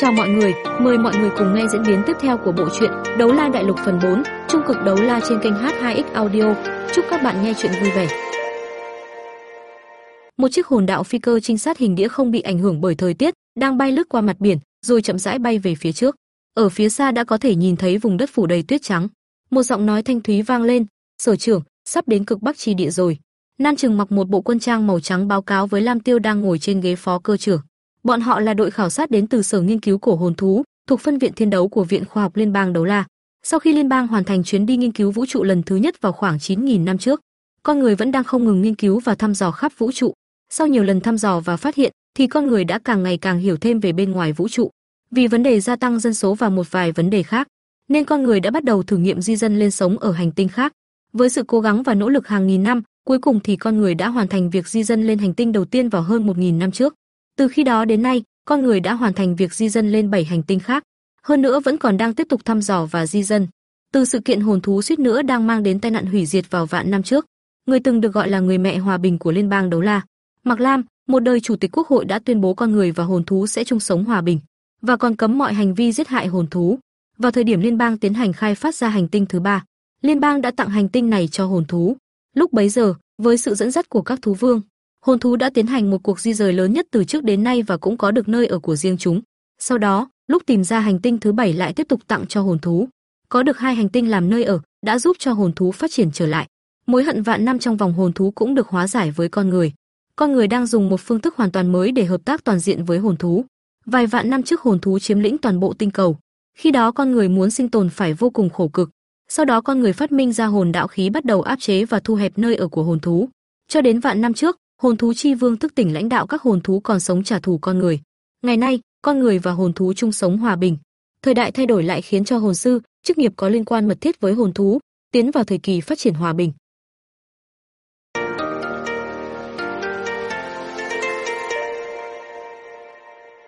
Chào mọi người, mời mọi người cùng nghe diễn biến tiếp theo của bộ truyện Đấu La Đại Lục phần 4, trung cực đấu la trên kênh H2X Audio. Chúc các bạn nghe truyện vui vẻ. Một chiếc hồn đạo phi cơ trinh sát hình đĩa không bị ảnh hưởng bởi thời tiết, đang bay lướt qua mặt biển, rồi chậm rãi bay về phía trước. Ở phía xa đã có thể nhìn thấy vùng đất phủ đầy tuyết trắng. Một giọng nói thanh thúy vang lên, "Sở trưởng, sắp đến cực Bắc chi địa rồi." Nam Trừng mặc một bộ quân trang màu trắng báo cáo với Lam Tiêu đang ngồi trên ghế phó cơ trưởng. Bọn họ là đội khảo sát đến từ sở nghiên cứu cổ hồn thú, thuộc phân viện thiên đấu của Viện Khoa học Liên bang Đấu La. Sau khi liên bang hoàn thành chuyến đi nghiên cứu vũ trụ lần thứ nhất vào khoảng 9000 năm trước, con người vẫn đang không ngừng nghiên cứu và thăm dò khắp vũ trụ. Sau nhiều lần thăm dò và phát hiện, thì con người đã càng ngày càng hiểu thêm về bên ngoài vũ trụ. Vì vấn đề gia tăng dân số và một vài vấn đề khác, nên con người đã bắt đầu thử nghiệm di dân lên sống ở hành tinh khác. Với sự cố gắng và nỗ lực hàng nghìn năm, cuối cùng thì con người đã hoàn thành việc di dân lên hành tinh đầu tiên vào hơn 1000 năm trước. Từ khi đó đến nay, con người đã hoàn thành việc di dân lên 7 hành tinh khác, hơn nữa vẫn còn đang tiếp tục thăm dò và di dân. Từ sự kiện hồn thú suýt nữa đang mang đến tai nạn hủy diệt vào vạn năm trước, người từng được gọi là người mẹ hòa bình của liên bang đấu la, Mạc Lam, một đời chủ tịch quốc hội đã tuyên bố con người và hồn thú sẽ chung sống hòa bình và còn cấm mọi hành vi giết hại hồn thú. Vào thời điểm liên bang tiến hành khai phát ra hành tinh thứ ba, liên bang đã tặng hành tinh này cho hồn thú. Lúc bấy giờ, với sự dẫn dắt của các thú vương, hồn thú đã tiến hành một cuộc di rời lớn nhất từ trước đến nay và cũng có được nơi ở của riêng chúng. Sau đó, lúc tìm ra hành tinh thứ bảy lại tiếp tục tặng cho hồn thú. Có được hai hành tinh làm nơi ở, đã giúp cho hồn thú phát triển trở lại. Mối hận vạn năm trong vòng hồn thú cũng được hóa giải với con người. Con người đang dùng một phương thức hoàn toàn mới để hợp tác toàn diện với hồn thú. Vài vạn năm trước hồn thú chiếm lĩnh toàn bộ tinh cầu. Khi đó con người muốn sinh tồn phải vô cùng khổ cực. Sau đó con người phát minh ra hồn đạo khí bắt đầu áp chế và thu hẹp nơi ở của hồn thú. Cho đến vạn năm trước, hồn thú chi vương thức tỉnh lãnh đạo các hồn thú còn sống trả thù con người. Ngày nay, con người và hồn thú chung sống hòa bình. Thời đại thay đổi lại khiến cho hồn sư, chức nghiệp có liên quan mật thiết với hồn thú, tiến vào thời kỳ phát triển hòa bình.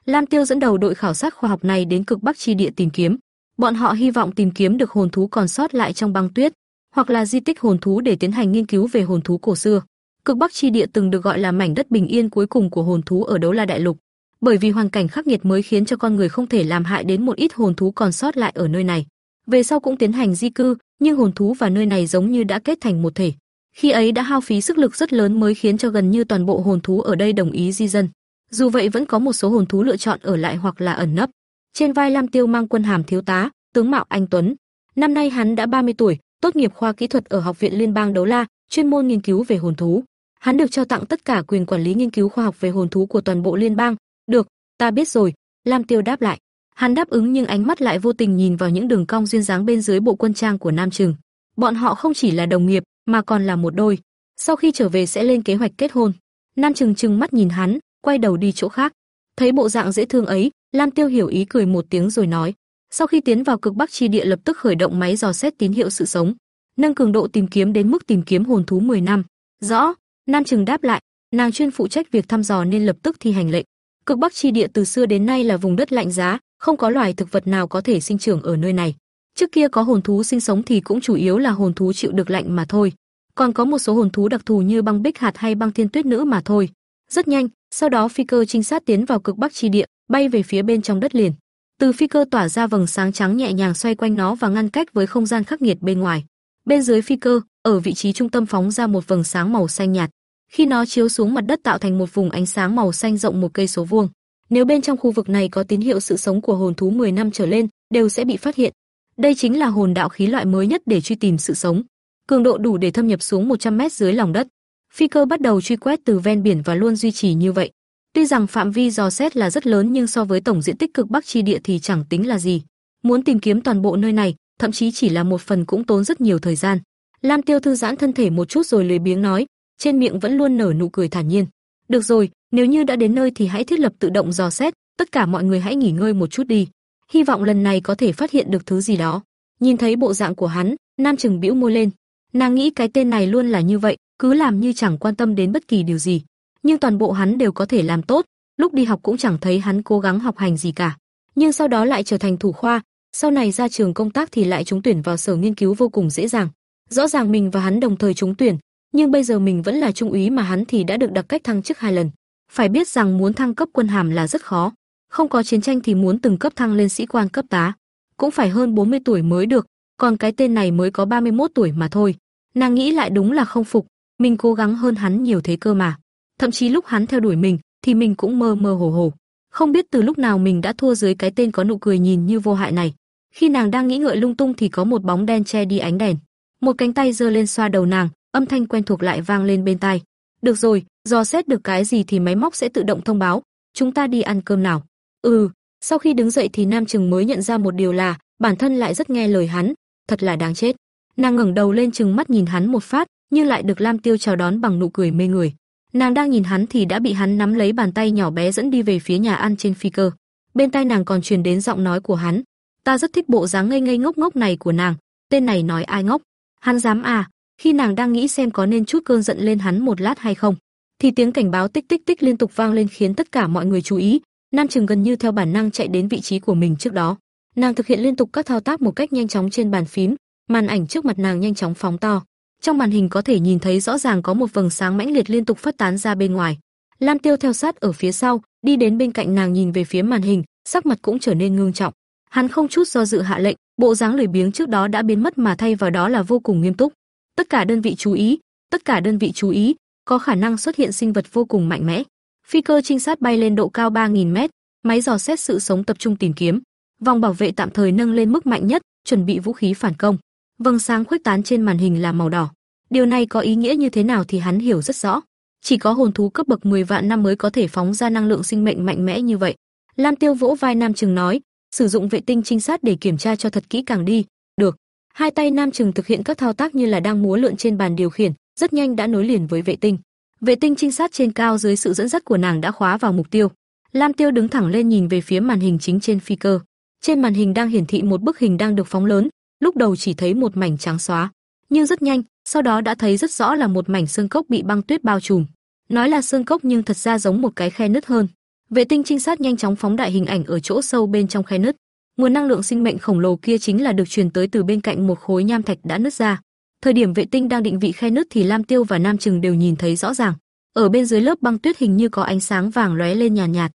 Lam Tiêu dẫn đầu đội khảo sát khoa học này đến cực Bắc chi địa tìm kiếm. Bọn họ hy vọng tìm kiếm được hồn thú còn sót lại trong băng tuyết, hoặc là di tích hồn thú để tiến hành nghiên cứu về hồn thú cổ xưa. Cực Bắc chi địa từng được gọi là mảnh đất bình yên cuối cùng của hồn thú ở Đấu La Đại Lục, bởi vì hoàn cảnh khắc nghiệt mới khiến cho con người không thể làm hại đến một ít hồn thú còn sót lại ở nơi này. Về sau cũng tiến hành di cư, nhưng hồn thú và nơi này giống như đã kết thành một thể. Khi ấy đã hao phí sức lực rất lớn mới khiến cho gần như toàn bộ hồn thú ở đây đồng ý di dân. Dù vậy vẫn có một số hồn thú lựa chọn ở lại hoặc là ẩn nấp. Trên vai Lam Tiêu mang quân hàm thiếu tá, tướng mạo anh tuấn. Năm nay hắn đã 30 tuổi, tốt nghiệp khoa kỹ thuật ở Học viện Liên bang Đấu La, chuyên môn nghiên cứu về hồn thú. Hắn được trao tặng tất cả quyền quản lý nghiên cứu khoa học về hồn thú của toàn bộ liên bang. "Được, ta biết rồi." Lam Tiêu đáp lại. Hắn đáp ứng nhưng ánh mắt lại vô tình nhìn vào những đường cong duyên dáng bên dưới bộ quân trang của Nam Trừng. Bọn họ không chỉ là đồng nghiệp, mà còn là một đôi. Sau khi trở về sẽ lên kế hoạch kết hôn. Nam Trừng trừng mắt nhìn hắn, quay đầu đi chỗ khác. Thấy bộ dạng dễ thương ấy, Lam Tiêu hiểu ý cười một tiếng rồi nói: "Sau khi tiến vào cực Bắc chi địa lập tức khởi động máy dò xét tín hiệu sự sống, nâng cường độ tìm kiếm đến mức tìm kiếm hồn thú 10 năm." "Rõ." Nam Trừng đáp lại, nàng chuyên phụ trách việc thăm dò nên lập tức thi hành lệnh. Cực Bắc chi địa từ xưa đến nay là vùng đất lạnh giá, không có loài thực vật nào có thể sinh trưởng ở nơi này. Trước kia có hồn thú sinh sống thì cũng chủ yếu là hồn thú chịu được lạnh mà thôi, còn có một số hồn thú đặc thù như băng bích hạt hay băng thiên tuyết nữ mà thôi. Rất nhanh, sau đó phi cơ trinh sát tiến vào cực Bắc chi địa, bay về phía bên trong đất liền. Từ phi cơ tỏa ra vầng sáng trắng nhẹ nhàng xoay quanh nó và ngăn cách với không gian khắc nghiệt bên ngoài. Bên dưới phi cơ, ở vị trí trung tâm phóng ra một vầng sáng màu xanh nhạt. Khi nó chiếu xuống mặt đất tạo thành một vùng ánh sáng màu xanh rộng một cây số vuông. Nếu bên trong khu vực này có tín hiệu sự sống của hồn thú 10 năm trở lên, đều sẽ bị phát hiện. Đây chính là hồn đạo khí loại mới nhất để truy tìm sự sống. Cường độ đủ để thâm nhập xuống 100 mét dưới lòng đất. Phi cơ bắt đầu truy quét từ ven biển và luôn duy trì như vậy. Tuy rằng phạm vi dò xét là rất lớn nhưng so với tổng diện tích cực Bắc chi địa thì chẳng tính là gì. Muốn tìm kiếm toàn bộ nơi này, thậm chí chỉ là một phần cũng tốn rất nhiều thời gian. Lam Tiêu thư giãn thân thể một chút rồi lười biếng nói, trên miệng vẫn luôn nở nụ cười thản nhiên. Được rồi, nếu như đã đến nơi thì hãy thiết lập tự động dò xét, tất cả mọi người hãy nghỉ ngơi một chút đi. Hy vọng lần này có thể phát hiện được thứ gì đó. Nhìn thấy bộ dạng của hắn, Nam Trừng bĩu môi lên. Nàng nghĩ cái tên này luôn là như vậy, cứ làm như chẳng quan tâm đến bất kỳ điều gì. Nhưng toàn bộ hắn đều có thể làm tốt, lúc đi học cũng chẳng thấy hắn cố gắng học hành gì cả. Nhưng sau đó lại trở thành thủ khoa, sau này ra trường công tác thì lại trúng tuyển vào sở nghiên cứu vô cùng dễ dàng. Rõ ràng mình và hắn đồng thời trúng tuyển, nhưng bây giờ mình vẫn là trung úy mà hắn thì đã được đặc cách thăng chức hai lần. Phải biết rằng muốn thăng cấp quân hàm là rất khó. Không có chiến tranh thì muốn từng cấp thăng lên sĩ quan cấp tá, cũng phải hơn 40 tuổi mới được, còn cái tên này mới có 31 tuổi mà thôi. Nàng nghĩ lại đúng là không phục, mình cố gắng hơn hắn nhiều thế cơ mà. Thậm chí lúc hắn theo đuổi mình, thì mình cũng mơ mơ hồ hồ. Không biết từ lúc nào mình đã thua dưới cái tên có nụ cười nhìn như vô hại này. Khi nàng đang nghĩ ngợi lung tung thì có một bóng đen che đi ánh đèn. Một cánh tay giơ lên xoa đầu nàng, âm thanh quen thuộc lại vang lên bên tai. "Được rồi, dò xét được cái gì thì máy móc sẽ tự động thông báo, chúng ta đi ăn cơm nào." "Ừ." Sau khi đứng dậy thì Nam Trừng mới nhận ra một điều là, bản thân lại rất nghe lời hắn, thật là đáng chết. Nàng ngẩng đầu lên trừng mắt nhìn hắn một phát, nhưng lại được Lam Tiêu chào đón bằng nụ cười mê người. Nàng đang nhìn hắn thì đã bị hắn nắm lấy bàn tay nhỏ bé dẫn đi về phía nhà ăn trên phi cơ. Bên tai nàng còn truyền đến giọng nói của hắn. Ta rất thích bộ dáng ngây ngây ngốc ngốc này của nàng, tên này nói ai ngốc? Hắn dám à? Khi nàng đang nghĩ xem có nên chút cơn giận lên hắn một lát hay không, thì tiếng cảnh báo tích tích tích liên tục vang lên khiến tất cả mọi người chú ý. Nam Trừng gần như theo bản năng chạy đến vị trí của mình trước đó. Nàng thực hiện liên tục các thao tác một cách nhanh chóng trên bàn phím, màn ảnh trước mặt nàng nhanh chóng phóng to. Trong màn hình có thể nhìn thấy rõ ràng có một vầng sáng mãnh liệt liên tục phát tán ra bên ngoài. Lam Tiêu theo sát ở phía sau, đi đến bên cạnh nàng nhìn về phía màn hình, sắc mặt cũng trở nên ngưng trọng. Hắn không chút do dự hạ lệnh, bộ dáng lười biếng trước đó đã biến mất mà thay vào đó là vô cùng nghiêm túc. Tất cả đơn vị chú ý, tất cả đơn vị chú ý, có khả năng xuất hiện sinh vật vô cùng mạnh mẽ. Phi cơ trinh sát bay lên độ cao 3000 mét, máy dò xét sự sống tập trung tìm kiếm. Vòng bảo vệ tạm thời nâng lên mức mạnh nhất, chuẩn bị vũ khí phản công. Vầng sáng khuếch tán trên màn hình là màu đỏ. Điều này có ý nghĩa như thế nào thì hắn hiểu rất rõ. Chỉ có hồn thú cấp bậc 10 vạn năm mới có thể phóng ra năng lượng sinh mệnh mạnh mẽ như vậy. Lam Tiêu vỗ vai Nam Trừng nói, sử dụng vệ tinh trinh sát để kiểm tra cho thật kỹ càng đi. Được. Hai tay Nam Trừng thực hiện các thao tác như là đang múa lượn trên bàn điều khiển, rất nhanh đã nối liền với vệ tinh. Vệ tinh trinh sát trên cao dưới sự dẫn dắt của nàng đã khóa vào mục tiêu. Lam Tiêu đứng thẳng lên nhìn về phía màn hình chính trên phi cơ. Trên màn hình đang hiển thị một bức hình đang được phóng lớn, lúc đầu chỉ thấy một mảnh trắng xóa, nhưng rất nhanh, sau đó đã thấy rất rõ là một mảnh xương cốc bị băng tuyết bao trùm. Nói là xương cốc nhưng thật ra giống một cái khe nứt hơn. Vệ tinh trinh sát nhanh chóng phóng đại hình ảnh ở chỗ sâu bên trong khe nứt. Nguồn năng lượng sinh mệnh khổng lồ kia chính là được truyền tới từ bên cạnh một khối nham thạch đã nứt ra. Thời điểm vệ tinh đang định vị khe nứt thì Lam Tiêu và Nam Trừng đều nhìn thấy rõ ràng. Ở bên dưới lớp băng tuyết hình như có ánh sáng vàng lóe lên nhàn nhạt, nhạt.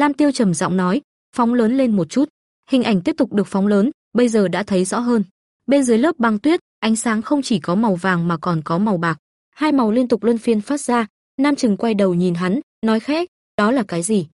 Lam Tiêu trầm giọng nói, phóng lớn lên một chút. Hình ảnh tiếp tục được phóng lớn, bây giờ đã thấy rõ hơn. Bên dưới lớp băng tuyết, ánh sáng không chỉ có màu vàng mà còn có màu bạc. Hai màu liên tục luân phiên phát ra, Nam Trừng quay đầu nhìn hắn, nói khẽ, đó là cái gì?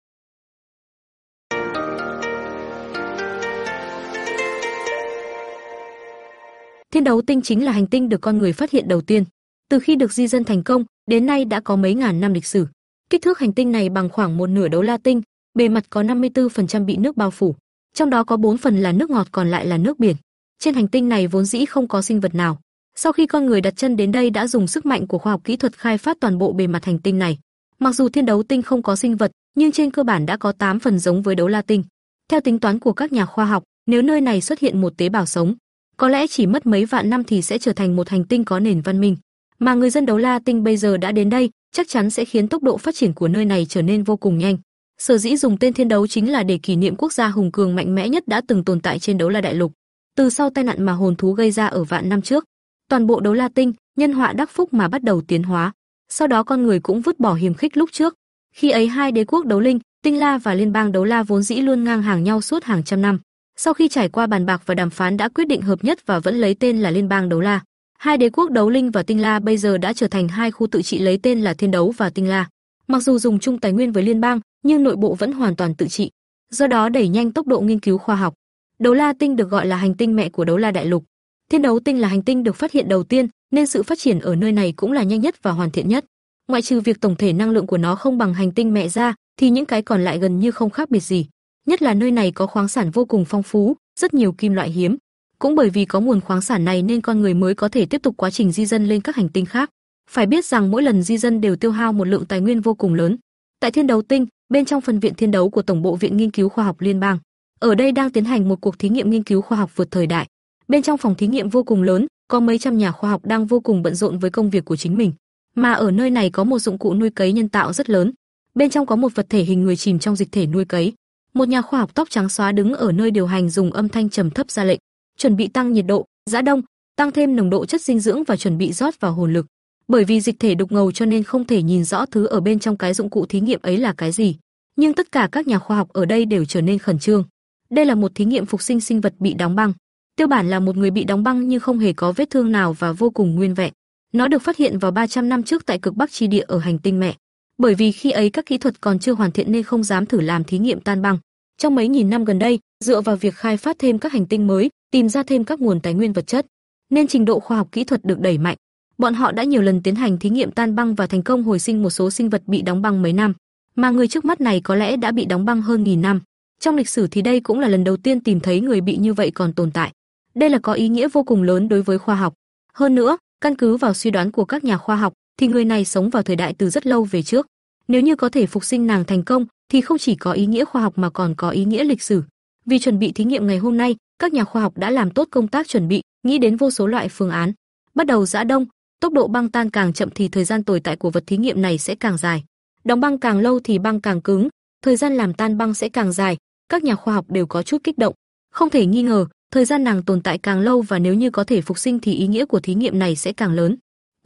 Thiên đấu tinh chính là hành tinh được con người phát hiện đầu tiên. Từ khi được di dân thành công, đến nay đã có mấy ngàn năm lịch sử. Kích thước hành tinh này bằng khoảng một nửa đấu la tinh, bề mặt có 54% bị nước bao phủ, trong đó có 4 phần là nước ngọt còn lại là nước biển. Trên hành tinh này vốn dĩ không có sinh vật nào. Sau khi con người đặt chân đến đây đã dùng sức mạnh của khoa học kỹ thuật khai phát toàn bộ bề mặt hành tinh này. Mặc dù thiên đấu tinh không có sinh vật, nhưng trên cơ bản đã có 8 phần giống với đấu la tinh. Theo tính toán của các nhà khoa học, nếu nơi này xuất hiện một tế bào sống, có lẽ chỉ mất mấy vạn năm thì sẽ trở thành một hành tinh có nền văn minh. Mà người dân đấu la tinh bây giờ đã đến đây, chắc chắn sẽ khiến tốc độ phát triển của nơi này trở nên vô cùng nhanh. Sở dĩ dùng tên thiên đấu chính là để kỷ niệm quốc gia hùng cường mạnh mẽ nhất đã từng tồn tại trên đấu la đại lục. Từ sau tai nạn mà hồn thú gây ra ở vạn năm trước, toàn bộ đấu la tinh, nhân họa đắc phúc mà bắt đầu tiến hóa. Sau đó con người cũng vứt bỏ hiềm khích lúc trước. Khi ấy hai đế quốc đấu linh, Tinh La và Liên bang đấu la vốn dĩ luôn ngang hàng nhau suốt hàng trăm năm. Sau khi trải qua bàn bạc và đàm phán đã quyết định hợp nhất và vẫn lấy tên là Liên bang đấu la. Hai đế quốc đấu linh và Tinh La bây giờ đã trở thành hai khu tự trị lấy tên là Thiên đấu và Tinh La. Mặc dù dùng chung tài nguyên với liên bang, nhưng nội bộ vẫn hoàn toàn tự trị. Do đó đẩy nhanh tốc độ nghiên cứu khoa học. Đấu La tinh được gọi là hành tinh mẹ của Đấu La đại lục. Thiên đấu tinh là hành tinh được phát hiện đầu tiên, nên sự phát triển ở nơi này cũng là nhanh nhất và hoàn thiện nhất. Ngoại trừ việc tổng thể năng lượng của nó không bằng hành tinh mẹ ra, thì những cái còn lại gần như không khác biệt gì. Nhất là nơi này có khoáng sản vô cùng phong phú, rất nhiều kim loại hiếm. Cũng bởi vì có nguồn khoáng sản này nên con người mới có thể tiếp tục quá trình di dân lên các hành tinh khác. Phải biết rằng mỗi lần di dân đều tiêu hao một lượng tài nguyên vô cùng lớn. Tại Thiên Đấu Tinh, bên trong phân viện Thiên Đấu của Tổng bộ Viện Nghiên cứu Khoa học Liên bang, ở đây đang tiến hành một cuộc thí nghiệm nghiên cứu khoa học vượt thời đại. Bên trong phòng thí nghiệm vô cùng lớn, có mấy trăm nhà khoa học đang vô cùng bận rộn với công việc của chính mình. Mà ở nơi này có một dụng cụ nuôi cấy nhân tạo rất lớn. Bên trong có một vật thể hình người chìm trong dịch thể nuôi cấy. Một nhà khoa học tóc trắng xóa đứng ở nơi điều hành dùng âm thanh trầm thấp ra lệnh, chuẩn bị tăng nhiệt độ, giã đông, tăng thêm nồng độ chất dinh dưỡng và chuẩn bị rót vào hồn lực. Bởi vì dịch thể đục ngầu cho nên không thể nhìn rõ thứ ở bên trong cái dụng cụ thí nghiệm ấy là cái gì. nhưng tất cả các nhà khoa học ở đây đều trở nên khẩn trương. Đây là một thí nghiệm phục sinh sinh vật bị đóng băng. Tiêu bản là một người bị đóng băng nhưng không hề có vết thương nào và vô cùng nguyên vẹn. Nó được phát hiện vào 300 năm trước tại cực Bắc tri địa ở hành tinh mẹ. Bởi vì khi ấy các kỹ thuật còn chưa hoàn thiện nên không dám thử làm thí nghiệm tan băng. Trong mấy nghìn năm gần đây, dựa vào việc khai phát thêm các hành tinh mới, tìm ra thêm các nguồn tài nguyên vật chất, nên trình độ khoa học kỹ thuật được đẩy mạnh. Bọn họ đã nhiều lần tiến hành thí nghiệm tan băng và thành công hồi sinh một số sinh vật bị đóng băng mấy năm, mà người trước mắt này có lẽ đã bị đóng băng hơn nghìn năm. Trong lịch sử thì đây cũng là lần đầu tiên tìm thấy người bị như vậy còn tồn tại. Đây là có ý nghĩa vô cùng lớn đối với khoa học. Hơn nữa, căn cứ vào suy đoán của các nhà khoa học, thì người này sống vào thời đại từ rất lâu về trước. Nếu như có thể phục sinh nàng thành công, thì không chỉ có ý nghĩa khoa học mà còn có ý nghĩa lịch sử. Vì chuẩn bị thí nghiệm ngày hôm nay, các nhà khoa học đã làm tốt công tác chuẩn bị, nghĩ đến vô số loại phương án. Bắt đầu giã đông, tốc độ băng tan càng chậm thì thời gian tồn tại của vật thí nghiệm này sẽ càng dài. Đóng băng càng lâu thì băng càng cứng, thời gian làm tan băng sẽ càng dài. Các nhà khoa học đều có chút kích động. Không thể nghi ngờ, thời gian nàng tồn tại càng lâu và nếu như có thể phục sinh thì ý nghĩa của thí nghiệm này sẽ càng lớn.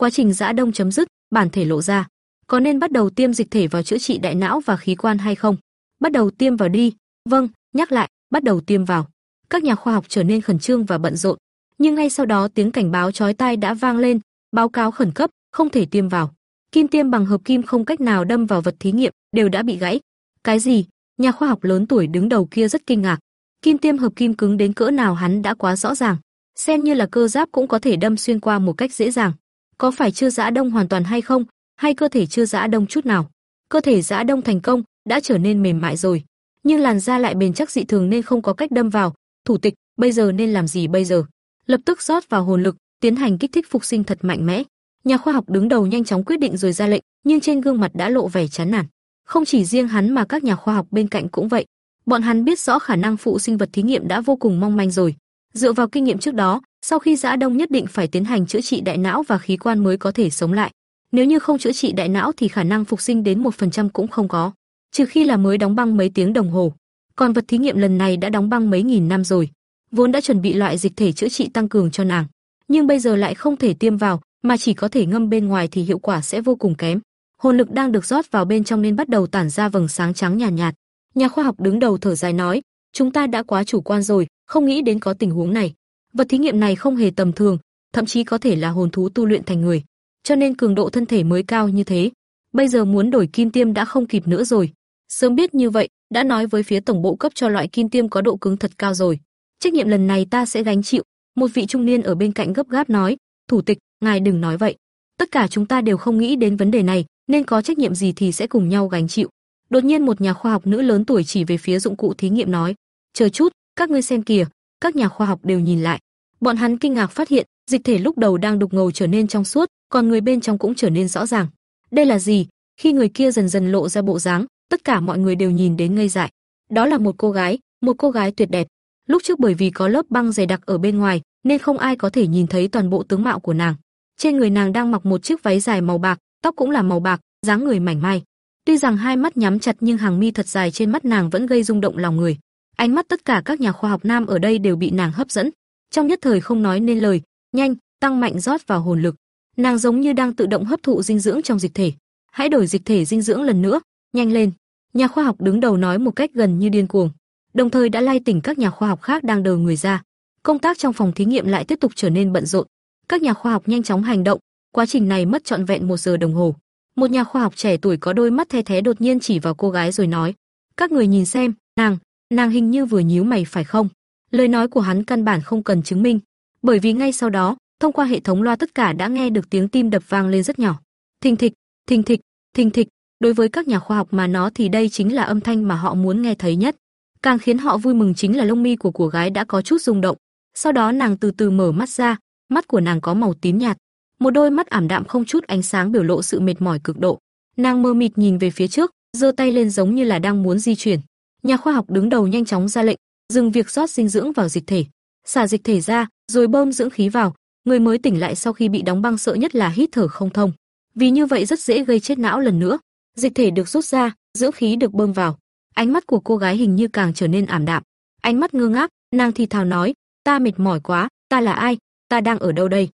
Quá trình giã đông chấm dứt, bản thể lộ ra. Có nên bắt đầu tiêm dịch thể vào chữa trị đại não và khí quan hay không? Bắt đầu tiêm vào đi. Vâng, nhắc lại, bắt đầu tiêm vào. Các nhà khoa học trở nên khẩn trương và bận rộn, nhưng ngay sau đó tiếng cảnh báo chói tai đã vang lên, báo cáo khẩn cấp, không thể tiêm vào. Kim tiêm bằng hợp kim không cách nào đâm vào vật thí nghiệm, đều đã bị gãy. Cái gì? Nhà khoa học lớn tuổi đứng đầu kia rất kinh ngạc. Kim tiêm hợp kim cứng đến cỡ nào hắn đã quá rõ ràng, xem như là cơ giáp cũng có thể đâm xuyên qua một cách dễ dàng. Có phải chưa giã đông hoàn toàn hay không, hay cơ thể chưa giã đông chút nào? Cơ thể giã đông thành công, đã trở nên mềm mại rồi, nhưng làn da lại bền chắc dị thường nên không có cách đâm vào. Thủ tịch, bây giờ nên làm gì bây giờ? Lập tức rót vào hồn lực, tiến hành kích thích phục sinh thật mạnh mẽ. Nhà khoa học đứng đầu nhanh chóng quyết định rồi ra lệnh, nhưng trên gương mặt đã lộ vẻ chán nản. Không chỉ riêng hắn mà các nhà khoa học bên cạnh cũng vậy. Bọn hắn biết rõ khả năng phụ sinh vật thí nghiệm đã vô cùng mong manh rồi. Dựa vào kinh nghiệm trước đó, sau khi giã đông nhất định phải tiến hành chữa trị đại não và khí quan mới có thể sống lại. Nếu như không chữa trị đại não thì khả năng phục sinh đến 1% cũng không có, trừ khi là mới đóng băng mấy tiếng đồng hồ. Còn vật thí nghiệm lần này đã đóng băng mấy nghìn năm rồi, vốn đã chuẩn bị loại dịch thể chữa trị tăng cường cho nàng, nhưng bây giờ lại không thể tiêm vào, mà chỉ có thể ngâm bên ngoài thì hiệu quả sẽ vô cùng kém. Hồn lực đang được rót vào bên trong nên bắt đầu tản ra vầng sáng trắng nhàn nhạt, nhạt. Nhà khoa học đứng đầu thở dài nói, chúng ta đã quá chủ quan rồi, không nghĩ đến có tình huống này. Vật thí nghiệm này không hề tầm thường, thậm chí có thể là hồn thú tu luyện thành người, cho nên cường độ thân thể mới cao như thế. Bây giờ muốn đổi kim tiêm đã không kịp nữa rồi. Sớm biết như vậy, đã nói với phía tổng bộ cấp cho loại kim tiêm có độ cứng thật cao rồi. Trách nhiệm lần này ta sẽ gánh chịu, một vị trung niên ở bên cạnh gấp gáp nói, "Thủ tịch, ngài đừng nói vậy. Tất cả chúng ta đều không nghĩ đến vấn đề này, nên có trách nhiệm gì thì sẽ cùng nhau gánh chịu." Đột nhiên một nhà khoa học nữ lớn tuổi chỉ về phía dụng cụ thí nghiệm nói, "Chờ chút, các ngươi xem kìa." Các nhà khoa học đều nhìn lại. Bọn hắn kinh ngạc phát hiện, dịch thể lúc đầu đang đục ngầu trở nên trong suốt, còn người bên trong cũng trở nên rõ ràng. Đây là gì? Khi người kia dần dần lộ ra bộ dáng, tất cả mọi người đều nhìn đến ngây dại. Đó là một cô gái, một cô gái tuyệt đẹp. Lúc trước bởi vì có lớp băng dày đặc ở bên ngoài, nên không ai có thể nhìn thấy toàn bộ tướng mạo của nàng. Trên người nàng đang mặc một chiếc váy dài màu bạc, tóc cũng là màu bạc, dáng người mảnh mai. Tuy rằng hai mắt nhắm chặt nhưng hàng mi thật dài trên mắt nàng vẫn gây rung động lòng người. Ánh mắt tất cả các nhà khoa học nam ở đây đều bị nàng hấp dẫn. Trong nhất thời không nói nên lời, nhanh, tăng mạnh rót vào hồn lực. Nàng giống như đang tự động hấp thụ dinh dưỡng trong dịch thể. Hãy đổi dịch thể dinh dưỡng lần nữa, nhanh lên. Nhà khoa học đứng đầu nói một cách gần như điên cuồng, đồng thời đã lay tỉnh các nhà khoa học khác đang đờ người ra. Công tác trong phòng thí nghiệm lại tiếp tục trở nên bận rộn. Các nhà khoa học nhanh chóng hành động, quá trình này mất trọn vẹn một giờ đồng hồ. Một nhà khoa học trẻ tuổi có đôi mắt the thé đột nhiên chỉ vào cô gái rồi nói: "Các người nhìn xem, nàng, nàng hình như vừa nhíu mày phải không?" Lời nói của hắn căn bản không cần chứng minh, bởi vì ngay sau đó, thông qua hệ thống loa tất cả đã nghe được tiếng tim đập vang lên rất nhỏ. Thình thịch, thình thịch, thình thịch, đối với các nhà khoa học mà nó thì đây chính là âm thanh mà họ muốn nghe thấy nhất. Càng khiến họ vui mừng chính là lông mi của cô gái đã có chút rung động. Sau đó nàng từ từ mở mắt ra, mắt của nàng có màu tím nhạt, một đôi mắt ảm đạm không chút ánh sáng biểu lộ sự mệt mỏi cực độ. Nàng mơ mịt nhìn về phía trước, giơ tay lên giống như là đang muốn di chuyển. Nhà khoa học đứng đầu nhanh chóng ra lệnh, dừng việc rót dinh dưỡng vào dịch thể, xả dịch thể ra, rồi bơm dưỡng khí vào. Người mới tỉnh lại sau khi bị đóng băng sợ nhất là hít thở không thông, vì như vậy rất dễ gây chết não lần nữa. Dịch thể được rút ra, dưỡng khí được bơm vào. Ánh mắt của cô gái hình như càng trở nên ảm đạm. Ánh mắt ngơ ngác, nàng thì thào nói, ta mệt mỏi quá, ta là ai, ta đang ở đâu đây?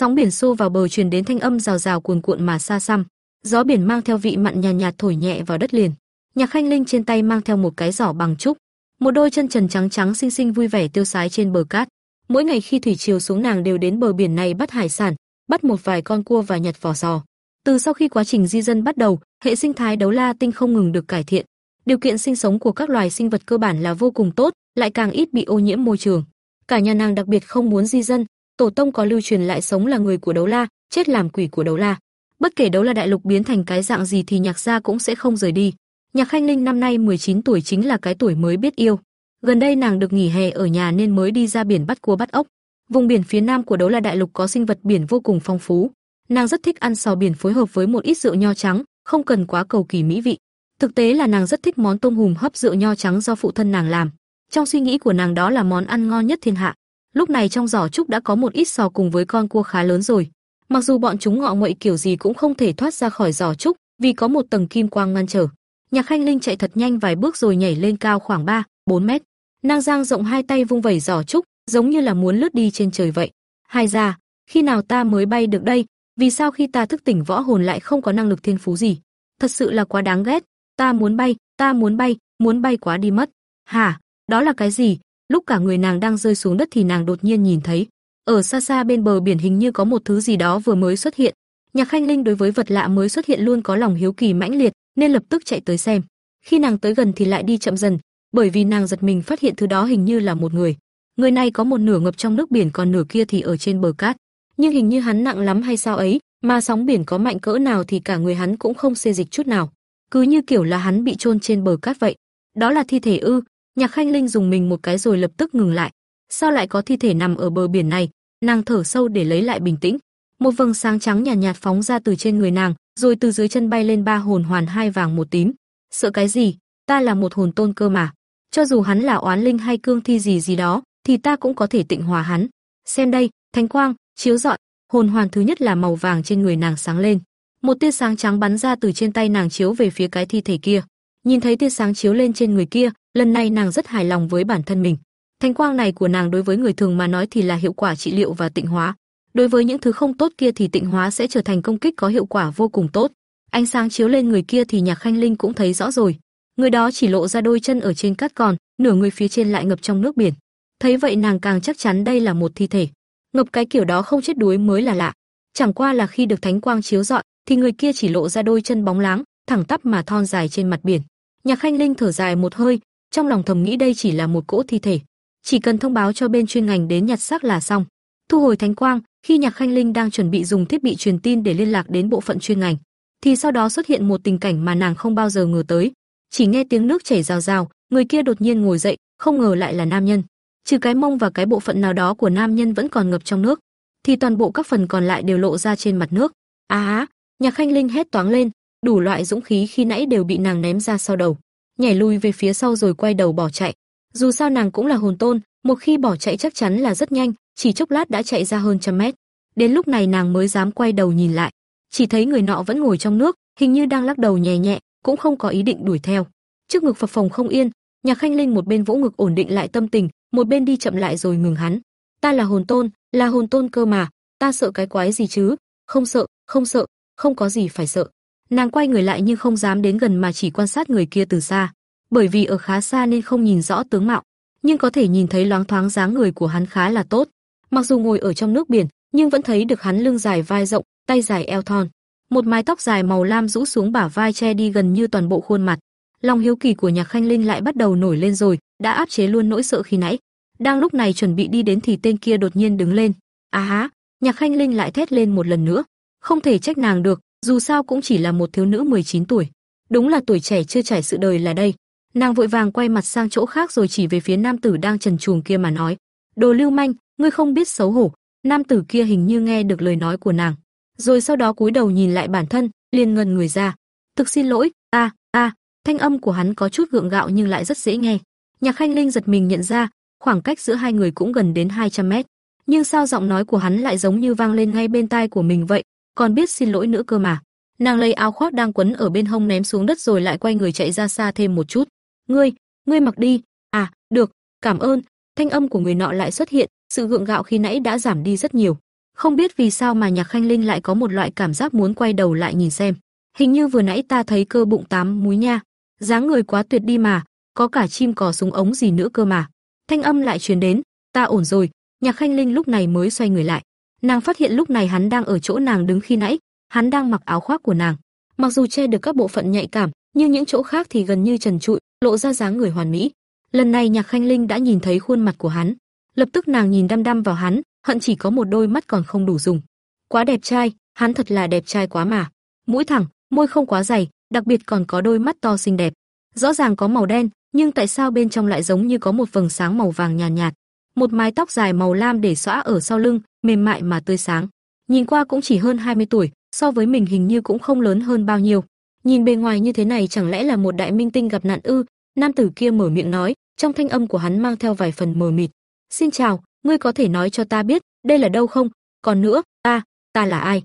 Sóng biển xô vào bờ truyền đến thanh âm rào rào cuồn cuộn mà xa xăm. Gió biển mang theo vị mặn nhàn nhạt, nhạt thổi nhẹ vào đất liền. Nhạc Khanh Linh trên tay mang theo một cái giỏ bằng trúc, một đôi chân trần trắng trắng xinh xinh vui vẻ tiêu sái trên bờ cát. Mỗi ngày khi thủy triều xuống nàng đều đến bờ biển này bắt hải sản, bắt một vài con cua và nhặt vỏ sò. Từ sau khi quá trình di dân bắt đầu, hệ sinh thái đấu la tinh không ngừng được cải thiện. Điều kiện sinh sống của các loài sinh vật cơ bản là vô cùng tốt, lại càng ít bị ô nhiễm môi trường. Cả nhà nàng đặc biệt không muốn di dân, tổ tông có lưu truyền lại sống là người của đấu la, chết làm quỷ của đấu la. Bất kể đấu la đại lục biến thành cái dạng gì thì nhạc gia cũng sẽ không rời đi. Nhạc Khanh Linh năm nay 19 tuổi chính là cái tuổi mới biết yêu. Gần đây nàng được nghỉ hè ở nhà nên mới đi ra biển bắt cua bắt ốc. Vùng biển phía nam của đấu la đại lục có sinh vật biển vô cùng phong phú. Nàng rất thích ăn sò biển phối hợp với một ít rượu nho trắng, không cần quá cầu kỳ mỹ vị. Thực tế là nàng rất thích món tôm hùm hấp rượu nho trắng do phụ thân nàng làm. Trong suy nghĩ của nàng đó là món ăn ngon nhất thiên hạ. Lúc này trong giỏ trúc đã có một ít sò cùng với con cua khá lớn rồi. Mặc dù bọn chúng ngọ nguậy kiểu gì cũng không thể thoát ra khỏi giỏ trúc, vì có một tầng kim quang ngăn trở. Nhạc Khanh Linh chạy thật nhanh vài bước rồi nhảy lên cao khoảng 3, 4 mét. Nàng giang rộng hai tay vung vẩy giỏ trúc, giống như là muốn lướt đi trên trời vậy. Hai ra, khi nào ta mới bay được đây? Vì sao khi ta thức tỉnh võ hồn lại không có năng lực thiên phú gì? Thật sự là quá đáng ghét. Ta muốn bay, ta muốn bay, muốn bay quá đi mất. Hả? Đó là cái gì? Lúc cả người nàng đang rơi xuống đất thì nàng đột nhiên nhìn thấy, ở xa xa bên bờ biển hình như có một thứ gì đó vừa mới xuất hiện. Nhạc Khanh Linh đối với vật lạ mới xuất hiện luôn có lòng hiếu kỳ mãnh liệt, nên lập tức chạy tới xem. Khi nàng tới gần thì lại đi chậm dần, bởi vì nàng giật mình phát hiện thứ đó hình như là một người. Người này có một nửa ngập trong nước biển còn nửa kia thì ở trên bờ cát, nhưng hình như hắn nặng lắm hay sao ấy, mà sóng biển có mạnh cỡ nào thì cả người hắn cũng không xê dịch chút nào, cứ như kiểu là hắn bị chôn trên bờ cát vậy. Đó là thi thể ư? Nhạc Khanh Linh dùng mình một cái rồi lập tức ngừng lại. Sao lại có thi thể nằm ở bờ biển này? Nàng thở sâu để lấy lại bình tĩnh. Một vầng sáng trắng nhàn nhạt, nhạt phóng ra từ trên người nàng, rồi từ dưới chân bay lên ba hồn hoàn hai vàng một tím. Sợ cái gì? Ta là một hồn tôn cơ mà. Cho dù hắn là oán linh hay cương thi gì gì đó, thì ta cũng có thể tịnh hòa hắn. Xem đây, thánh quang, chiếu rọi, hồn hoàn thứ nhất là màu vàng trên người nàng sáng lên. Một tia sáng trắng bắn ra từ trên tay nàng chiếu về phía cái thi thể kia. Nhìn thấy tia sáng chiếu lên trên người kia, lần này nàng rất hài lòng với bản thân mình. Thánh quang này của nàng đối với người thường mà nói thì là hiệu quả trị liệu và tịnh hóa. Đối với những thứ không tốt kia thì tịnh hóa sẽ trở thành công kích có hiệu quả vô cùng tốt. Ánh sáng chiếu lên người kia thì Nhạc Khanh Linh cũng thấy rõ rồi. Người đó chỉ lộ ra đôi chân ở trên cát còn, nửa người phía trên lại ngập trong nước biển. Thấy vậy nàng càng chắc chắn đây là một thi thể. Ngập cái kiểu đó không chết đuối mới là lạ. Chẳng qua là khi được thánh quang chiếu rọi, thì người kia chỉ lộ ra đôi chân bóng láng, thẳng tắp mà thon dài trên mặt biển. Nhạc Khanh Linh thở dài một hơi, trong lòng thầm nghĩ đây chỉ là một cỗ thi thể, chỉ cần thông báo cho bên chuyên ngành đến nhặt xác là xong. Thu hồi thánh quang, khi Nhạc Khanh Linh đang chuẩn bị dùng thiết bị truyền tin để liên lạc đến bộ phận chuyên ngành, thì sau đó xuất hiện một tình cảnh mà nàng không bao giờ ngờ tới. Chỉ nghe tiếng nước chảy rào rào, người kia đột nhiên ngồi dậy, không ngờ lại là nam nhân. Trừ cái mông và cái bộ phận nào đó của nam nhân vẫn còn ngập trong nước, thì toàn bộ các phần còn lại đều lộ ra trên mặt nước. Á á, Nhạc Khanh Linh hét toáng lên, đủ loại dũng khí khi nãy đều bị nàng ném ra sau đầu, nhảy lui về phía sau rồi quay đầu bỏ chạy. Dù sao nàng cũng là hồn tôn, một khi bỏ chạy chắc chắn là rất nhanh, chỉ chốc lát đã chạy ra hơn trăm mét. Đến lúc này nàng mới dám quay đầu nhìn lại, chỉ thấy người nọ vẫn ngồi trong nước, hình như đang lắc đầu nhẹ nhẹ, cũng không có ý định đuổi theo. Trước ngực phập phồng không yên, Nhạc Khanh Linh một bên vỗ ngực ổn định lại tâm tình, một bên đi chậm lại rồi ngừng hắn. Ta là hồn tôn, là hồn tôn cơ mà, ta sợ cái quái gì chứ? Không sợ, không sợ, không có gì phải sợ. Nàng quay người lại nhưng không dám đến gần mà chỉ quan sát người kia từ xa, bởi vì ở khá xa nên không nhìn rõ tướng mạo, nhưng có thể nhìn thấy loáng thoáng dáng người của hắn khá là tốt. Mặc dù ngồi ở trong nước biển, nhưng vẫn thấy được hắn lưng dài vai rộng, tay dài eo thon, một mái tóc dài màu lam rũ xuống bả vai che đi gần như toàn bộ khuôn mặt. Lòng hiếu kỳ của Nhạc Khanh Linh lại bắt đầu nổi lên rồi, đã áp chế luôn nỗi sợ khi nãy. Đang lúc này chuẩn bị đi đến thì tên kia đột nhiên đứng lên. "A à há!" Nhạc Khanh Linh lại thét lên một lần nữa. Không thể trách nàng được, dù sao cũng chỉ là một thiếu nữ 19 tuổi. Đúng là tuổi trẻ chưa trải sự đời là đây. Nàng vội vàng quay mặt sang chỗ khác rồi chỉ về phía nam tử đang trần truồng kia mà nói: "Đồ lưu manh, ngươi không biết xấu hổ." Nam tử kia hình như nghe được lời nói của nàng, rồi sau đó cúi đầu nhìn lại bản thân, liền ngần người ra. "Thực xin lỗi, a, a." Thanh âm của hắn có chút gượng gạo nhưng lại rất dễ nghe. Nhạc Khanh Linh giật mình nhận ra, khoảng cách giữa hai người cũng gần đến 200 mét, nhưng sao giọng nói của hắn lại giống như vang lên ngay bên tai của mình vậy, còn biết xin lỗi nữa cơ mà. Nàng lấy áo khoác đang quấn ở bên hông ném xuống đất rồi lại quay người chạy ra xa thêm một chút. "Ngươi, ngươi mặc đi." "À, được, cảm ơn." Thanh âm của người nọ lại xuất hiện, sự gượng gạo khi nãy đã giảm đi rất nhiều. Không biết vì sao mà Nhạc Khanh Linh lại có một loại cảm giác muốn quay đầu lại nhìn xem. Hình như vừa nãy ta thấy cơ bụng tám múi nha, dáng người quá tuyệt đi mà, có cả chim cò súng ống gì nữa cơ mà. Thanh âm lại truyền đến, ta ổn rồi, Nhạc Khanh Linh lúc này mới xoay người lại. Nàng phát hiện lúc này hắn đang ở chỗ nàng đứng khi nãy, hắn đang mặc áo khoác của nàng. Mặc dù che được các bộ phận nhạy cảm, nhưng những chỗ khác thì gần như trần trụi, lộ ra dáng người hoàn mỹ. Lần này Nhạc Khanh Linh đã nhìn thấy khuôn mặt của hắn, lập tức nàng nhìn đăm đăm vào hắn, hận chỉ có một đôi mắt còn không đủ dùng. Quá đẹp trai, hắn thật là đẹp trai quá mà. Mũi thẳng, môi không quá dày, đặc biệt còn có đôi mắt to xinh đẹp. Rõ ràng có màu đen, nhưng tại sao bên trong lại giống như có một vầng sáng màu vàng nhàn nhạt, nhạt. Một mái tóc dài màu lam để xõa ở sau lưng, mềm mại mà tươi sáng. Nhìn qua cũng chỉ hơn 20 tuổi, so với mình hình như cũng không lớn hơn bao nhiêu. Nhìn bề ngoài như thế này chẳng lẽ là một đại minh tinh gặp nạn ư? Nam tử kia mở miệng nói, trong thanh âm của hắn mang theo vài phần mờ mịt. "Xin chào, ngươi có thể nói cho ta biết, đây là đâu không? Còn nữa, ta, ta là ai?"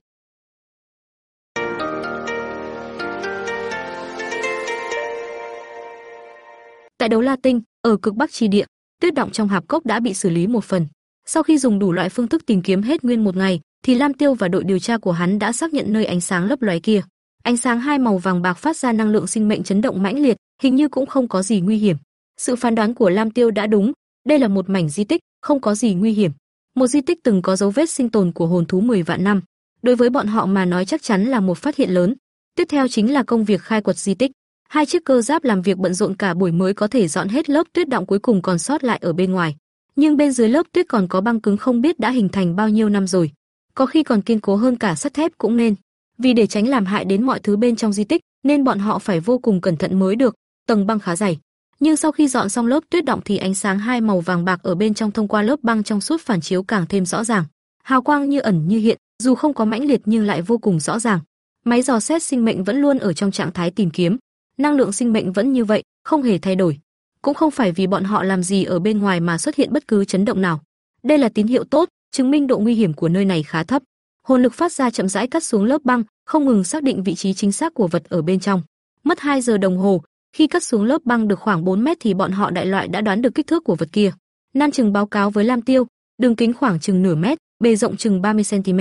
Tại đấu La Tinh, ở cực Bắc chi địa, tuyết động trong hạp cốc đã bị xử lý một phần. Sau khi dùng đủ loại phương thức tìm kiếm hết nguyên một ngày, thì Lam Tiêu và đội điều tra của hắn đã xác nhận nơi ánh sáng lấp lóe kia. Ánh sáng hai màu vàng bạc phát ra năng lượng sinh mệnh chấn động mãnh liệt, hình như cũng không có gì nguy hiểm. Sự phán đoán của Lam Tiêu đã đúng, đây là một mảnh di tích, không có gì nguy hiểm. Một di tích từng có dấu vết sinh tồn của hồn thú 10 vạn năm. Đối với bọn họ mà nói chắc chắn là một phát hiện lớn. Tiếp theo chính là công việc khai quật di tích. Hai chiếc cơ giáp làm việc bận rộn cả buổi mới có thể dọn hết lớp tuyết động cuối cùng còn sót lại ở bên ngoài. Nhưng bên dưới lớp tuyết còn có băng cứng không biết đã hình thành bao nhiêu năm rồi. Có khi còn kiên cố hơn cả sắt thép cũng nên. Vì để tránh làm hại đến mọi thứ bên trong di tích, nên bọn họ phải vô cùng cẩn thận mới được. Tầng băng khá dày, nhưng sau khi dọn xong lớp tuyết động thì ánh sáng hai màu vàng bạc ở bên trong thông qua lớp băng trong suốt phản chiếu càng thêm rõ ràng. Hào quang như ẩn như hiện, dù không có mãnh liệt nhưng lại vô cùng rõ ràng. Máy dò xét sinh mệnh vẫn luôn ở trong trạng thái tìm kiếm, năng lượng sinh mệnh vẫn như vậy, không hề thay đổi. Cũng không phải vì bọn họ làm gì ở bên ngoài mà xuất hiện bất cứ chấn động nào. Đây là tín hiệu tốt, chứng minh độ nguy hiểm của nơi này khá thấp. Hồn lực phát ra chậm rãi cắt xuống lớp băng, không ngừng xác định vị trí chính xác của vật ở bên trong. Mất 2 giờ đồng hồ, khi cắt xuống lớp băng được khoảng 4 mét thì bọn họ đại loại đã đoán được kích thước của vật kia. Nan Trừng báo cáo với Lam Tiêu, đường kính khoảng chừng nửa mét, bề rộng chừng 30 cm,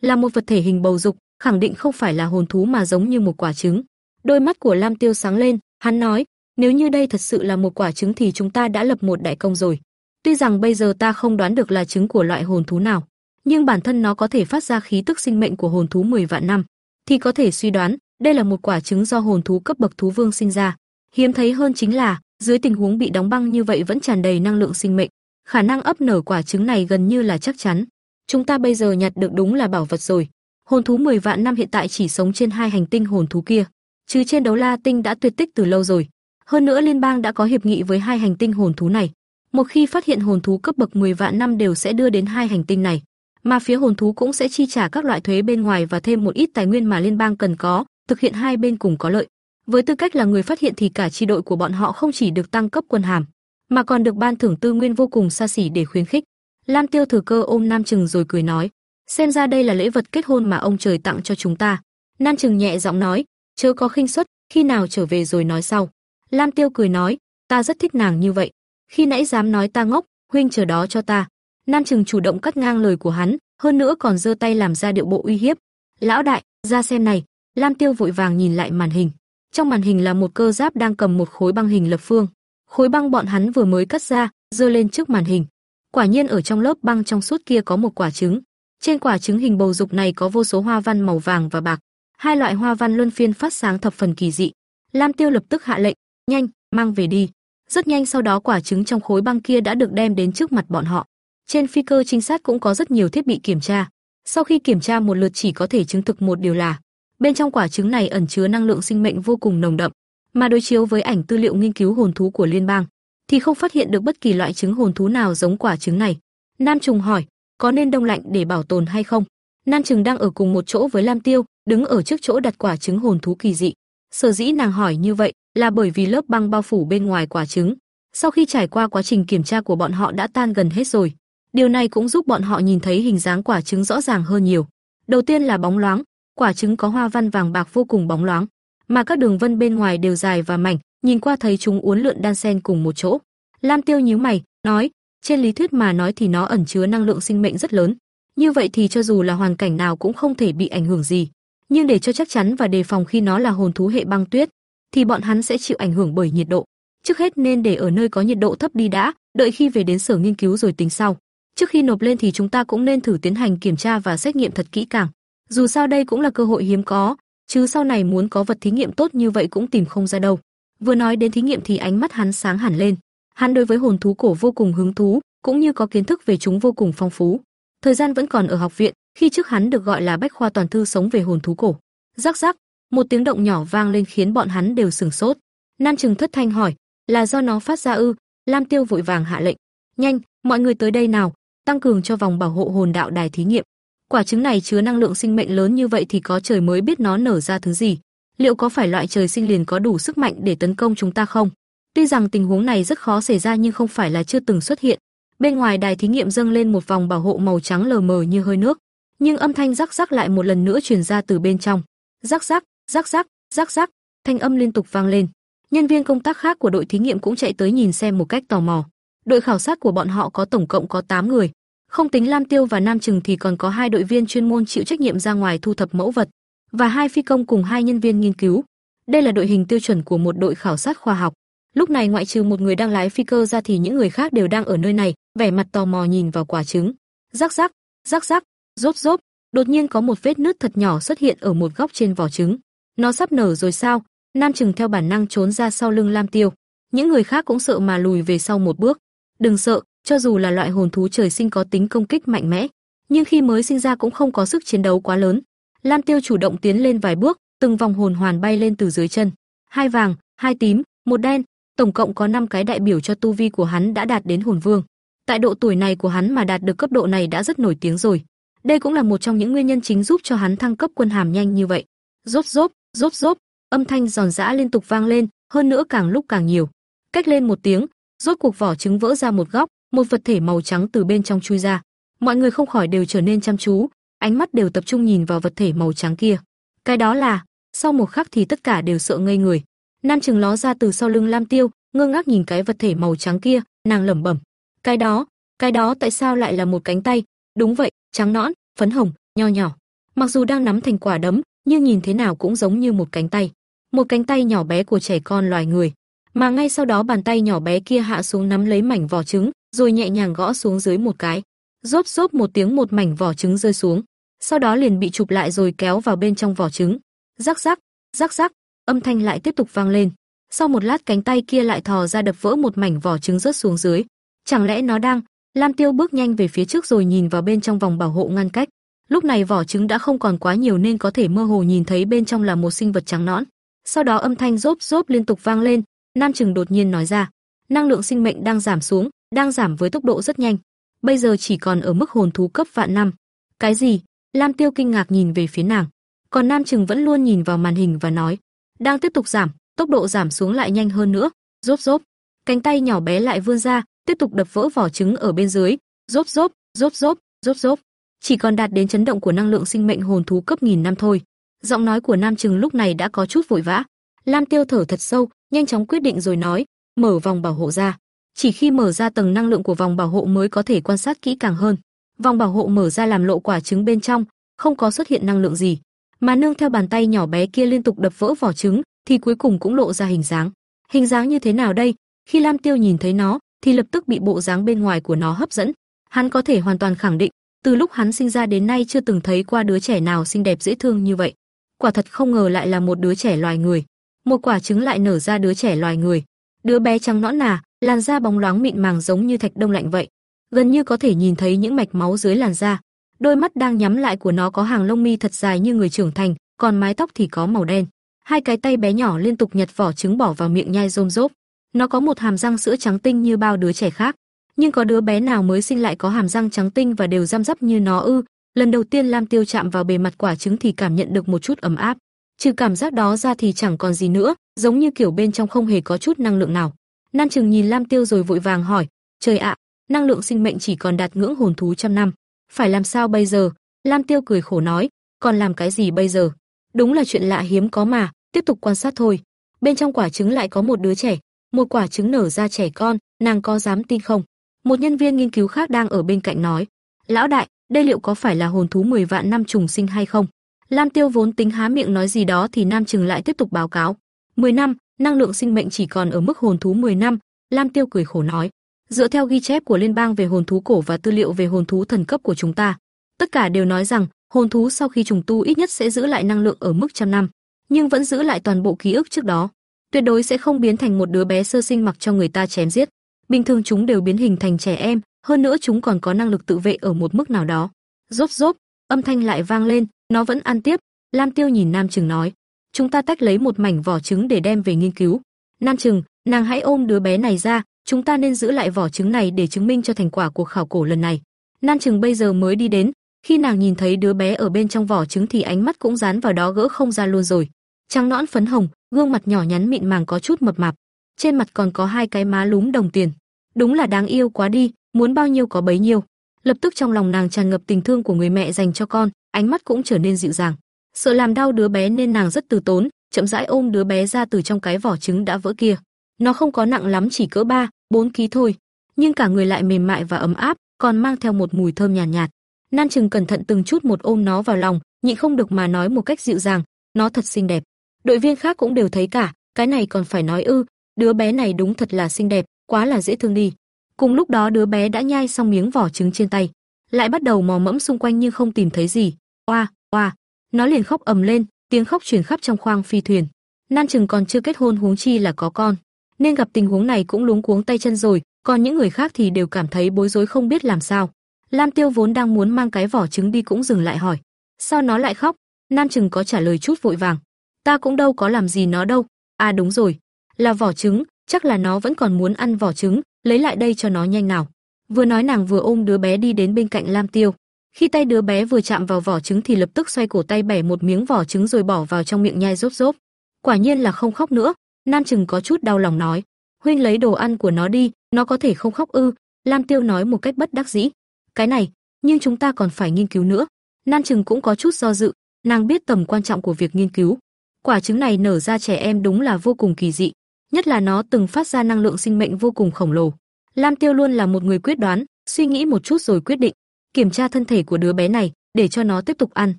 là một vật thể hình bầu dục, khẳng định không phải là hồn thú mà giống như một quả trứng. Đôi mắt của Lam Tiêu sáng lên, hắn nói, nếu như đây thật sự là một quả trứng thì chúng ta đã lập một đại công rồi. Tuy rằng bây giờ ta không đoán được là trứng của loại hồn thú nào, nhưng bản thân nó có thể phát ra khí tức sinh mệnh của hồn thú 10 vạn năm, thì có thể suy đoán đây là một quả trứng do hồn thú cấp bậc thú vương sinh ra. Hiếm thấy hơn chính là, dưới tình huống bị đóng băng như vậy vẫn tràn đầy năng lượng sinh mệnh, khả năng ấp nở quả trứng này gần như là chắc chắn. Chúng ta bây giờ nhặt được đúng là bảo vật rồi. Hồn thú 10 vạn năm hiện tại chỉ sống trên hai hành tinh hồn thú kia, chứ trên đấu la tinh đã tuyệt tích từ lâu rồi. Hơn nữa liên bang đã có hiệp nghị với hai hành tinh hồn thú này. Một khi phát hiện hồn thú cấp bậc 10 vạn năm đều sẽ đưa đến hai hành tinh này, mà phía hồn thú cũng sẽ chi trả các loại thuế bên ngoài và thêm một ít tài nguyên mà liên bang cần có, thực hiện hai bên cùng có lợi. Với tư cách là người phát hiện thì cả chi đội của bọn họ không chỉ được tăng cấp quân hàm, mà còn được ban thưởng tư nguyên vô cùng xa xỉ để khuyến khích. Lam Tiêu thừa cơ ôm Nam Trừng rồi cười nói, xem ra đây là lễ vật kết hôn mà ông trời tặng cho chúng ta. Nam Trừng nhẹ giọng nói, chớ có khinh suất, khi nào trở về rồi nói sau. Lam Tiêu cười nói, ta rất thích nàng như vậy. Khi nãy dám nói ta ngốc, huynh chờ đó cho ta. Nam Trừng chủ động cắt ngang lời của hắn, hơn nữa còn giơ tay làm ra điệu bộ uy hiếp. Lão đại, ra xem này. Lam Tiêu vội vàng nhìn lại màn hình. Trong màn hình là một cơ giáp đang cầm một khối băng hình lập phương. Khối băng bọn hắn vừa mới cắt ra, giơ lên trước màn hình. Quả nhiên ở trong lớp băng trong suốt kia có một quả trứng. Trên quả trứng hình bầu dục này có vô số hoa văn màu vàng và bạc. Hai loại hoa văn luân phiên phát sáng thập phần kỳ dị. Lam Tiêu lập tức hạ lệnh, "Nhanh, mang về đi." Rất nhanh sau đó quả trứng trong khối băng kia đã được đem đến trước mặt bọn họ. Trên phi cơ trinh sát cũng có rất nhiều thiết bị kiểm tra. Sau khi kiểm tra một lượt chỉ có thể chứng thực một điều là bên trong quả trứng này ẩn chứa năng lượng sinh mệnh vô cùng nồng đậm, mà đối chiếu với ảnh tư liệu nghiên cứu hồn thú của liên bang thì không phát hiện được bất kỳ loại trứng hồn thú nào giống quả trứng này. Nam Trùng hỏi, có nên đông lạnh để bảo tồn hay không? Nam Trừng đang ở cùng một chỗ với Lam Tiêu, đứng ở trước chỗ đặt quả trứng hồn thú kỳ dị. Sở dĩ nàng hỏi như vậy là bởi vì lớp băng bao phủ bên ngoài quả trứng, sau khi trải qua quá trình kiểm tra của bọn họ đã tan gần hết rồi. Điều này cũng giúp bọn họ nhìn thấy hình dáng quả trứng rõ ràng hơn nhiều. Đầu tiên là bóng loáng, quả trứng có hoa văn vàng bạc vô cùng bóng loáng, mà các đường vân bên ngoài đều dài và mảnh, nhìn qua thấy chúng uốn lượn đan xen cùng một chỗ. Lam Tiêu nhíu mày, nói, trên lý thuyết mà nói thì nó ẩn chứa năng lượng sinh mệnh rất lớn, Như vậy thì cho dù là hoàn cảnh nào cũng không thể bị ảnh hưởng gì. Nhưng để cho chắc chắn và đề phòng khi nó là hồn thú hệ băng tuyết, thì bọn hắn sẽ chịu ảnh hưởng bởi nhiệt độ. Trước hết nên để ở nơi có nhiệt độ thấp đi đã, đợi khi về đến sở nghiên cứu rồi tính sau. Trước khi nộp lên thì chúng ta cũng nên thử tiến hành kiểm tra và xét nghiệm thật kỹ càng. Dù sao đây cũng là cơ hội hiếm có, chứ sau này muốn có vật thí nghiệm tốt như vậy cũng tìm không ra đâu. Vừa nói đến thí nghiệm thì ánh mắt hắn sáng hẳn lên. Hắn đối với hồn thú cổ vô cùng hứng thú, cũng như có kiến thức về chúng vô cùng phong phú. Thời gian vẫn còn ở học viện, khi trước hắn được gọi là bách khoa toàn thư sống về hồn thú cổ. Rắc rắc, một tiếng động nhỏ vang lên khiến bọn hắn đều sửng sốt. Nam Trừng thất thanh hỏi, là do nó phát ra ư? Lam Tiêu vội vàng hạ lệnh, nhanh, mọi người tới đây nào, tăng cường cho vòng bảo hộ hồn đạo đài thí nghiệm. Quả trứng này chứa năng lượng sinh mệnh lớn như vậy thì có trời mới biết nó nở ra thứ gì. Liệu có phải loại trời sinh liền có đủ sức mạnh để tấn công chúng ta không? Tuy rằng tình huống này rất khó xảy ra nhưng không phải là chưa từng xuất hiện. Bên ngoài đài thí nghiệm dâng lên một vòng bảo hộ màu trắng lờ mờ như hơi nước, nhưng âm thanh rắc rắc lại một lần nữa truyền ra từ bên trong. Rắc rắc, rắc rắc, rắc rắc, thanh âm liên tục vang lên. Nhân viên công tác khác của đội thí nghiệm cũng chạy tới nhìn xem một cách tò mò. Đội khảo sát của bọn họ có tổng cộng có 8 người, không tính Lam Tiêu và Nam Trừng thì còn có hai đội viên chuyên môn chịu trách nhiệm ra ngoài thu thập mẫu vật và hai phi công cùng hai nhân viên nghiên cứu. Đây là đội hình tiêu chuẩn của một đội khảo sát khoa học. Lúc này ngoại trừ một người đang lái phi cơ ra thì những người khác đều đang ở nơi này, vẻ mặt tò mò nhìn vào quả trứng. Rắc rắc, rắc rắc, rốt rốt, đột nhiên có một vết nứt thật nhỏ xuất hiện ở một góc trên vỏ trứng. Nó sắp nở rồi sao? Nam Trừng theo bản năng trốn ra sau lưng Lam Tiêu. Những người khác cũng sợ mà lùi về sau một bước. Đừng sợ, cho dù là loại hồn thú trời sinh có tính công kích mạnh mẽ, nhưng khi mới sinh ra cũng không có sức chiến đấu quá lớn. Lam Tiêu chủ động tiến lên vài bước, từng vòng hồn hoàn bay lên từ dưới chân. Hai vàng, hai tím, một đen, tổng cộng có 5 cái đại biểu cho tu vi của hắn đã đạt đến hồn vương. Tại độ tuổi này của hắn mà đạt được cấp độ này đã rất nổi tiếng rồi. Đây cũng là một trong những nguyên nhân chính giúp cho hắn thăng cấp quân hàm nhanh như vậy. rốp rốp, rốp rốp, âm thanh giòn giã liên tục vang lên, hơn nữa càng lúc càng nhiều. Cách lên một tiếng, rốt cuộc vỏ trứng vỡ ra một góc, một vật thể màu trắng từ bên trong chui ra. Mọi người không khỏi đều trở nên chăm chú, ánh mắt đều tập trung nhìn vào vật thể màu trắng kia. Cái đó là, sau một khắc thì tất cả đều sợ ngây người. Nam Trừng ló ra từ sau lưng Lam Tiêu, ngơ ngác nhìn cái vật thể màu trắng kia, nàng lẩm bẩm, cái đó, cái đó tại sao lại là một cánh tay? Đúng vậy, trắng nõn, phấn hồng, nho nhỏ. Mặc dù đang nắm thành quả đấm, nhưng nhìn thế nào cũng giống như một cánh tay. Một cánh tay nhỏ bé của trẻ con loài người. Mà ngay sau đó bàn tay nhỏ bé kia hạ xuống nắm lấy mảnh vỏ trứng, rồi nhẹ nhàng gõ xuống dưới một cái. Rốp rốp một tiếng một mảnh vỏ trứng rơi xuống, sau đó liền bị chụp lại rồi kéo vào bên trong vỏ trứng. Rắc rắc, rắc rắc, âm thanh lại tiếp tục vang lên. Sau một lát cánh tay kia lại thò ra đập vỡ một mảnh vỏ trứng rớt xuống dưới. Chẳng lẽ nó đang? Lam Tiêu bước nhanh về phía trước rồi nhìn vào bên trong vòng bảo hộ ngăn cách. Lúc này vỏ trứng đã không còn quá nhiều nên có thể mơ hồ nhìn thấy bên trong là một sinh vật trắng nõn. Sau đó âm thanh rốp rốp liên tục vang lên, Nam Trừng đột nhiên nói ra, năng lượng sinh mệnh đang giảm xuống, đang giảm với tốc độ rất nhanh. Bây giờ chỉ còn ở mức hồn thú cấp vạn năm. Cái gì? Lam Tiêu kinh ngạc nhìn về phía nàng. Còn Nam Trừng vẫn luôn nhìn vào màn hình và nói, đang tiếp tục giảm, tốc độ giảm xuống lại nhanh hơn nữa. Rốp rốp, cánh tay nhỏ bé lại vươn ra, tiếp tục đập vỡ vỏ trứng ở bên dưới. Rốp rốp, rốp rốp, rốp rốp. Chỉ còn đạt đến chấn động của năng lượng sinh mệnh hồn thú cấp nghìn năm thôi. Giọng nói của Nam Trừng lúc này đã có chút vội vã. Lam Tiêu thở thật sâu, nhanh chóng quyết định rồi nói, mở vòng bảo hộ ra. Chỉ khi mở ra tầng năng lượng của vòng bảo hộ mới có thể quan sát kỹ càng hơn. Vòng bảo hộ mở ra làm lộ quả trứng bên trong, không có xuất hiện năng lượng gì, mà nương theo bàn tay nhỏ bé kia liên tục đập vỡ vỏ trứng, thì cuối cùng cũng lộ ra hình dáng. Hình dáng như thế nào đây? Khi Lam Tiêu nhìn thấy nó, thì lập tức bị bộ dáng bên ngoài của nó hấp dẫn. Hắn có thể hoàn toàn khẳng định, từ lúc hắn sinh ra đến nay chưa từng thấy qua đứa trẻ nào xinh đẹp dễ thương như vậy. Quả thật không ngờ lại là một đứa trẻ loài người. Một quả trứng lại nở ra đứa trẻ loài người. Đứa bé trắng nõn nà, làn da bóng loáng mịn màng giống như thạch đông lạnh vậy, gần như có thể nhìn thấy những mạch máu dưới làn da. Đôi mắt đang nhắm lại của nó có hàng lông mi thật dài như người trưởng thành, còn mái tóc thì có màu đen. Hai cái tay bé nhỏ liên tục nhặt vỏ trứng bỏ vào miệng nhai rôm rốp. Nó có một hàm răng sữa trắng tinh như bao đứa trẻ khác, nhưng có đứa bé nào mới sinh lại có hàm răng trắng tinh và đều răm rắp như nó ư? Lần đầu tiên Lam Tiêu chạm vào bề mặt quả trứng thì cảm nhận được một chút ấm áp. Trừ cảm giác đó ra thì chẳng còn gì nữa, giống như kiểu bên trong không hề có chút năng lượng nào. Nan Trừng nhìn Lam Tiêu rồi vội vàng hỏi, "Trời ạ, năng lượng sinh mệnh chỉ còn đạt ngưỡng hồn thú trăm năm, phải làm sao bây giờ?" Lam Tiêu cười khổ nói, "Còn làm cái gì bây giờ? Đúng là chuyện lạ hiếm có mà, tiếp tục quan sát thôi." Bên trong quả trứng lại có một đứa trẻ, một quả trứng nở ra trẻ con, nàng có dám tin không? Một nhân viên nghiên cứu khác đang ở bên cạnh nói, "Lão đại, đây liệu có phải là hồn thú 10 vạn năm trùng sinh hay không? Lam Tiêu vốn tính há miệng nói gì đó thì Nam Trừng lại tiếp tục báo cáo. 10 năm, năng lượng sinh mệnh chỉ còn ở mức hồn thú 10 năm, Lam Tiêu cười khổ nói. Dựa theo ghi chép của liên bang về hồn thú cổ và tư liệu về hồn thú thần cấp của chúng ta, tất cả đều nói rằng hồn thú sau khi trùng tu ít nhất sẽ giữ lại năng lượng ở mức trăm năm, nhưng vẫn giữ lại toàn bộ ký ức trước đó, tuyệt đối sẽ không biến thành một đứa bé sơ sinh mặc cho người ta chém giết. Bình thường chúng đều biến hình thành trẻ em, hơn nữa chúng còn có năng lực tự vệ ở một mức nào đó. Rốt rốt, âm thanh lại vang lên, nó vẫn ăn tiếp. Lam Tiêu nhìn Nam Trừng nói, chúng ta tách lấy một mảnh vỏ trứng để đem về nghiên cứu. Nam Trừng, nàng hãy ôm đứa bé này ra, chúng ta nên giữ lại vỏ trứng này để chứng minh cho thành quả cuộc khảo cổ lần này. Nam Trừng bây giờ mới đi đến, khi nàng nhìn thấy đứa bé ở bên trong vỏ trứng thì ánh mắt cũng dán vào đó gỡ không ra luôn rồi. Trắng nõn phấn hồng, gương mặt nhỏ nhắn mịn màng có chút mập mạp, trên mặt còn có hai cái má lúm đồng tiền. Đúng là đáng yêu quá đi, muốn bao nhiêu có bấy nhiêu. Lập tức trong lòng nàng tràn ngập tình thương của người mẹ dành cho con, ánh mắt cũng trở nên dịu dàng. Sợ làm đau đứa bé nên nàng rất từ tốn, chậm rãi ôm đứa bé ra từ trong cái vỏ trứng đã vỡ kia. Nó không có nặng lắm chỉ cỡ 3, 4 ký thôi, nhưng cả người lại mềm mại và ấm áp, còn mang theo một mùi thơm nhàn nhạt, nhạt. Nan Trừng cẩn thận từng chút một ôm nó vào lòng, nhịn không được mà nói một cách dịu dàng, nó thật xinh đẹp. Đội viên khác cũng đều thấy cả, cái này còn phải nói ư, đứa bé này đúng thật là xinh đẹp, quá là dễ thương đi. Cùng lúc đó đứa bé đã nhai xong miếng vỏ trứng trên tay, lại bắt đầu mò mẫm xung quanh nhưng không tìm thấy gì. Oa, oa, nó liền khóc ầm lên, tiếng khóc truyền khắp trong khoang phi thuyền. Nan Trừng còn chưa kết hôn huống chi là có con, nên gặp tình huống này cũng luống cuống tay chân rồi, còn những người khác thì đều cảm thấy bối rối không biết làm sao. Lam Tiêu vốn đang muốn mang cái vỏ trứng đi cũng dừng lại hỏi, sao nó lại khóc? Nan Trừng có trả lời chút vội vàng, ta cũng đâu có làm gì nó đâu. À đúng rồi, là vỏ trứng, chắc là nó vẫn còn muốn ăn vỏ trứng, lấy lại đây cho nó nhanh nào. Vừa nói nàng vừa ôm đứa bé đi đến bên cạnh Lam Tiêu. Khi tay đứa bé vừa chạm vào vỏ trứng thì lập tức xoay cổ tay bẻ một miếng vỏ trứng rồi bỏ vào trong miệng nhai rốp rốp. Quả nhiên là không khóc nữa, Nam Trừng có chút đau lòng nói, huynh lấy đồ ăn của nó đi, nó có thể không khóc ư? Lam Tiêu nói một cách bất đắc dĩ. Cái này, nhưng chúng ta còn phải nghiên cứu nữa. Nam Trừng cũng có chút do dự, nàng biết tầm quan trọng của việc nghiên cứu. Quả trứng này nở ra trẻ em đúng là vô cùng kỳ dị, nhất là nó từng phát ra năng lượng sinh mệnh vô cùng khổng lồ. Lam Tiêu luôn là một người quyết đoán, suy nghĩ một chút rồi quyết định, kiểm tra thân thể của đứa bé này, để cho nó tiếp tục ăn.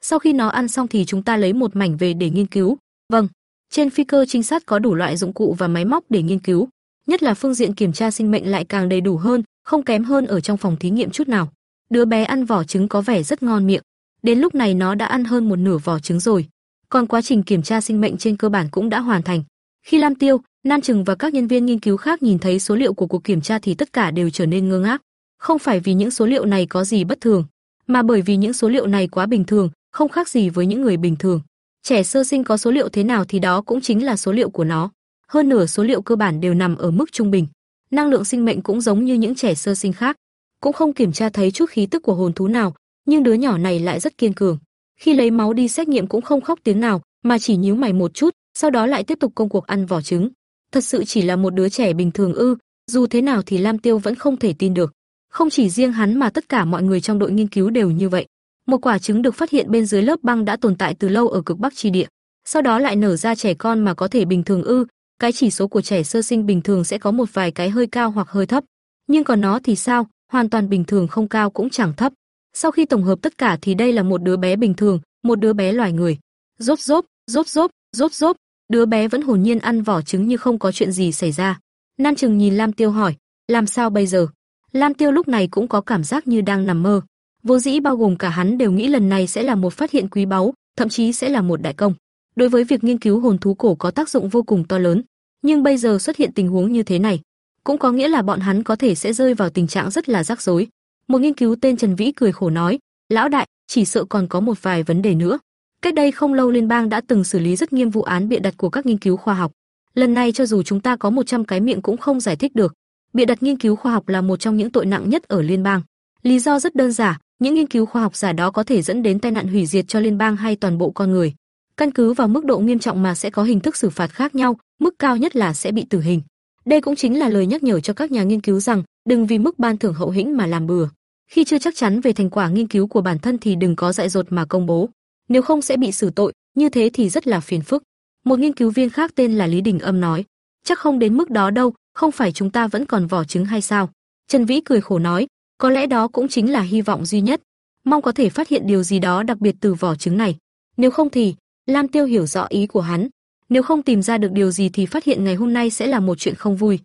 Sau khi nó ăn xong thì chúng ta lấy một mảnh về để nghiên cứu. Vâng. Trên phi cơ trinh sát có đủ loại dụng cụ và máy móc để nghiên cứu, nhất là phương diện kiểm tra sinh mệnh lại càng đầy đủ hơn, không kém hơn ở trong phòng thí nghiệm chút nào. Đứa bé ăn vỏ trứng có vẻ rất ngon miệng. Đến lúc này nó đã ăn hơn một nửa vỏ trứng rồi. Còn quá trình kiểm tra sinh mệnh trên cơ bản cũng đã hoàn thành. Khi Lam Tiêu, Nam Trừng và các nhân viên nghiên cứu khác nhìn thấy số liệu của cuộc kiểm tra thì tất cả đều trở nên ngơ ngác. Không phải vì những số liệu này có gì bất thường, mà bởi vì những số liệu này quá bình thường, không khác gì với những người bình thường. Trẻ sơ sinh có số liệu thế nào thì đó cũng chính là số liệu của nó. Hơn nửa số liệu cơ bản đều nằm ở mức trung bình. Năng lượng sinh mệnh cũng giống như những trẻ sơ sinh khác, cũng không kiểm tra thấy chút khí tức của hồn thú nào, nhưng đứa nhỏ này lại rất kiên cường. Khi lấy máu đi xét nghiệm cũng không khóc tiếng nào, mà chỉ nhíu mày một chút, sau đó lại tiếp tục công cuộc ăn vỏ trứng. Thật sự chỉ là một đứa trẻ bình thường ư? Dù thế nào thì Lam Tiêu vẫn không thể tin được. Không chỉ riêng hắn mà tất cả mọi người trong đội nghiên cứu đều như vậy. Một quả trứng được phát hiện bên dưới lớp băng đã tồn tại từ lâu ở cực bắc chi địa, sau đó lại nở ra trẻ con mà có thể bình thường ư? Cái chỉ số của trẻ sơ sinh bình thường sẽ có một vài cái hơi cao hoặc hơi thấp, nhưng còn nó thì sao? Hoàn toàn bình thường không cao cũng chẳng thấp. Sau khi tổng hợp tất cả thì đây là một đứa bé bình thường, một đứa bé loài người. rốp rốp, rốp rốp, rốp rốp, đứa bé vẫn hồn nhiên ăn vỏ trứng như không có chuyện gì xảy ra. Nan Trừng nhìn Lam Tiêu hỏi, làm sao bây giờ? Lam Tiêu lúc này cũng có cảm giác như đang nằm mơ. Vô dĩ bao gồm cả hắn đều nghĩ lần này sẽ là một phát hiện quý báu, thậm chí sẽ là một đại công. Đối với việc nghiên cứu hồn thú cổ có tác dụng vô cùng to lớn, nhưng bây giờ xuất hiện tình huống như thế này, cũng có nghĩa là bọn hắn có thể sẽ rơi vào tình trạng rất là rắc rối. Một nghiên cứu tên Trần Vĩ cười khổ nói, "Lão đại, chỉ sợ còn có một vài vấn đề nữa." Cách đây không lâu liên bang đã từng xử lý rất nghiêm vụ án bịa đặt của các nghiên cứu khoa học. Lần này cho dù chúng ta có 100 cái miệng cũng không giải thích được. Bịa đặt nghiên cứu khoa học là một trong những tội nặng nhất ở liên bang. Lý do rất đơn giản, những nghiên cứu khoa học giả đó có thể dẫn đến tai nạn hủy diệt cho liên bang hay toàn bộ con người. Căn cứ vào mức độ nghiêm trọng mà sẽ có hình thức xử phạt khác nhau, mức cao nhất là sẽ bị tử hình. Đây cũng chính là lời nhắc nhở cho các nhà nghiên cứu rằng, đừng vì mức ban thưởng hậu hĩnh mà làm bừa. Khi chưa chắc chắn về thành quả nghiên cứu của bản thân thì đừng có dại dột mà công bố nếu không sẽ bị xử tội, như thế thì rất là phiền phức. Một nghiên cứu viên khác tên là Lý Đình Âm nói, chắc không đến mức đó đâu, không phải chúng ta vẫn còn vỏ trứng hay sao? Trần Vĩ cười khổ nói, có lẽ đó cũng chính là hy vọng duy nhất. mong có thể phát hiện điều gì đó đặc biệt từ vỏ trứng này. Nếu không thì, Lam Tiêu hiểu rõ ý của hắn, nếu không tìm ra được điều gì thì phát hiện ngày hôm nay sẽ là một chuyện không vui.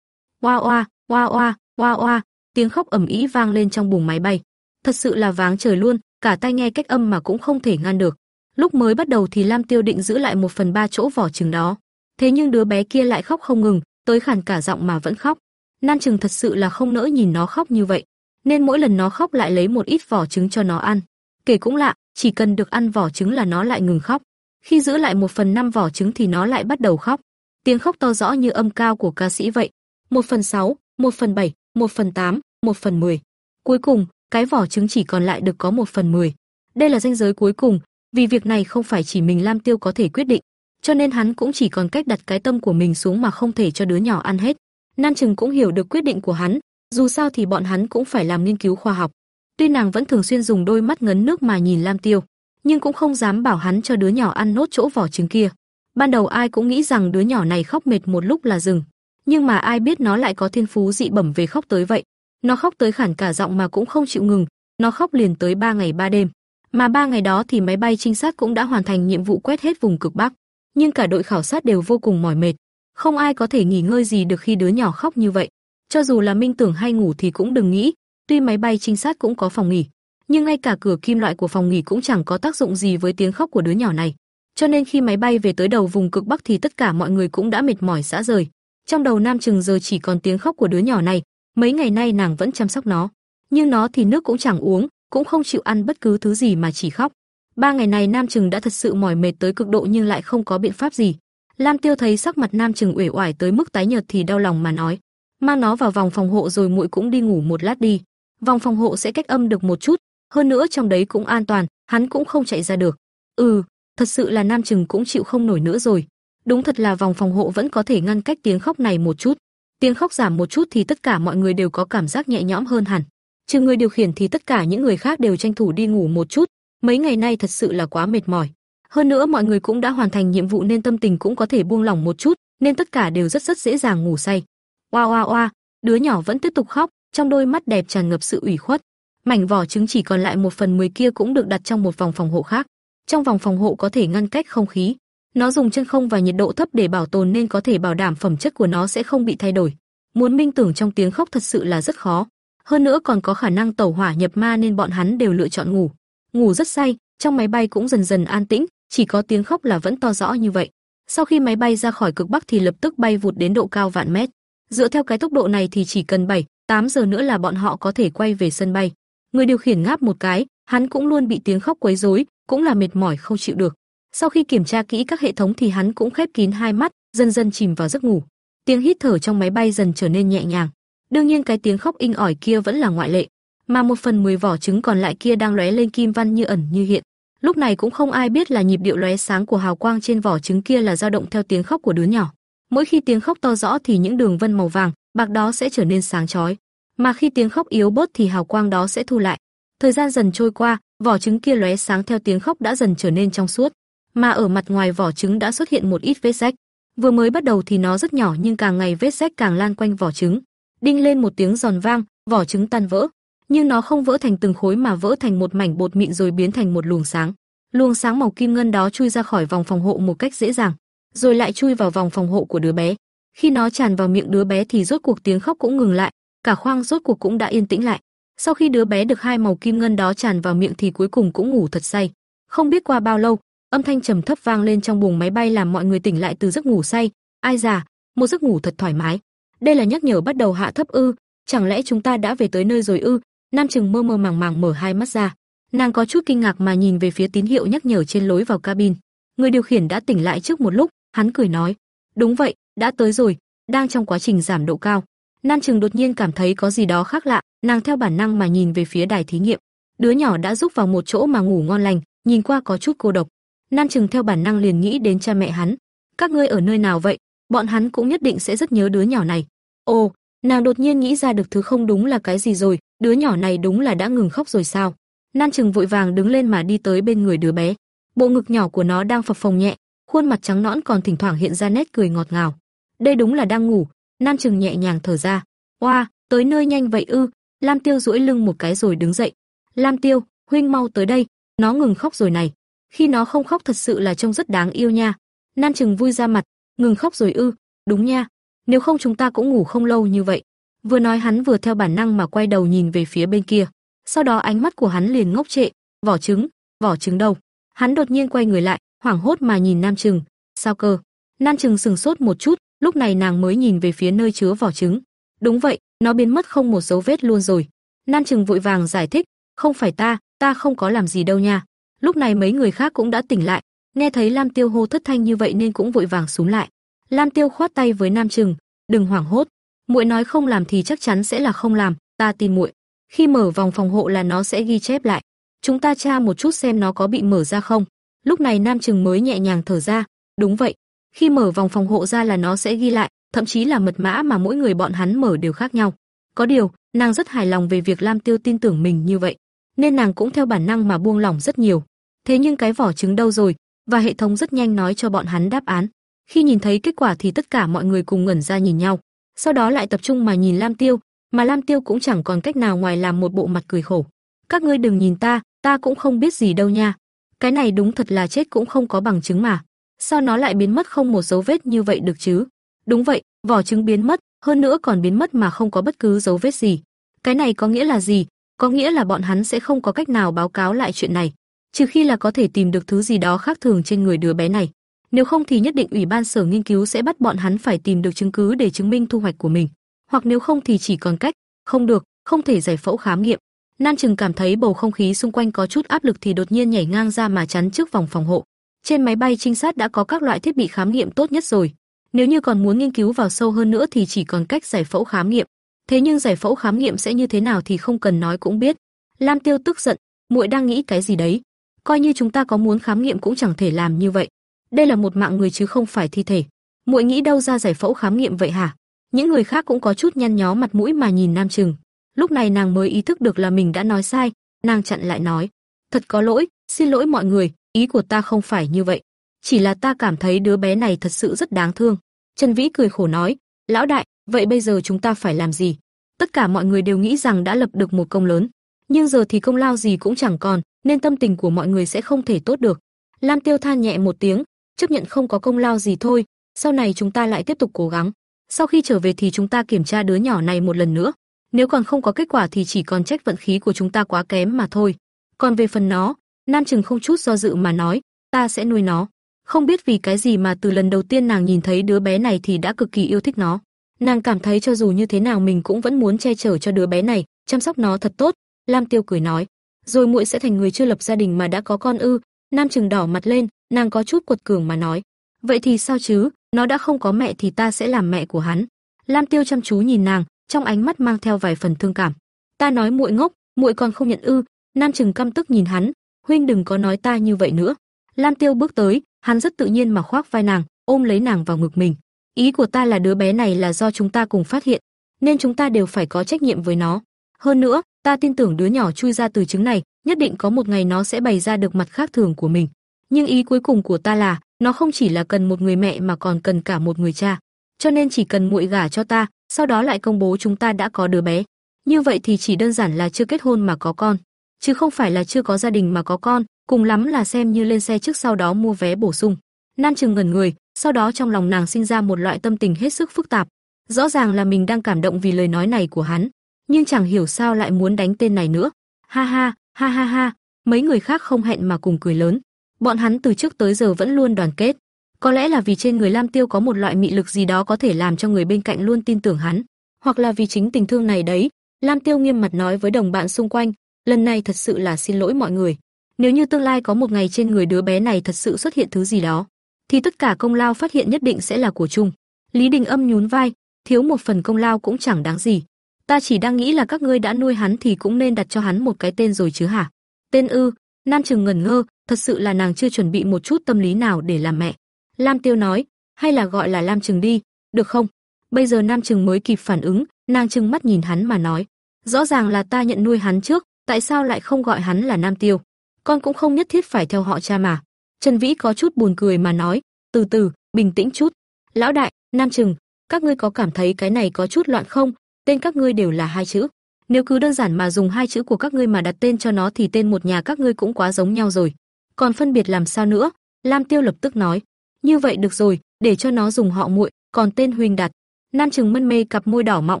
Oa oa, oa oa, oa oa, tiếng khóc ầm ĩ vang lên trong buồng máy bay. Thật sự là váng trời luôn, cả tai nghe cách âm mà cũng không thể ngăn được. Lúc mới bắt đầu thì Lam Tiêu định giữ lại một phần ba chỗ vỏ trứng đó, thế nhưng đứa bé kia lại khóc không ngừng, tới khàn cả giọng mà vẫn khóc. Nan Trừng thật sự là không nỡ nhìn nó khóc như vậy, nên mỗi lần nó khóc lại lấy một ít vỏ trứng cho nó ăn. Kể cũng lạ, chỉ cần được ăn vỏ trứng là nó lại ngừng khóc. Khi giữ lại một phần năm vỏ trứng thì nó lại bắt đầu khóc. Tiếng khóc to rõ như âm cao của ca sĩ vậy. Một phần sáu, một phần bảy, một phần tám, một phần mười. Cuối cùng, cái vỏ trứng chỉ còn lại được có một phần mười. Đây là ranh giới cuối cùng, vì việc này không phải chỉ mình Lam Tiêu có thể quyết định, cho nên hắn cũng chỉ còn cách đặt cái tâm của mình xuống mà không thể cho đứa nhỏ ăn hết. Nan Trừng cũng hiểu được quyết định của hắn, dù sao thì bọn hắn cũng phải làm nghiên cứu khoa học. Tuy nàng vẫn thường xuyên dùng đôi mắt ngấn nước mà nhìn Lam Tiêu, nhưng cũng không dám bảo hắn cho đứa nhỏ ăn nốt chỗ vỏ trứng kia. Ban đầu ai cũng nghĩ rằng đứa nhỏ này khóc mệt một lúc là dừng, nhưng mà ai biết nó lại có thiên phú dị bẩm về khóc tới vậy. Nó khóc tới khản cả giọng mà cũng không chịu ngừng, nó khóc liền tới ba ngày ba đêm. Mà ba ngày đó thì máy bay trinh sát cũng đã hoàn thành nhiệm vụ quét hết vùng cực Bắc, nhưng cả đội khảo sát đều vô cùng mỏi mệt, không ai có thể nghỉ ngơi gì được khi đứa nhỏ khóc như vậy. Cho dù là Minh Tưởng hay ngủ thì cũng đừng nghĩ, tuy máy bay trinh sát cũng có phòng nghỉ, nhưng ngay cả cửa kim loại của phòng nghỉ cũng chẳng có tác dụng gì với tiếng khóc của đứa nhỏ này. Cho nên khi máy bay về tới đầu vùng cực Bắc thì tất cả mọi người cũng đã mệt mỏi xã rời. Trong đầu Nam Trừng giờ chỉ còn tiếng khóc của đứa nhỏ này, mấy ngày nay nàng vẫn chăm sóc nó, nhưng nó thì nước cũng chẳng uống, cũng không chịu ăn bất cứ thứ gì mà chỉ khóc. Ba ngày này Nam Trừng đã thật sự mỏi mệt tới cực độ nhưng lại không có biện pháp gì. Lam Tiêu thấy sắc mặt Nam Trừng uể oải tới mức tái nhợt thì đau lòng mà nói: "Mang nó vào vòng phòng hộ rồi muội cũng đi ngủ một lát đi. Vòng phòng hộ sẽ cách âm được một chút, hơn nữa trong đấy cũng an toàn, hắn cũng không chạy ra được." "Ừ, thật sự là Nam Trừng cũng chịu không nổi nữa rồi. Đúng thật là vòng phòng hộ vẫn có thể ngăn cách tiếng khóc này một chút. Tiếng khóc giảm một chút thì tất cả mọi người đều có cảm giác nhẹ nhõm hơn hẳn. Trừ người điều khiển thì tất cả những người khác đều tranh thủ đi ngủ một chút, mấy ngày nay thật sự là quá mệt mỏi. Hơn nữa mọi người cũng đã hoàn thành nhiệm vụ nên tâm tình cũng có thể buông lỏng một chút, nên tất cả đều rất rất dễ dàng ngủ say. Oa oa oa, đứa nhỏ vẫn tiếp tục khóc, trong đôi mắt đẹp tràn ngập sự ủy khuất. Mảnh vỏ trứng chỉ còn lại một phần mười kia cũng được đặt trong một vòng phòng hộ khác. Trong vòng phòng hộ có thể ngăn cách không khí. Nó dùng chân không và nhiệt độ thấp để bảo tồn nên có thể bảo đảm phẩm chất của nó sẽ không bị thay đổi. Muốn minh tưởng trong tiếng khóc thật sự là rất khó. Hơn nữa còn có khả năng tẩu hỏa nhập ma nên bọn hắn đều lựa chọn ngủ. Ngủ rất say, trong máy bay cũng dần dần an tĩnh, chỉ có tiếng khóc là vẫn to rõ như vậy. Sau khi máy bay ra khỏi cực bắc thì lập tức bay vụt đến độ cao vạn mét. Dựa theo cái tốc độ này thì chỉ cần 7, 8 giờ nữa là bọn họ có thể quay về sân bay. Người điều khiển ngáp một cái, hắn cũng luôn bị tiếng khóc quấy rối, cũng là mệt mỏi không chịu được. Sau khi kiểm tra kỹ các hệ thống thì hắn cũng khép kín hai mắt, dần dần chìm vào giấc ngủ. Tiếng hít thở trong máy bay dần trở nên nhẹ nhàng. Đương nhiên cái tiếng khóc inh ỏi kia vẫn là ngoại lệ, mà một phần mười vỏ trứng còn lại kia đang lóe lên kim văn như ẩn như hiện. Lúc này cũng không ai biết là nhịp điệu lóe sáng của hào quang trên vỏ trứng kia là dao động theo tiếng khóc của đứa nhỏ. Mỗi khi tiếng khóc to rõ thì những đường vân màu vàng, bạc đó sẽ trở nên sáng chói, mà khi tiếng khóc yếu bớt thì hào quang đó sẽ thu lại. Thời gian dần trôi qua, vỏ trứng kia lóe sáng theo tiếng khóc đã dần trở nên trong suốt, mà ở mặt ngoài vỏ trứng đã xuất hiện một ít vết rách. Vừa mới bắt đầu thì nó rất nhỏ nhưng càng ngày vết rách càng lan quanh vỏ trứng. Đinh lên một tiếng giòn vang, vỏ trứng tan vỡ, nhưng nó không vỡ thành từng khối mà vỡ thành một mảnh bột mịn rồi biến thành một luồng sáng. Luồng sáng màu kim ngân đó chui ra khỏi vòng phòng hộ một cách dễ dàng, rồi lại chui vào vòng phòng hộ của đứa bé. Khi nó tràn vào miệng đứa bé thì rốt cuộc tiếng khóc cũng ngừng lại, cả khoang rốt cuộc cũng đã yên tĩnh lại. Sau khi đứa bé được hai màu kim ngân đó tràn vào miệng thì cuối cùng cũng ngủ thật say. Không biết qua bao lâu, âm thanh trầm thấp vang lên trong buồng máy bay làm mọi người tỉnh lại từ giấc ngủ say. Ai già, một giấc ngủ thật thoải mái. Đây là nhắc nhở bắt đầu hạ thấp ư? Chẳng lẽ chúng ta đã về tới nơi rồi ư? Nam Trừng mơ mơ màng màng mở hai mắt ra. Nàng có chút kinh ngạc mà nhìn về phía tín hiệu nhắc nhở trên lối vào cabin. Người điều khiển đã tỉnh lại trước một lúc, hắn cười nói: "Đúng vậy, đã tới rồi, đang trong quá trình giảm độ cao." Nam Trừng đột nhiên cảm thấy có gì đó khác lạ, nàng theo bản năng mà nhìn về phía đài thí nghiệm. Đứa nhỏ đã rúc vào một chỗ mà ngủ ngon lành, nhìn qua có chút cô độc. Nam Trừng theo bản năng liền nghĩ đến cha mẹ hắn. Các ngươi ở nơi nào vậy? Bọn hắn cũng nhất định sẽ rất nhớ đứa nhỏ này. Ồ, nàng đột nhiên nghĩ ra được thứ không đúng là cái gì rồi, đứa nhỏ này đúng là đã ngừng khóc rồi sao? Nan Trừng vội vàng đứng lên mà đi tới bên người đứa bé. Bộ ngực nhỏ của nó đang phập phồng nhẹ, khuôn mặt trắng nõn còn thỉnh thoảng hiện ra nét cười ngọt ngào. Đây đúng là đang ngủ, Nan Trừng nhẹ nhàng thở ra. Oa, tới nơi nhanh vậy ư? Lam Tiêu duỗi lưng một cái rồi đứng dậy. Lam Tiêu, huynh mau tới đây, nó ngừng khóc rồi này. Khi nó không khóc thật sự là trông rất đáng yêu nha. Nan Trừng vui ra mặt, ngừng khóc rồi ư? Đúng nha, nếu không chúng ta cũng ngủ không lâu như vậy. Vừa nói hắn vừa theo bản năng mà quay đầu nhìn về phía bên kia. Sau đó ánh mắt của hắn liền ngốc trệ, vỏ trứng, vỏ trứng đâu? Hắn đột nhiên quay người lại, hoảng hốt mà nhìn Nam Trừng, sao cơ? Nam Trừng sừng sốt một chút, lúc này nàng mới nhìn về phía nơi chứa vỏ trứng. Đúng vậy, nó biến mất không một dấu vết luôn rồi. Nam Trừng vội vàng giải thích, không phải ta, ta không có làm gì đâu nha. Lúc này mấy người khác cũng đã tỉnh lại, nghe thấy Lam Tiêu hô thất thanh như vậy nên cũng vội vàng xuống lại. Lam Tiêu khoát tay với Nam Trừng, đừng hoảng hốt, muội nói không làm thì chắc chắn sẽ là không làm, ta tin muội. Khi mở vòng phòng hộ là nó sẽ ghi chép lại. Chúng ta tra một chút xem nó có bị mở ra không. Lúc này Nam Trừng mới nhẹ nhàng thở ra, đúng vậy, khi mở vòng phòng hộ ra là nó sẽ ghi lại, thậm chí là mật mã mà mỗi người bọn hắn mở đều khác nhau. Có điều, nàng rất hài lòng về việc Lam Tiêu tin tưởng mình như vậy, nên nàng cũng theo bản năng mà buông lỏng rất nhiều. Thế nhưng cái vỏ trứng đâu rồi? Và hệ thống rất nhanh nói cho bọn hắn đáp án. Khi nhìn thấy kết quả thì tất cả mọi người cùng ngẩn ra nhìn nhau, sau đó lại tập trung mà nhìn Lam Tiêu, mà Lam Tiêu cũng chẳng còn cách nào ngoài làm một bộ mặt cười khổ. Các ngươi đừng nhìn ta, ta cũng không biết gì đâu nha. Cái này đúng thật là chết cũng không có bằng chứng mà. Sao nó lại biến mất không một dấu vết như vậy được chứ? Đúng vậy, vỏ trứng biến mất, hơn nữa còn biến mất mà không có bất cứ dấu vết gì. Cái này có nghĩa là gì? Có nghĩa là bọn hắn sẽ không có cách nào báo cáo lại chuyện này, trừ khi là có thể tìm được thứ gì đó khác thường trên người đứa bé này. Nếu không thì nhất định ủy ban sở nghiên cứu sẽ bắt bọn hắn phải tìm được chứng cứ để chứng minh thu hoạch của mình, hoặc nếu không thì chỉ còn cách, không được, không thể giải phẫu khám nghiệm. Nan Trừng cảm thấy bầu không khí xung quanh có chút áp lực thì đột nhiên nhảy ngang ra mà chắn trước vòng phòng hộ. Trên máy bay trinh sát đã có các loại thiết bị khám nghiệm tốt nhất rồi. Nếu như còn muốn nghiên cứu vào sâu hơn nữa thì chỉ còn cách giải phẫu khám nghiệm. Thế nhưng giải phẫu khám nghiệm sẽ như thế nào thì không cần nói cũng biết. Lam Tiêu tức giận, muội đang nghĩ cái gì đấy? Coi như chúng ta có muốn khám nghiệm cũng chẳng thể làm như vậy. Đây là một mạng người chứ không phải thi thể. Muội nghĩ đâu ra giải phẫu khám nghiệm vậy hả? Những người khác cũng có chút nhăn nhó mặt mũi mà nhìn Nam Trừng. Lúc này nàng mới ý thức được là mình đã nói sai, nàng chặn lại nói: "Thật có lỗi, xin lỗi mọi người, ý của ta không phải như vậy, chỉ là ta cảm thấy đứa bé này thật sự rất đáng thương." Trần Vĩ cười khổ nói: "Lão đại, vậy bây giờ chúng ta phải làm gì?" Tất cả mọi người đều nghĩ rằng đã lập được một công lớn, nhưng giờ thì công lao gì cũng chẳng còn, nên tâm tình của mọi người sẽ không thể tốt được. Lam Tiêu than nhẹ một tiếng, chấp nhận không có công lao gì thôi, sau này chúng ta lại tiếp tục cố gắng. Sau khi trở về thì chúng ta kiểm tra đứa nhỏ này một lần nữa. Nếu còn không có kết quả thì chỉ còn trách vận khí của chúng ta quá kém mà thôi. Còn về phần nó, Nam Trừng không chút do dự mà nói, ta sẽ nuôi nó. Không biết vì cái gì mà từ lần đầu tiên nàng nhìn thấy đứa bé này thì đã cực kỳ yêu thích nó. Nàng cảm thấy cho dù như thế nào mình cũng vẫn muốn che chở cho đứa bé này, chăm sóc nó thật tốt. Lam Tiêu cười nói, rồi muội sẽ thành người chưa lập gia đình mà đã có con ư? Nam Trừng đỏ mặt lên, nàng có chút quật cường mà nói, vậy thì sao chứ, nó đã không có mẹ thì ta sẽ làm mẹ của hắn. Lam Tiêu chăm chú nhìn nàng, trong ánh mắt mang theo vài phần thương cảm. Ta nói muội ngốc, muội còn không nhận ư? Nam Trừng căm tức nhìn hắn, huynh đừng có nói ta như vậy nữa. Lam Tiêu bước tới, hắn rất tự nhiên mà khoác vai nàng, ôm lấy nàng vào ngực mình. Ý của ta là đứa bé này là do chúng ta cùng phát hiện, nên chúng ta đều phải có trách nhiệm với nó. Hơn nữa, ta tin tưởng đứa nhỏ chui ra từ trứng này, nhất định có một ngày nó sẽ bày ra được mặt khác thường của mình. Nhưng ý cuối cùng của ta là, nó không chỉ là cần một người mẹ mà còn cần cả một người cha. Cho nên chỉ cần muội gả cho ta, sau đó lại công bố chúng ta đã có đứa bé. Như vậy thì chỉ đơn giản là chưa kết hôn mà có con, chứ không phải là chưa có gia đình mà có con, cùng lắm là xem như lên xe trước sau đó mua vé bổ sung. Nan Trừng ngẩn người, sau đó trong lòng nàng sinh ra một loại tâm tình hết sức phức tạp. Rõ ràng là mình đang cảm động vì lời nói này của hắn, nhưng chẳng hiểu sao lại muốn đánh tên này nữa. Ha ha, ha ha ha, mấy người khác không hẹn mà cùng cười lớn. Bọn hắn từ trước tới giờ vẫn luôn đoàn kết. Có lẽ là vì trên người Lam Tiêu có một loại mị lực gì đó có thể làm cho người bên cạnh luôn tin tưởng hắn, hoặc là vì chính tình thương này đấy. Lam Tiêu nghiêm mặt nói với đồng bạn xung quanh, lần này thật sự là xin lỗi mọi người. Nếu như tương lai có một ngày trên người đứa bé này thật sự xuất hiện thứ gì đó, thì tất cả công lao phát hiện nhất định sẽ là của chung. Lý Đình Âm nhún vai, thiếu một phần công lao cũng chẳng đáng gì. Ta chỉ đang nghĩ là các ngươi đã nuôi hắn thì cũng nên đặt cho hắn một cái tên rồi chứ hả? Tên ư? Nam Trừng ngẩn ngơ, thật sự là nàng chưa chuẩn bị một chút tâm lý nào để làm mẹ. Lam Tiêu nói, hay là gọi là Lam Trừng đi, được không? Bây giờ Nam Trừng mới kịp phản ứng, nàng trừng mắt nhìn hắn mà nói, rõ ràng là ta nhận nuôi hắn trước, tại sao lại không gọi hắn là Nam Tiêu? Con cũng không nhất thiết phải theo họ cha mà. Trần Vĩ có chút buồn cười mà nói, từ từ, bình tĩnh chút. Lão đại, Nam Trừng, các ngươi có cảm thấy cái này có chút loạn không? Tên các ngươi đều là hai chữ. Nếu cứ đơn giản mà dùng hai chữ của các ngươi mà đặt tên cho nó thì tên một nhà các ngươi cũng quá giống nhau rồi. Còn phân biệt làm sao nữa? Lam Tiêu lập tức nói, như vậy được rồi, để cho nó dùng họ muội, còn tên huynh đặt. Nam Trừng mân mê cặp môi đỏ mọng,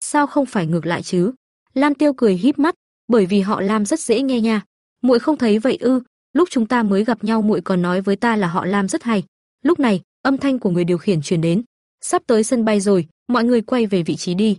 sao không phải ngược lại chứ? Lam Tiêu cười híp mắt, bởi vì họ Lam rất dễ nghe nha. Muội không thấy vậy ư? Lúc chúng ta mới gặp nhau muội còn nói với ta là họ Lam rất hay. Lúc này, âm thanh của người điều khiển truyền đến. Sắp tới sân bay rồi, mọi người quay về vị trí đi.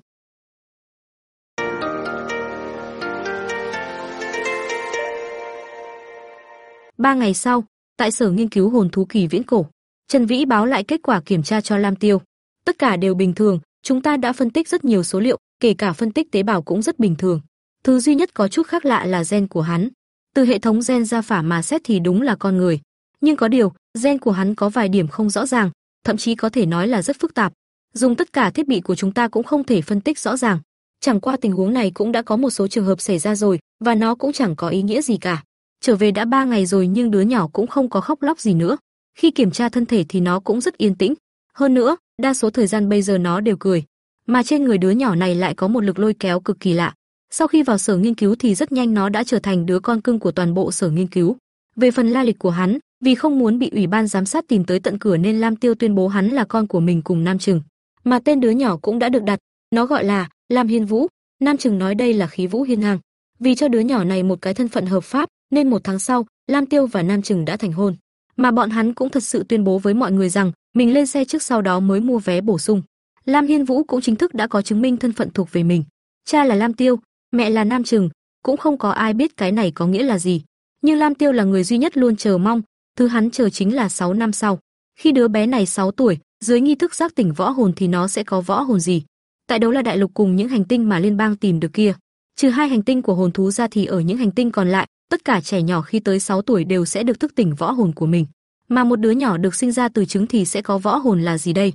Ba ngày sau, tại sở nghiên cứu hồn thú kỳ viễn cổ, Trần Vĩ báo lại kết quả kiểm tra cho Lam Tiêu. Tất cả đều bình thường, chúng ta đã phân tích rất nhiều số liệu, kể cả phân tích tế bào cũng rất bình thường. Thứ duy nhất có chút khác lạ là gen của hắn. Từ hệ thống gen ra phả mà xét thì đúng là con người, nhưng có điều, gen của hắn có vài điểm không rõ ràng, thậm chí có thể nói là rất phức tạp. Dùng tất cả thiết bị của chúng ta cũng không thể phân tích rõ ràng. Chẳng qua tình huống này cũng đã có một số trường hợp xảy ra rồi, và nó cũng chẳng có ý nghĩa gì cả. Trở về đã ba ngày rồi nhưng đứa nhỏ cũng không có khóc lóc gì nữa. Khi kiểm tra thân thể thì nó cũng rất yên tĩnh. Hơn nữa, đa số thời gian bây giờ nó đều cười. Mà trên người đứa nhỏ này lại có một lực lôi kéo cực kỳ lạ. Sau khi vào sở nghiên cứu thì rất nhanh nó đã trở thành đứa con cưng của toàn bộ sở nghiên cứu. Về phần la lịch của hắn, vì không muốn bị ủy ban giám sát tìm tới tận cửa nên Lam Tiêu tuyên bố hắn là con của mình cùng Nam Trừng. Mà tên đứa nhỏ cũng đã được đặt, nó gọi là Lam Hiên Vũ. Nam Trừng nói đây là khí vũ hiên ngang. Vì cho đứa nhỏ này một cái thân phận hợp pháp, nên một tháng sau, Lam Tiêu và Nam Trừng đã thành hôn. Mà bọn hắn cũng thật sự tuyên bố với mọi người rằng mình lên xe trước sau đó mới mua vé bổ sung. Lam Hiên Vũ cũng chính thức đã có chứng minh thân phận thuộc về mình. Cha là Lam Tiêu, mẹ là Nam Trừng, cũng không có ai biết cái này có nghĩa là gì. Nhưng Lam Tiêu là người duy nhất luôn chờ mong, thứ hắn chờ chính là 6 năm sau. Khi đứa bé này 6 tuổi, dưới nghi thức giác tỉnh võ hồn thì nó sẽ có võ hồn gì? Tại đâu là đại lục cùng những hành tinh mà liên bang tìm được kia. Trừ hai hành tinh của hồn thú ra thì ở những hành tinh còn lại, tất cả trẻ nhỏ khi tới 6 tuổi đều sẽ được thức tỉnh võ hồn của mình. Mà một đứa nhỏ được sinh ra từ trứng thì sẽ có võ hồn là gì đây?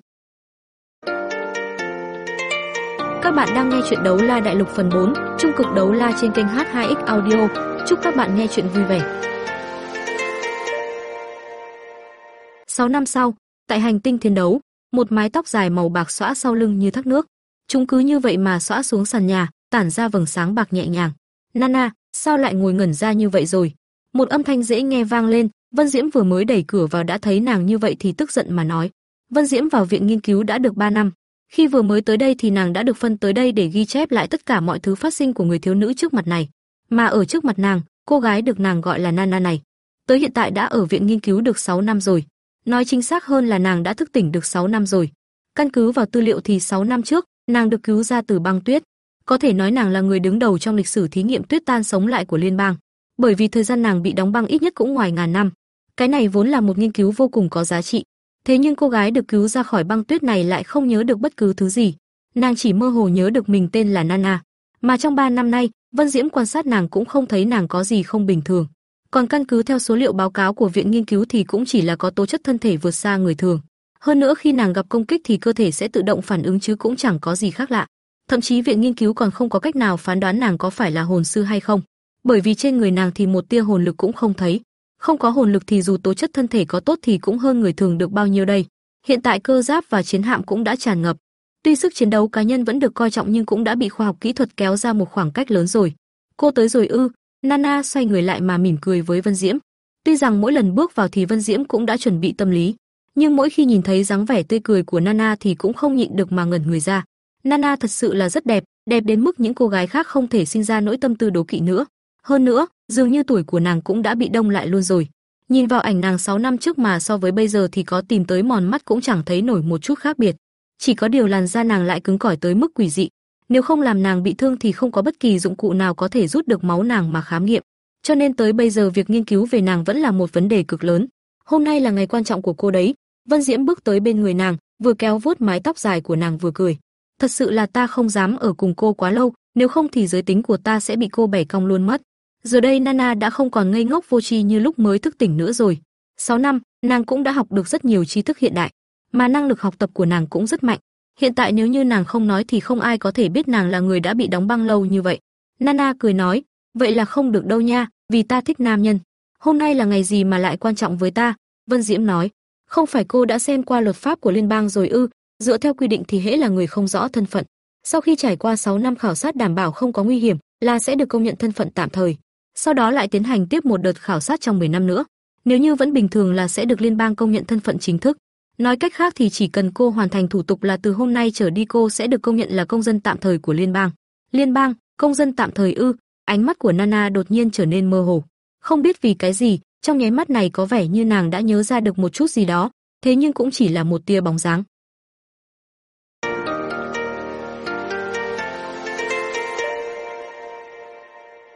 Các bạn đang nghe chuyện đấu la đại lục phần 4, trung cực đấu la trên kênh H2X Audio. Chúc các bạn nghe chuyện vui vẻ. 6 năm sau, tại hành tinh thiên đấu, một mái tóc dài màu bạc xõa sau lưng như thác nước. Chúng cứ như vậy mà xõa xuống sàn nhà, tản ra vầng sáng bạc nhẹ nhàng. Nana, sao lại ngồi ngẩn ra như vậy rồi? Một âm thanh dễ nghe vang lên, Vân Diễm vừa mới đẩy cửa vào đã thấy nàng như vậy thì tức giận mà nói. Vân Diễm vào viện nghiên cứu đã được 3 năm. Khi vừa mới tới đây thì nàng đã được phân tới đây để ghi chép lại tất cả mọi thứ phát sinh của người thiếu nữ trước mặt này. Mà ở trước mặt nàng, cô gái được nàng gọi là Nana này, tới hiện tại đã ở viện nghiên cứu được 6 năm rồi. Nói chính xác hơn là nàng đã thức tỉnh được 6 năm rồi. Căn cứ vào tư liệu thì 6 năm trước, nàng được cứu ra từ băng tuyết. Có thể nói nàng là người đứng đầu trong lịch sử thí nghiệm tuyết tan sống lại của liên bang. Bởi vì thời gian nàng bị đóng băng ít nhất cũng ngoài ngàn năm. Cái này vốn là một nghiên cứu vô cùng có giá trị. Thế nhưng cô gái được cứu ra khỏi băng tuyết này lại không nhớ được bất cứ thứ gì. Nàng chỉ mơ hồ nhớ được mình tên là Nana. Mà trong 3 năm nay, Vân Diễm quan sát nàng cũng không thấy nàng có gì không bình thường. Còn căn cứ theo số liệu báo cáo của viện nghiên cứu thì cũng chỉ là có tố chất thân thể vượt xa người thường. Hơn nữa khi nàng gặp công kích thì cơ thể sẽ tự động phản ứng chứ cũng chẳng có gì khác lạ. Thậm chí viện nghiên cứu còn không có cách nào phán đoán nàng có phải là hồn sư hay không, bởi vì trên người nàng thì một tia hồn lực cũng không thấy. Không có hồn lực thì dù tố chất thân thể có tốt thì cũng hơn người thường được bao nhiêu đây. Hiện tại cơ giáp và chiến hạm cũng đã tràn ngập. Tuy sức chiến đấu cá nhân vẫn được coi trọng nhưng cũng đã bị khoa học kỹ thuật kéo ra một khoảng cách lớn rồi. Cô tới rồi ư? Nana xoay người lại mà mỉm cười với Vân Diễm. Tuy rằng mỗi lần bước vào thì Vân Diễm cũng đã chuẩn bị tâm lý, nhưng mỗi khi nhìn thấy dáng vẻ tươi cười của Nana thì cũng không nhịn được mà ngẩn người ra. Nana thật sự là rất đẹp, đẹp đến mức những cô gái khác không thể sinh ra nỗi tâm tư đố kỵ nữa. Hơn nữa, dường như tuổi của nàng cũng đã bị đông lại luôn rồi. Nhìn vào ảnh nàng 6 năm trước mà so với bây giờ thì có tìm tới mòn mắt cũng chẳng thấy nổi một chút khác biệt. Chỉ có điều làn da nàng lại cứng cỏi tới mức quỷ dị, nếu không làm nàng bị thương thì không có bất kỳ dụng cụ nào có thể rút được máu nàng mà khám nghiệm. Cho nên tới bây giờ việc nghiên cứu về nàng vẫn là một vấn đề cực lớn. Hôm nay là ngày quan trọng của cô đấy. Vân Diễm bước tới bên người nàng, vừa kéo vuốt mái tóc dài của nàng vừa cười. Thật sự là ta không dám ở cùng cô quá lâu, nếu không thì giới tính của ta sẽ bị cô bẻ cong luôn mất. Giờ đây Nana đã không còn ngây ngốc vô tri như lúc mới thức tỉnh nữa rồi. 6 năm, nàng cũng đã học được rất nhiều tri thức hiện đại, mà năng lực học tập của nàng cũng rất mạnh. Hiện tại nếu như nàng không nói thì không ai có thể biết nàng là người đã bị đóng băng lâu như vậy. Nana cười nói, vậy là không được đâu nha, vì ta thích nam nhân. Hôm nay là ngày gì mà lại quan trọng với ta? Vân Diễm nói, không phải cô đã xem qua luật pháp của liên bang rồi ư? Dựa theo quy định thì hễ là người không rõ thân phận, Sau khi trải qua 6 năm khảo sát đảm bảo không có nguy hiểm, là sẽ được công nhận thân phận tạm thời. Sau đó lại tiến hành tiếp một đợt khảo sát trong 10 năm nữa. Nếu như vẫn bình thường là sẽ được liên bang công nhận thân phận chính thức. Nói cách khác thì chỉ cần cô hoàn thành thủ tục là từ hôm nay trở đi cô sẽ được công nhận là công dân tạm thời của liên bang. Liên bang, công dân tạm thời ư? Ánh mắt của Nana đột nhiên trở nên mơ hồ. Không biết vì cái gì, trong nháy mắt này có vẻ như nàng đã nhớ ra được một chút gì đó, thế nhưng cũng chỉ là một tia bóng dáng.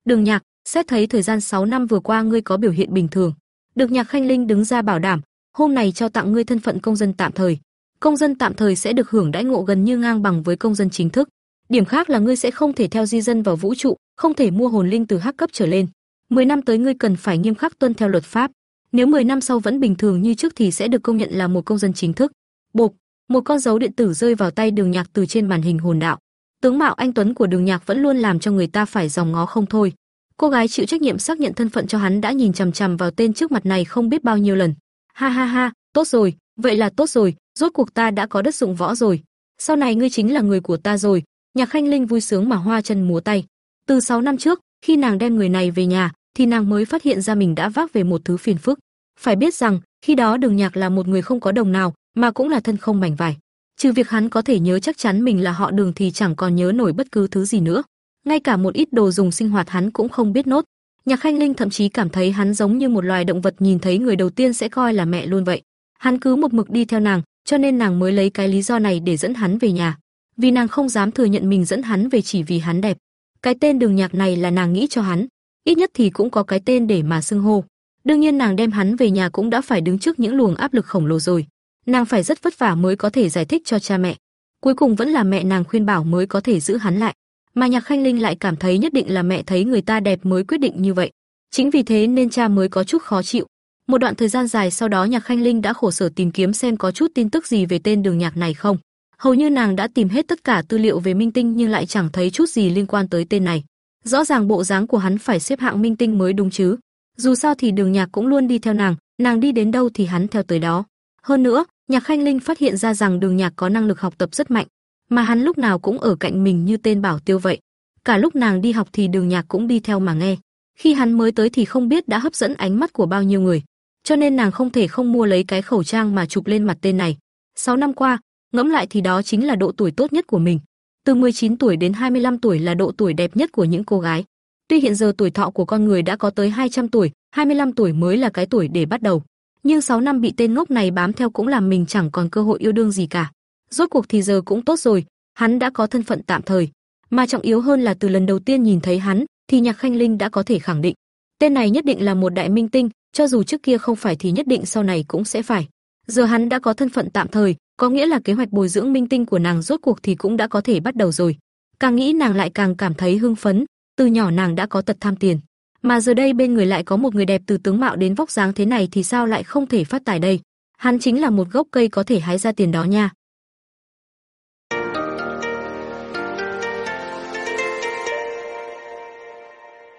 Đường Nhạc, xét thấy thời gian 6 năm vừa qua ngươi có biểu hiện bình thường, được Nhạc Khanh Linh đứng ra bảo đảm, hôm nay cho tặng ngươi thân phận công dân tạm thời. Công dân tạm thời sẽ được hưởng đãi ngộ gần như ngang bằng với công dân chính thức. Điểm khác là ngươi sẽ không thể theo di dân vào vũ trụ, không thể mua hồn linh từ hắc cấp trở lên. 10 năm tới ngươi cần phải nghiêm khắc tuân theo luật pháp. Nếu 10 năm sau vẫn bình thường như trước thì sẽ được công nhận là một công dân chính thức. Bộp, một con dấu điện tử rơi vào tay Đường Nhạc từ trên màn hình hồn đạo. Tướng mạo anh tuấn của Đường Nhạc vẫn luôn làm cho người ta phải dòng ngó không thôi. Cô gái chịu trách nhiệm xác nhận thân phận cho hắn đã nhìn chằm chằm vào tên trước mặt này không biết bao nhiêu lần. Ha ha ha, tốt rồi, vậy là tốt rồi, rốt cuộc ta đã có đất dụng võ rồi. Sau này ngươi chính là người của ta rồi. Nhạc Khanh Linh vui sướng mà hoa chân múa tay. Từ 6 năm trước, khi nàng đem người này về nhà, thì nàng mới phát hiện ra mình đã vác về một thứ phiền phức. Phải biết rằng, khi đó Đường Nhạc là một người không có đồng nào, mà cũng là thân không mảnh vải. Trừ việc hắn có thể nhớ chắc chắn mình là họ Đường thì chẳng còn nhớ nổi bất cứ thứ gì nữa. Ngay cả một ít đồ dùng sinh hoạt hắn cũng không biết nốt. Nhạc Khanh Linh thậm chí cảm thấy hắn giống như một loài động vật nhìn thấy người đầu tiên sẽ coi là mẹ luôn vậy. Hắn cứ một mực đi theo nàng, cho nên nàng mới lấy cái lý do này để dẫn hắn về nhà. Vì nàng không dám thừa nhận mình dẫn hắn về chỉ vì hắn đẹp. Cái tên Đường Nhạc này là nàng nghĩ cho hắn, ít nhất thì cũng có cái tên để mà xưng hô. Đương nhiên nàng đem hắn về nhà cũng đã phải đứng trước những luồng áp lực khổng lồ rồi. Nàng phải rất vất vả mới có thể giải thích cho cha mẹ. Cuối cùng vẫn là mẹ nàng khuyên bảo mới có thể giữ hắn lại. Mà Nhạc Khanh Linh lại cảm thấy nhất định là mẹ thấy người ta đẹp mới quyết định như vậy. Chính vì thế nên cha mới có chút khó chịu. Một đoạn thời gian dài sau đó Nhạc Khanh Linh đã khổ sở tìm kiếm xem có chút tin tức gì về tên Đường Nhạc này không. Hầu như nàng đã tìm hết tất cả tư liệu về Minh Tinh nhưng lại chẳng thấy chút gì liên quan tới tên này. Rõ ràng bộ dáng của hắn phải xếp hạng minh tinh mới đúng chứ. Dù sao thì Đường Nhạc cũng luôn đi theo nàng, nàng đi đến đâu thì hắn theo tới đó. Hơn nữa, Nhạc Khanh Linh phát hiện ra rằng Đường Nhạc có năng lực học tập rất mạnh, mà hắn lúc nào cũng ở cạnh mình như tên bảo tiêu vậy. Cả lúc nàng đi học thì Đường Nhạc cũng đi theo mà nghe. Khi hắn mới tới thì không biết đã hấp dẫn ánh mắt của bao nhiêu người, cho nên nàng không thể không mua lấy cái khẩu trang mà chụp lên mặt tên này. 6 năm qua, ngẫm lại thì đó chính là độ tuổi tốt nhất của mình. Từ 19 tuổi đến 25 tuổi là độ tuổi đẹp nhất của những cô gái. Tuy hiện giờ tuổi thọ của con người đã có tới 200 tuổi, 25 tuổi mới là cái tuổi để bắt đầu. Nhưng 6 năm bị tên ngốc này bám theo cũng làm mình chẳng còn cơ hội yêu đương gì cả. Rốt cuộc thì giờ cũng tốt rồi, hắn đã có thân phận tạm thời, mà trọng yếu hơn là từ lần đầu tiên nhìn thấy hắn, thì Nhạc Khanh Linh đã có thể khẳng định, tên này nhất định là một đại minh tinh, cho dù trước kia không phải thì nhất định sau này cũng sẽ phải. Giờ hắn đã có thân phận tạm thời, có nghĩa là kế hoạch bồi dưỡng minh tinh của nàng rốt cuộc thì cũng đã có thể bắt đầu rồi. Càng nghĩ nàng lại càng cảm thấy hưng phấn, từ nhỏ nàng đã có tật tham tiền, mà giờ đây bên người lại có một người đẹp từ tướng mạo đến vóc dáng thế này thì sao lại không thể phát tài đây? Hắn chính là một gốc cây có thể hái ra tiền đó nha.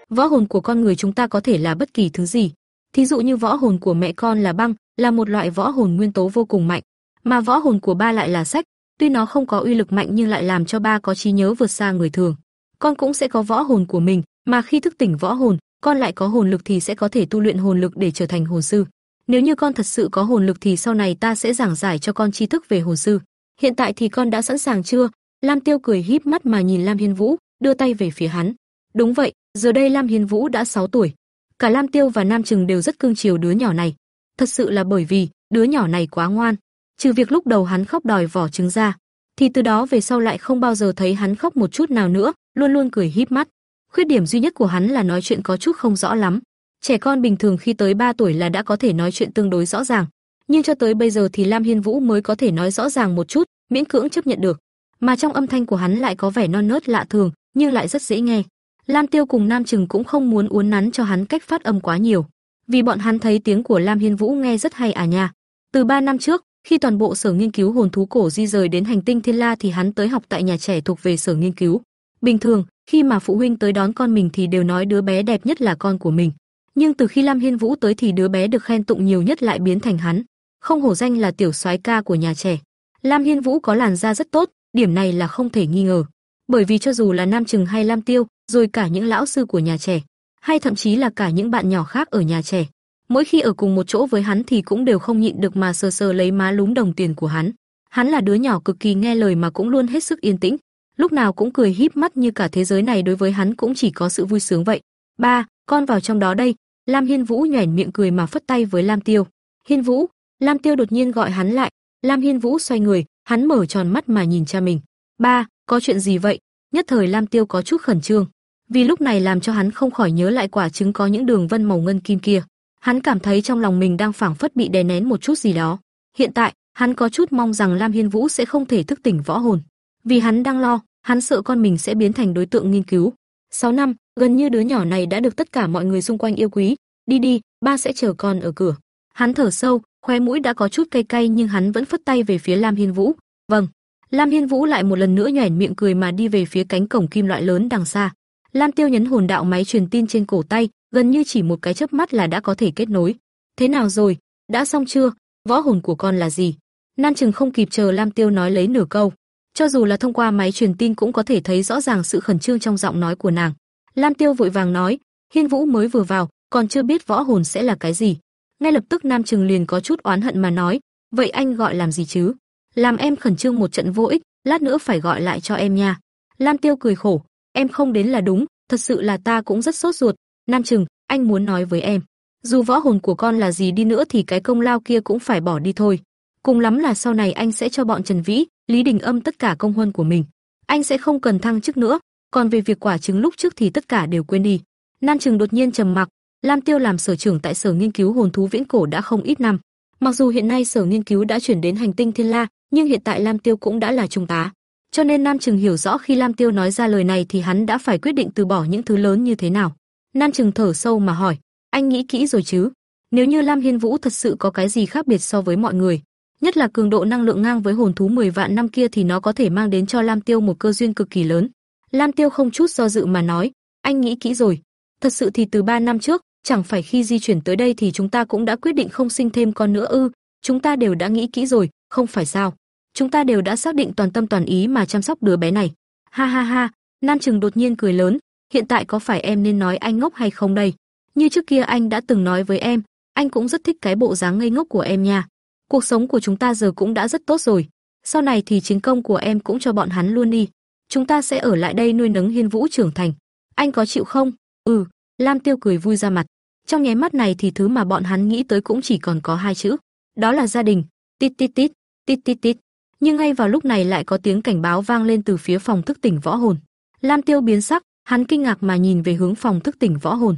Võ hồn của con người chúng ta có thể là bất kỳ thứ gì. Thí dụ như võ hồn của mẹ con là băng, là một loại võ hồn nguyên tố vô cùng mạnh, mà võ hồn của ba lại là sách, tuy nó không có uy lực mạnh nhưng lại làm cho ba có trí nhớ vượt xa người thường. Con cũng sẽ có võ hồn của mình, mà khi thức tỉnh võ hồn, con lại có hồn lực thì sẽ có thể tu luyện hồn lực để trở thành hồn sư. Nếu như con thật sự có hồn lực thì sau này ta sẽ giảng giải cho con tri thức về hồn sư. Hiện tại thì con đã sẵn sàng chưa? Lam Tiêu cười híp mắt mà nhìn Lam Hiên Vũ, đưa tay về phía hắn. Đúng vậy, giờ đây Lam Hiên Vũ đã 6 tuổi. Cả Lam Tiêu và Nam Trừng đều rất cưng chiều đứa nhỏ này. Thật sự là bởi vì đứa nhỏ này quá ngoan, trừ việc lúc đầu hắn khóc đòi vỏ trứng ra, thì từ đó về sau lại không bao giờ thấy hắn khóc một chút nào nữa, luôn luôn cười híp mắt. Khuyết điểm duy nhất của hắn là nói chuyện có chút không rõ lắm. Trẻ con bình thường khi tới 3 tuổi là đã có thể nói chuyện tương đối rõ ràng, nhưng cho tới bây giờ thì Lam Hiên Vũ mới có thể nói rõ ràng một chút, miễn cưỡng chấp nhận được. Mà trong âm thanh của hắn lại có vẻ non nớt lạ thường, nhưng lại rất dễ nghe. Lam Tiêu cùng Nam Trừng cũng không muốn uốn nắn cho hắn cách phát âm quá nhiều, vì bọn hắn thấy tiếng của Lam Hiên Vũ nghe rất hay à nha. Từ 3 năm trước, khi toàn bộ sở nghiên cứu hồn thú cổ di rời đến hành tinh Thiên La thì hắn tới học tại nhà trẻ thuộc về sở nghiên cứu. Bình thường, khi mà phụ huynh tới đón con mình thì đều nói đứa bé đẹp nhất là con của mình. Nhưng từ khi Lam Hiên Vũ tới thì đứa bé được khen tụng nhiều nhất lại biến thành hắn. Không hổ danh là tiểu soái ca của nhà trẻ. Lam Hiên Vũ có làn da rất tốt, điểm này là không thể nghi ngờ. bởi vì cho dù là Nam Trừng hay Lam Tiêu, rồi cả những lão sư của nhà trẻ, hay thậm chí là cả những bạn nhỏ khác ở nhà trẻ, mỗi khi ở cùng một chỗ với hắn thì cũng đều không nhịn được mà sờ sờ lấy má lúm đồng tiền của hắn. Hắn là đứa nhỏ cực kỳ nghe lời mà cũng luôn hết sức yên tĩnh, lúc nào cũng cười híp mắt như cả thế giới này đối với hắn cũng chỉ có sự vui sướng vậy. Ba, con vào trong đó đây. Lam Hiên Vũ nhảy miệng cười mà phất tay với Lam Tiêu. Hiên Vũ, Lam Tiêu đột nhiên gọi hắn lại. Lam Hiên Vũ xoay người, hắn mở tròn mắt mà nhìn cha mình. Ba, có chuyện gì vậy? Nhất thời Lam Tiêu có chút khẩn trương, vì lúc này làm cho hắn không khỏi nhớ lại quả trứng có những đường vân màu ngân kim kia. Hắn cảm thấy trong lòng mình đang phảng phất bị đè nén một chút gì đó. Hiện tại, hắn có chút mong rằng Lam Hiên Vũ sẽ không thể thức tỉnh võ hồn, vì hắn đang lo, hắn sợ con mình sẽ biến thành đối tượng nghiên cứu. 6 năm, gần như đứa nhỏ này đã được tất cả mọi người xung quanh yêu quý. Đi đi, ba sẽ chờ con ở cửa. Hắn thở sâu, khóe mũi đã có chút cay cay nhưng hắn vẫn phất tay về phía Lam Hiên Vũ. Vâng. Lam Hiên Vũ lại một lần nữa nhoẻn miệng cười mà đi về phía cánh cổng kim loại lớn đằng xa. Lam Tiêu nhấn hồn đạo máy truyền tin trên cổ tay, gần như chỉ một cái chớp mắt là đã có thể kết nối. Thế nào rồi? Đã xong chưa? Võ hồn của con là gì? Nan Trừng không kịp chờ Lam Tiêu nói lấy nửa câu, cho dù là thông qua máy truyền tin cũng có thể thấy rõ ràng sự khẩn trương trong giọng nói của nàng. Lam Tiêu vội vàng nói, Hiên Vũ mới vừa vào, còn chưa biết võ hồn sẽ là cái gì. Ngay lập tức Nam Trừng liền có chút oán hận mà nói, vậy anh gọi làm gì chứ? Làm em khẩn trương một trận vô ích, lát nữa phải gọi lại cho em nha. Lam Tiêu cười khổ, em không đến là đúng, thật sự là ta cũng rất sốt ruột. Nam Trừng, anh muốn nói với em, dù võ hồn của con là gì đi nữa thì cái công lao kia cũng phải bỏ đi thôi. Cùng lắm là sau này anh sẽ cho bọn Trần Vĩ, Lý Đình Âm tất cả công huân của mình. Anh sẽ không cần thăng chức nữa, còn về việc quả trứng lúc trước thì tất cả đều quên đi. Nam Trừng đột nhiên trầm mặc, Lam Tiêu làm sở trưởng tại sở nghiên cứu hồn thú viễn cổ đã không ít năm. Mặc dù hiện nay sở nghiên cứu đã chuyển đến hành tinh Thiên La, nhưng hiện tại Lam Tiêu cũng đã là trung tá. Cho nên Nam Trừng hiểu rõ khi Lam Tiêu nói ra lời này thì hắn đã phải quyết định từ bỏ những thứ lớn như thế nào. Nam Trừng thở sâu mà hỏi, anh nghĩ kỹ rồi chứ? Nếu như Lam Hiên Vũ thật sự có cái gì khác biệt so với mọi người, nhất là cường độ năng lượng ngang với hồn thú 10 vạn năm kia thì nó có thể mang đến cho Lam Tiêu một cơ duyên cực kỳ lớn. Lam Tiêu không chút do dự mà nói, anh nghĩ kỹ rồi. Thật sự thì từ 3 năm trước, chẳng phải khi di chuyển tới đây thì chúng ta cũng đã quyết định không sinh thêm con nữa ư? Chúng ta đều đã nghĩ kỹ rồi, không phải sao? Chúng ta đều đã xác định toàn tâm toàn ý mà chăm sóc đứa bé này. Ha ha ha, Nam Trừng đột nhiên cười lớn, hiện tại có phải em nên nói anh ngốc hay không đây? Như trước kia anh đã từng nói với em, anh cũng rất thích cái bộ dáng ngây ngốc của em nha cuộc sống của chúng ta giờ cũng đã rất tốt rồi. Sau này thì chiến công của em cũng cho bọn hắn luôn đi. Chúng ta sẽ ở lại đây nuôi nấng Hiên Vũ trưởng thành. Anh có chịu không? Ừ, Lam Tiêu cười vui ra mặt. Trong nháy mắt này thì thứ mà bọn hắn nghĩ tới cũng chỉ còn có hai chữ, đó là gia đình. Tít tít tít, tít tít tít. Nhưng ngay vào lúc này lại có tiếng cảnh báo vang lên từ phía phòng thức tỉnh võ hồn. Lam Tiêu biến sắc, hắn kinh ngạc mà nhìn về hướng phòng thức tỉnh võ hồn.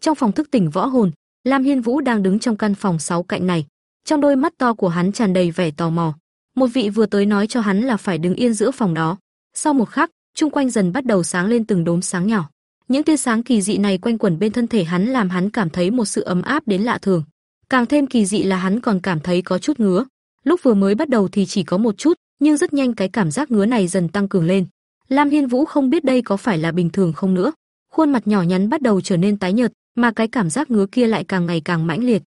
Trong phòng thức tỉnh võ hồn, Lam Hiên Vũ đang đứng trong căn phòng sáu cạnh này, trong đôi mắt to của hắn tràn đầy vẻ tò mò. Một vị vừa tới nói cho hắn là phải đứng yên giữa phòng đó. Sau một khắc, chung quanh dần bắt đầu sáng lên từng đốm sáng nhỏ. Những tia sáng kỳ dị này quanh quẩn bên thân thể hắn làm hắn cảm thấy một sự ấm áp đến lạ thường. Càng thêm kỳ dị là hắn còn cảm thấy có chút ngứa. Lúc vừa mới bắt đầu thì chỉ có một chút, nhưng rất nhanh cái cảm giác ngứa này dần tăng cường lên. Lam Hiên Vũ không biết đây có phải là bình thường không nữa. Khuôn mặt nhỏ nhắn bắt đầu trở nên tái nhợt, mà cái cảm giác ngứa kia lại càng ngày càng mãnh liệt.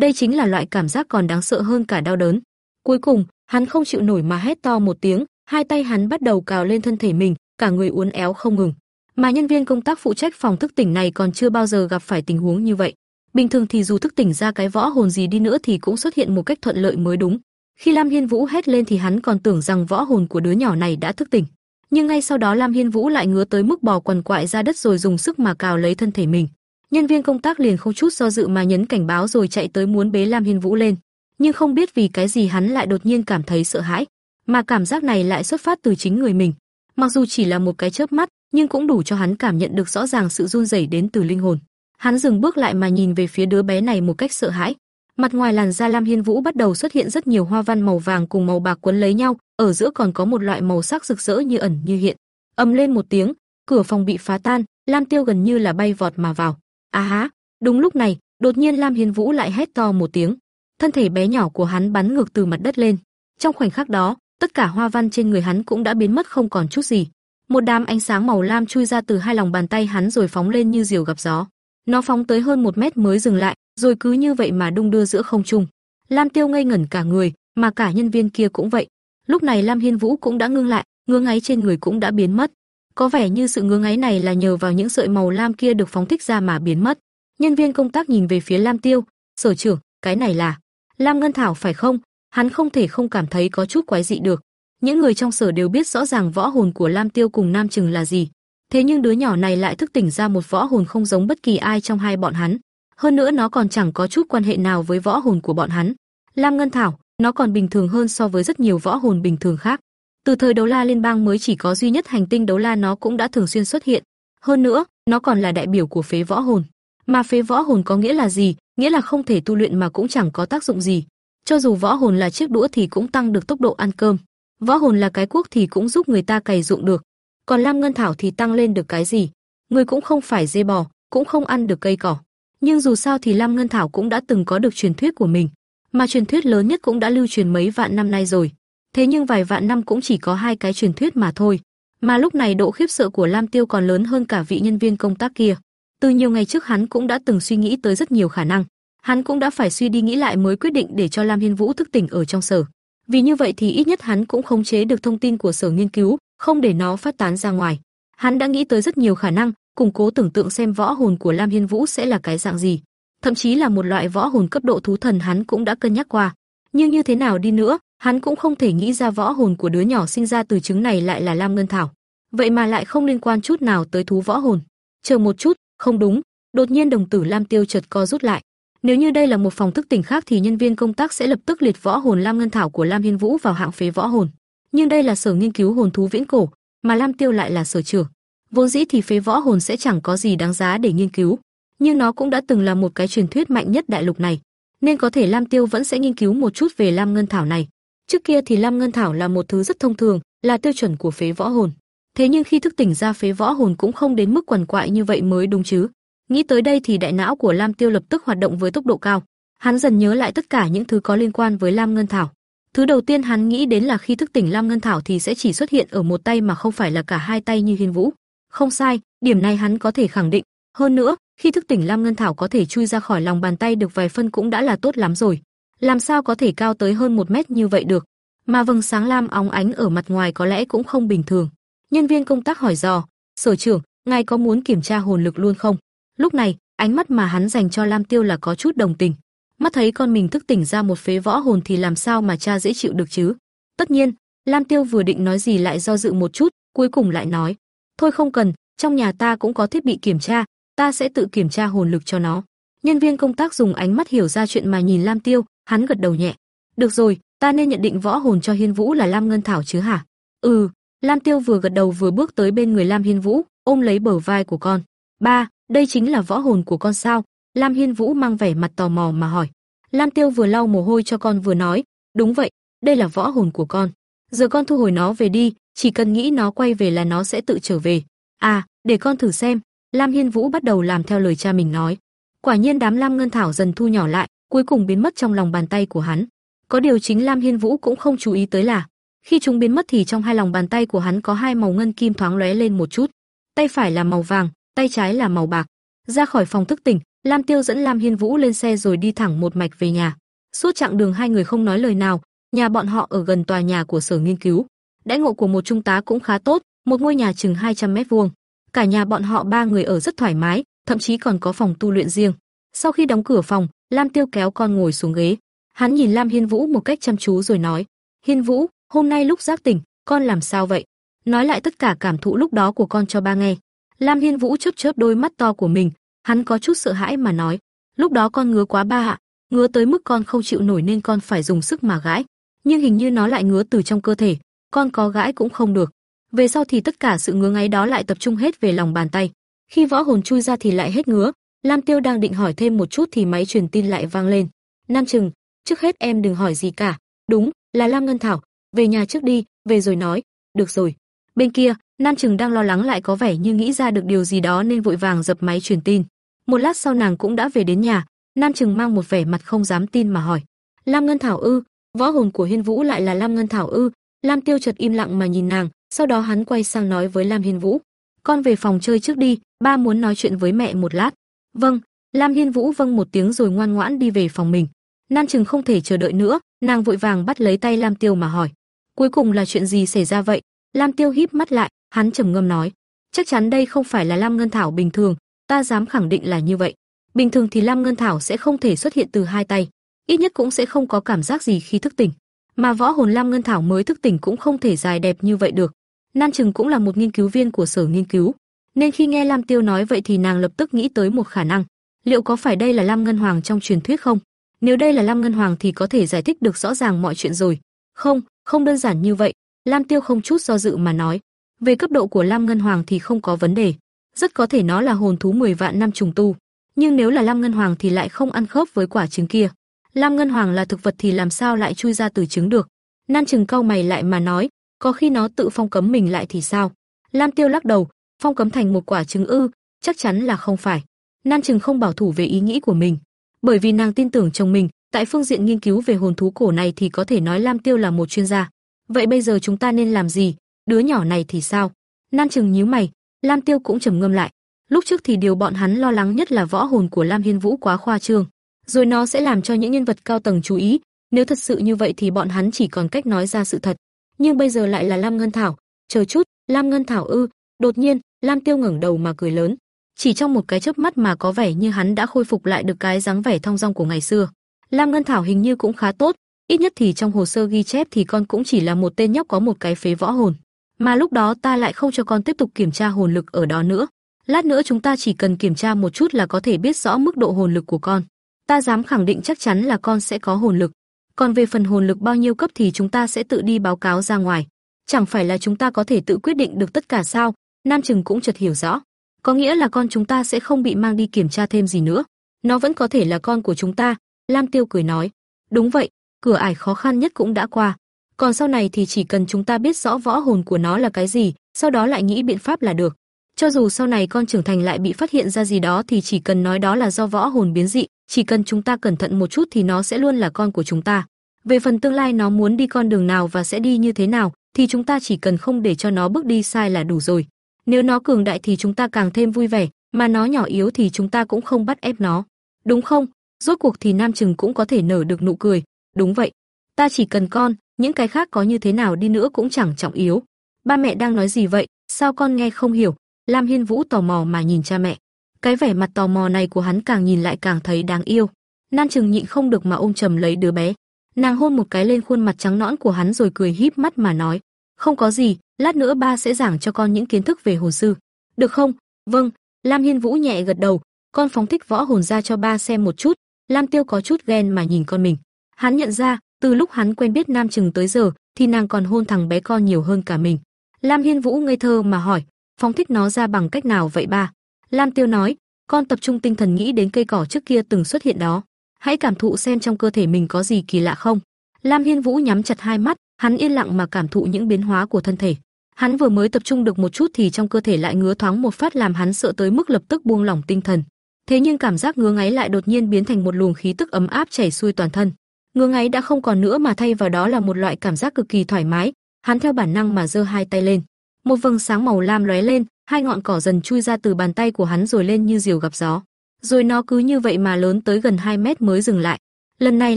Đây chính là loại cảm giác còn đáng sợ hơn cả đau đớn. Cuối cùng, hắn không chịu nổi mà hét to một tiếng, hai tay hắn bắt đầu cào lên thân thể mình, cả người uốn éo không ngừng. Mà nhân viên công tác phụ trách phòng thức tỉnh này còn chưa bao giờ gặp phải tình huống như vậy. Bình thường thì dù thức tỉnh ra cái võ hồn gì đi nữa thì cũng xuất hiện một cách thuận lợi mới đúng. Khi Lam Hiên Vũ hét lên thì hắn còn tưởng rằng võ hồn của đứa nhỏ này đã thức tỉnh. Nhưng ngay sau đó Lam Hiên Vũ lại ngứa tới mức bò quằn quại ra đất rồi dùng sức mà cào lấy thân thể mình. Nhân viên công tác liền không chút do dự mà nhấn cảnh báo rồi chạy tới muốn bế Lam Hiên Vũ lên, nhưng không biết vì cái gì hắn lại đột nhiên cảm thấy sợ hãi, mà cảm giác này lại xuất phát từ chính người mình. Mặc dù chỉ là một cái chớp mắt, nhưng cũng đủ cho hắn cảm nhận được rõ ràng sự run rẩy đến từ linh hồn. Hắn dừng bước lại mà nhìn về phía đứa bé này một cách sợ hãi. Mặt ngoài làn da Lam Hiên Vũ bắt đầu xuất hiện rất nhiều hoa văn màu vàng cùng màu bạc quấn lấy nhau, ở giữa còn có một loại màu sắc rực rỡ như ẩn như hiện. Ầm lên một tiếng, cửa phòng bị phá tan, Lam Tiêu gần như là bay vọt mà vào. À há, đúng lúc này, đột nhiên Lam Hiên Vũ lại hét to một tiếng. Thân thể bé nhỏ của hắn bắn ngược từ mặt đất lên. Trong khoảnh khắc đó, tất cả hoa văn trên người hắn cũng đã biến mất không còn chút gì. Một đám ánh sáng màu lam chui ra từ hai lòng bàn tay hắn rồi phóng lên như diều gặp gió. Nó phóng tới hơn một mét mới dừng lại, rồi cứ như vậy mà đung đưa giữa không trung. Lam Tiêu ngây ngẩn cả người, mà cả nhân viên kia cũng vậy. Lúc này Lam Hiên Vũ cũng đã ngưng lại, ngưỡng ấy trên người cũng đã biến mất. Có vẻ như sự ngứa ngáy này là nhờ vào những sợi màu lam kia được phóng thích ra mà biến mất. Nhân viên công tác nhìn về phía Lam Tiêu, "Sở trưởng, cái này là Lam Ngân Thảo phải không?" Hắn không thể không cảm thấy có chút quái dị được. Những người trong sở đều biết rõ ràng võ hồn của Lam Tiêu cùng Nam Trừng là gì, thế nhưng đứa nhỏ này lại thức tỉnh ra một võ hồn không giống bất kỳ ai trong hai bọn hắn. Hơn nữa nó còn chẳng có chút quan hệ nào với võ hồn của bọn hắn. Lam Ngân Thảo, nó còn bình thường hơn so với rất nhiều võ hồn bình thường khác. Từ thời đấu la liên bang mới chỉ có duy nhất hành tinh đấu la nó cũng đã thường xuyên xuất hiện. Hơn nữa, nó còn là đại biểu của phế võ hồn. Mà phế võ hồn có nghĩa là gì? Nghĩa là không thể tu luyện mà cũng chẳng có tác dụng gì. Cho dù võ hồn là chiếc đũa thì cũng tăng được tốc độ ăn cơm. Võ hồn là cái cuốc thì cũng giúp người ta cày ruộng được. Còn Lam Ngân Thảo thì tăng lên được cái gì? Người cũng không phải dê bò, cũng không ăn được cây cỏ. Nhưng dù sao thì Lam Ngân Thảo cũng đã từng có được truyền thuyết của mình, mà truyền thuyết lớn nhất cũng đã lưu truyền mấy vạn năm nay rồi. Thế nhưng vài vạn năm cũng chỉ có hai cái truyền thuyết mà thôi. Mà lúc này độ khiếp sợ của Lam Tiêu còn lớn hơn cả vị nhân viên công tác kia. Từ nhiều ngày trước hắn cũng đã từng suy nghĩ tới rất nhiều khả năng. Hắn cũng đã phải suy đi nghĩ lại mới quyết định để cho Lam Hiên Vũ thức tỉnh ở trong sở. Vì như vậy thì ít nhất hắn cũng khống chế được thông tin của sở nghiên cứu, không để nó phát tán ra ngoài. Hắn đã nghĩ tới rất nhiều khả năng, củng cố tưởng tượng xem võ hồn của Lam Hiên Vũ sẽ là cái dạng gì. Thậm chí là một loại võ hồn cấp độ thú thần hắn cũng đã cân nhắc qua. Nhưng như thế nào đi nữa, hắn cũng không thể nghĩ ra võ hồn của đứa nhỏ sinh ra từ trứng này lại là Lam Ngân Thảo. Vậy mà lại không liên quan chút nào tới thú võ hồn. Chờ một chút, không đúng, đột nhiên đồng tử Lam Tiêu chợt co rút lại. Nếu như đây là một phòng thức tỉnh khác thì nhân viên công tác sẽ lập tức liệt võ hồn Lam Ngân Thảo của Lam Hiên Vũ vào hạng phế võ hồn. Nhưng đây là sở nghiên cứu hồn thú viễn cổ, mà Lam Tiêu lại là sở trưởng. Vốn dĩ thì phế võ hồn sẽ chẳng có gì đáng giá để nghiên cứu, nhưng nó cũng đã từng là một cái truyền thuyết mạnh nhất đại lục này, nên có thể Lam Tiêu vẫn sẽ nghiên cứu một chút về Lam Ngân Thảo này. Trước kia thì Lam Ngân Thảo là một thứ rất thông thường, là tiêu chuẩn của phế võ hồn. Thế nhưng khi thức tỉnh ra phế võ hồn cũng không đến mức quằn quại như vậy mới đúng chứ. Nghĩ tới đây thì đại não của Lam Tiêu lập tức hoạt động với tốc độ cao. Hắn dần nhớ lại tất cả những thứ có liên quan với Lam Ngân Thảo. Thứ đầu tiên hắn nghĩ đến là khi thức tỉnh Lam Ngân Thảo thì sẽ chỉ xuất hiện ở một tay mà không phải là cả hai tay như Hiên Vũ. Không sai, điểm này hắn có thể khẳng định. Hơn nữa, khi thức tỉnh Lam Ngân Thảo có thể chui ra khỏi lòng bàn tay được vài phân cũng đã là tốt lắm rồi. Làm sao có thể cao tới hơn một mét như vậy được? Mà vầng sáng lam óng ánh ở mặt ngoài có lẽ cũng không bình thường. Nhân viên công tác hỏi dò, "Sở trưởng, ngài có muốn kiểm tra hồn lực luôn không?" Lúc này, ánh mắt mà hắn dành cho Lam Tiêu là có chút đồng tình. Mắt thấy con mình thức tỉnh ra một phế võ hồn thì làm sao mà cha dễ chịu được chứ? Tất nhiên, Lam Tiêu vừa định nói gì lại do dự một chút, cuối cùng lại nói: "Thôi không cần, trong nhà ta cũng có thiết bị kiểm tra, ta sẽ tự kiểm tra hồn lực cho nó." Nhân viên công tác dùng ánh mắt hiểu ra chuyện mà nhìn Lam Tiêu, hắn gật đầu nhẹ. "Được rồi, ta nên nhận định võ hồn cho Hiên Vũ là Lam Ngân Thảo chứ hả?" "Ừ." Lam Tiêu vừa gật đầu vừa bước tới bên người Lam Hiên Vũ, ôm lấy bờ vai của con. "Ba, đây chính là võ hồn của con sao?" Lam Hiên Vũ mang vẻ mặt tò mò mà hỏi. Lam Tiêu vừa lau mồ hôi cho con vừa nói, "Đúng vậy, đây là võ hồn của con. Giờ con thu hồi nó về đi, chỉ cần nghĩ nó quay về là nó sẽ tự trở về." "À, để con thử xem." Lam Hiên Vũ bắt đầu làm theo lời cha mình nói. Quả nhiên đám lam ngân thảo dần thu nhỏ lại, cuối cùng biến mất trong lòng bàn tay của hắn. Có điều chính Lam Hiên Vũ cũng không chú ý tới là, khi chúng biến mất thì trong hai lòng bàn tay của hắn có hai màu ngân kim thoáng lóe lên một chút. Tay phải là màu vàng, tay trái là màu bạc. Ra khỏi phòng thức tỉnh, Lam Tiêu dẫn Lam Hiên Vũ lên xe rồi đi thẳng một mạch về nhà. Suốt chặng đường hai người không nói lời nào, nhà bọn họ ở gần tòa nhà của sở nghiên cứu. Đãi ngộ của một trung tá cũng khá tốt, một ngôi nhà chừng 200 mét vuông. Cả nhà bọn họ ba người ở rất thoải mái, thậm chí còn có phòng tu luyện riêng. Sau khi đóng cửa phòng, Lam Tiêu kéo con ngồi xuống ghế. Hắn nhìn Lam Hiên Vũ một cách chăm chú rồi nói: "Hiên Vũ, hôm nay lúc giác tỉnh, con làm sao vậy?" Nói lại tất cả cảm thụ lúc đó của con cho ba nghe. Lam Hiên Vũ chớp chớp đôi mắt to của mình, hắn có chút sợ hãi mà nói: "Lúc đó con ngứa quá ba ạ, ngứa tới mức con không chịu nổi nên con phải dùng sức mà gãi, nhưng hình như nó lại ngứa từ trong cơ thể, con có gãi cũng không được." Về sau thì tất cả sự ngứa ngáy đó lại tập trung hết về lòng bàn tay. Khi võ hồn chui ra thì lại hết ngứa. Lam Tiêu đang định hỏi thêm một chút thì máy truyền tin lại vang lên. Nam Trừng, trước hết em đừng hỏi gì cả. Đúng, là Lam Ngân Thảo, về nhà trước đi, về rồi nói. Được rồi. Bên kia, Nam Trừng đang lo lắng lại có vẻ như nghĩ ra được điều gì đó nên vội vàng dập máy truyền tin. Một lát sau nàng cũng đã về đến nhà, Nam Trừng mang một vẻ mặt không dám tin mà hỏi: "Lam Ngân Thảo ư? Võ hồn của Hiên Vũ lại là Lam Ngân Thảo ư?" Lam Tiêu chợt im lặng mà nhìn nàng, sau đó hắn quay sang nói với Lam Hiên Vũ, "Con về phòng chơi trước đi, ba muốn nói chuyện với mẹ một lát." "Vâng." Lam Hiên Vũ vâng một tiếng rồi ngoan ngoãn đi về phòng mình. Nan Trừng không thể chờ đợi nữa, nàng vội vàng bắt lấy tay Lam Tiêu mà hỏi, "Cuối cùng là chuyện gì xảy ra vậy?" Lam Tiêu híp mắt lại, hắn trầm ngâm nói, chắc chắn đây không phải là Lam Ngân Thảo bình thường, ta dám khẳng định là như vậy. Bình thường thì Lam Ngân Thảo sẽ không thể xuất hiện từ hai tay, ít nhất cũng sẽ không có cảm giác gì khi thức tỉnh, mà võ hồn Lam Ngân Thảo mới thức tỉnh cũng không thể dài đẹp như vậy được. Nan Trừng cũng là một nghiên cứu viên của sở nghiên cứu, nên khi nghe Lam Tiêu nói vậy thì nàng lập tức nghĩ tới một khả năng, liệu có phải đây là Lam Ngân Hoàng trong truyền thuyết không? Nếu đây là Lam Ngân Hoàng thì có thể giải thích được rõ ràng mọi chuyện rồi. Không, không đơn giản như vậy, Lam Tiêu không chút do dự mà nói. Về cấp độ của Lam Ngân Hoàng thì không có vấn đề, rất có thể nó là hồn thú 10 vạn năm trùng tu, nhưng nếu là Lam Ngân Hoàng thì lại không ăn khớp với quả trứng kia. Lam Ngân Hoàng là thực vật thì làm sao lại chui ra từ trứng được? Nan Trừng cau mày lại mà nói, có khi nó tự phong cấm mình lại thì sao? Lam Tiêu lắc đầu, phong cấm thành một quả trứng ư, chắc chắn là không phải. Nan Trừng không bảo thủ về ý nghĩ của mình, bởi vì nàng tin tưởng chồng mình, tại phương diện nghiên cứu về hồn thú cổ này thì có thể nói Lam Tiêu là một chuyên gia. Vậy bây giờ chúng ta nên làm gì? Đứa nhỏ này thì sao? Nan Trừng nhíu mày, Lam Tiêu cũng trầm ngâm lại. Lúc trước thì điều bọn hắn lo lắng nhất là võ hồn của Lam Hiên Vũ quá khoa trương, rồi nó sẽ làm cho những nhân vật cao tầng chú ý, nếu thật sự như vậy thì bọn hắn chỉ còn cách nói ra sự thật. Nhưng bây giờ lại là Lam Ngân Thảo, chờ chút, Lam Ngân Thảo ư? Đột nhiên, Lam Tiêu ngẩng đầu mà cười lớn. Chỉ trong một cái chớp mắt mà có vẻ như hắn đã khôi phục lại được cái dáng vẻ thong dong của ngày xưa. Lam Ngân Thảo hình như cũng khá tốt, ít nhất thì trong hồ sơ ghi chép thì con cũng chỉ là một tên nhóc có một cái phế võ hồn. Mà lúc đó ta lại không cho con tiếp tục kiểm tra hồn lực ở đó nữa. Lát nữa chúng ta chỉ cần kiểm tra một chút là có thể biết rõ mức độ hồn lực của con. Ta dám khẳng định chắc chắn là con sẽ có hồn lực. Còn về phần hồn lực bao nhiêu cấp thì chúng ta sẽ tự đi báo cáo ra ngoài. Chẳng phải là chúng ta có thể tự quyết định được tất cả sao? Nam Trừng cũng chợt hiểu rõ. Có nghĩa là con chúng ta sẽ không bị mang đi kiểm tra thêm gì nữa. Nó vẫn có thể là con của chúng ta. Lam Tiêu cười nói. Đúng vậy, cửa ải khó khăn nhất cũng đã qua. Còn sau này thì chỉ cần chúng ta biết rõ võ hồn của nó là cái gì, sau đó lại nghĩ biện pháp là được. Cho dù sau này con trưởng thành lại bị phát hiện ra gì đó thì chỉ cần nói đó là do võ hồn biến dị, chỉ cần chúng ta cẩn thận một chút thì nó sẽ luôn là con của chúng ta. Về phần tương lai nó muốn đi con đường nào và sẽ đi như thế nào, thì chúng ta chỉ cần không để cho nó bước đi sai là đủ rồi. Nếu nó cường đại thì chúng ta càng thêm vui vẻ, mà nó nhỏ yếu thì chúng ta cũng không bắt ép nó. Đúng không? Rốt cuộc thì Nam Trừng cũng có thể nở được nụ cười. Đúng vậy. Ta chỉ cần con, những cái khác có như thế nào đi nữa cũng chẳng trọng yếu. Ba mẹ đang nói gì vậy? Sao con nghe không hiểu? Lam Hiên Vũ tò mò mà nhìn cha mẹ. Cái vẻ mặt tò mò này của hắn càng nhìn lại càng thấy đáng yêu. Nam Trừng nhịn không được mà ôm chầm lấy đứa bé. Nàng hôn một cái lên khuôn mặt trắng nõn của hắn rồi cười híp mắt mà nói, "Không có gì, lát nữa ba sẽ giảng cho con những kiến thức về hồn sư." "Được không?" "Vâng." Lam Hiên Vũ nhẹ gật đầu, "Con phóng thích võ hồn ra cho ba xem một chút." Lam Tiêu có chút ghen mà nhìn con mình. Hắn nhận ra, từ lúc hắn quen biết Nam Trừng tới giờ, thì nàng còn hôn thằng bé con nhiều hơn cả mình. Lam Hiên Vũ ngây thơ mà hỏi, phóng thích nó ra bằng cách nào vậy ba? Lam Tiêu nói, con tập trung tinh thần nghĩ đến cây cỏ trước kia từng xuất hiện đó. Hãy cảm thụ xem trong cơ thể mình có gì kỳ lạ không. Lam Hiên Vũ nhắm chặt hai mắt, hắn yên lặng mà cảm thụ những biến hóa của thân thể. Hắn vừa mới tập trung được một chút thì trong cơ thể lại ngứa thoáng một phát làm hắn sợ tới mức lập tức buông lỏng tinh thần. Thế nhưng cảm giác ngứa ngáy lại đột nhiên biến thành một luồng khí tức ấm áp chảy xuôi toàn thân. Ngứa ngáy đã không còn nữa mà thay vào đó là một loại cảm giác cực kỳ thoải mái, hắn theo bản năng mà giơ hai tay lên. Một vầng sáng màu lam lóe lên, hai ngọn cỏ dần chui ra từ bàn tay của hắn rồi lên như diều gặp gió. Rồi nó cứ như vậy mà lớn tới gần 2 mét mới dừng lại. Lần này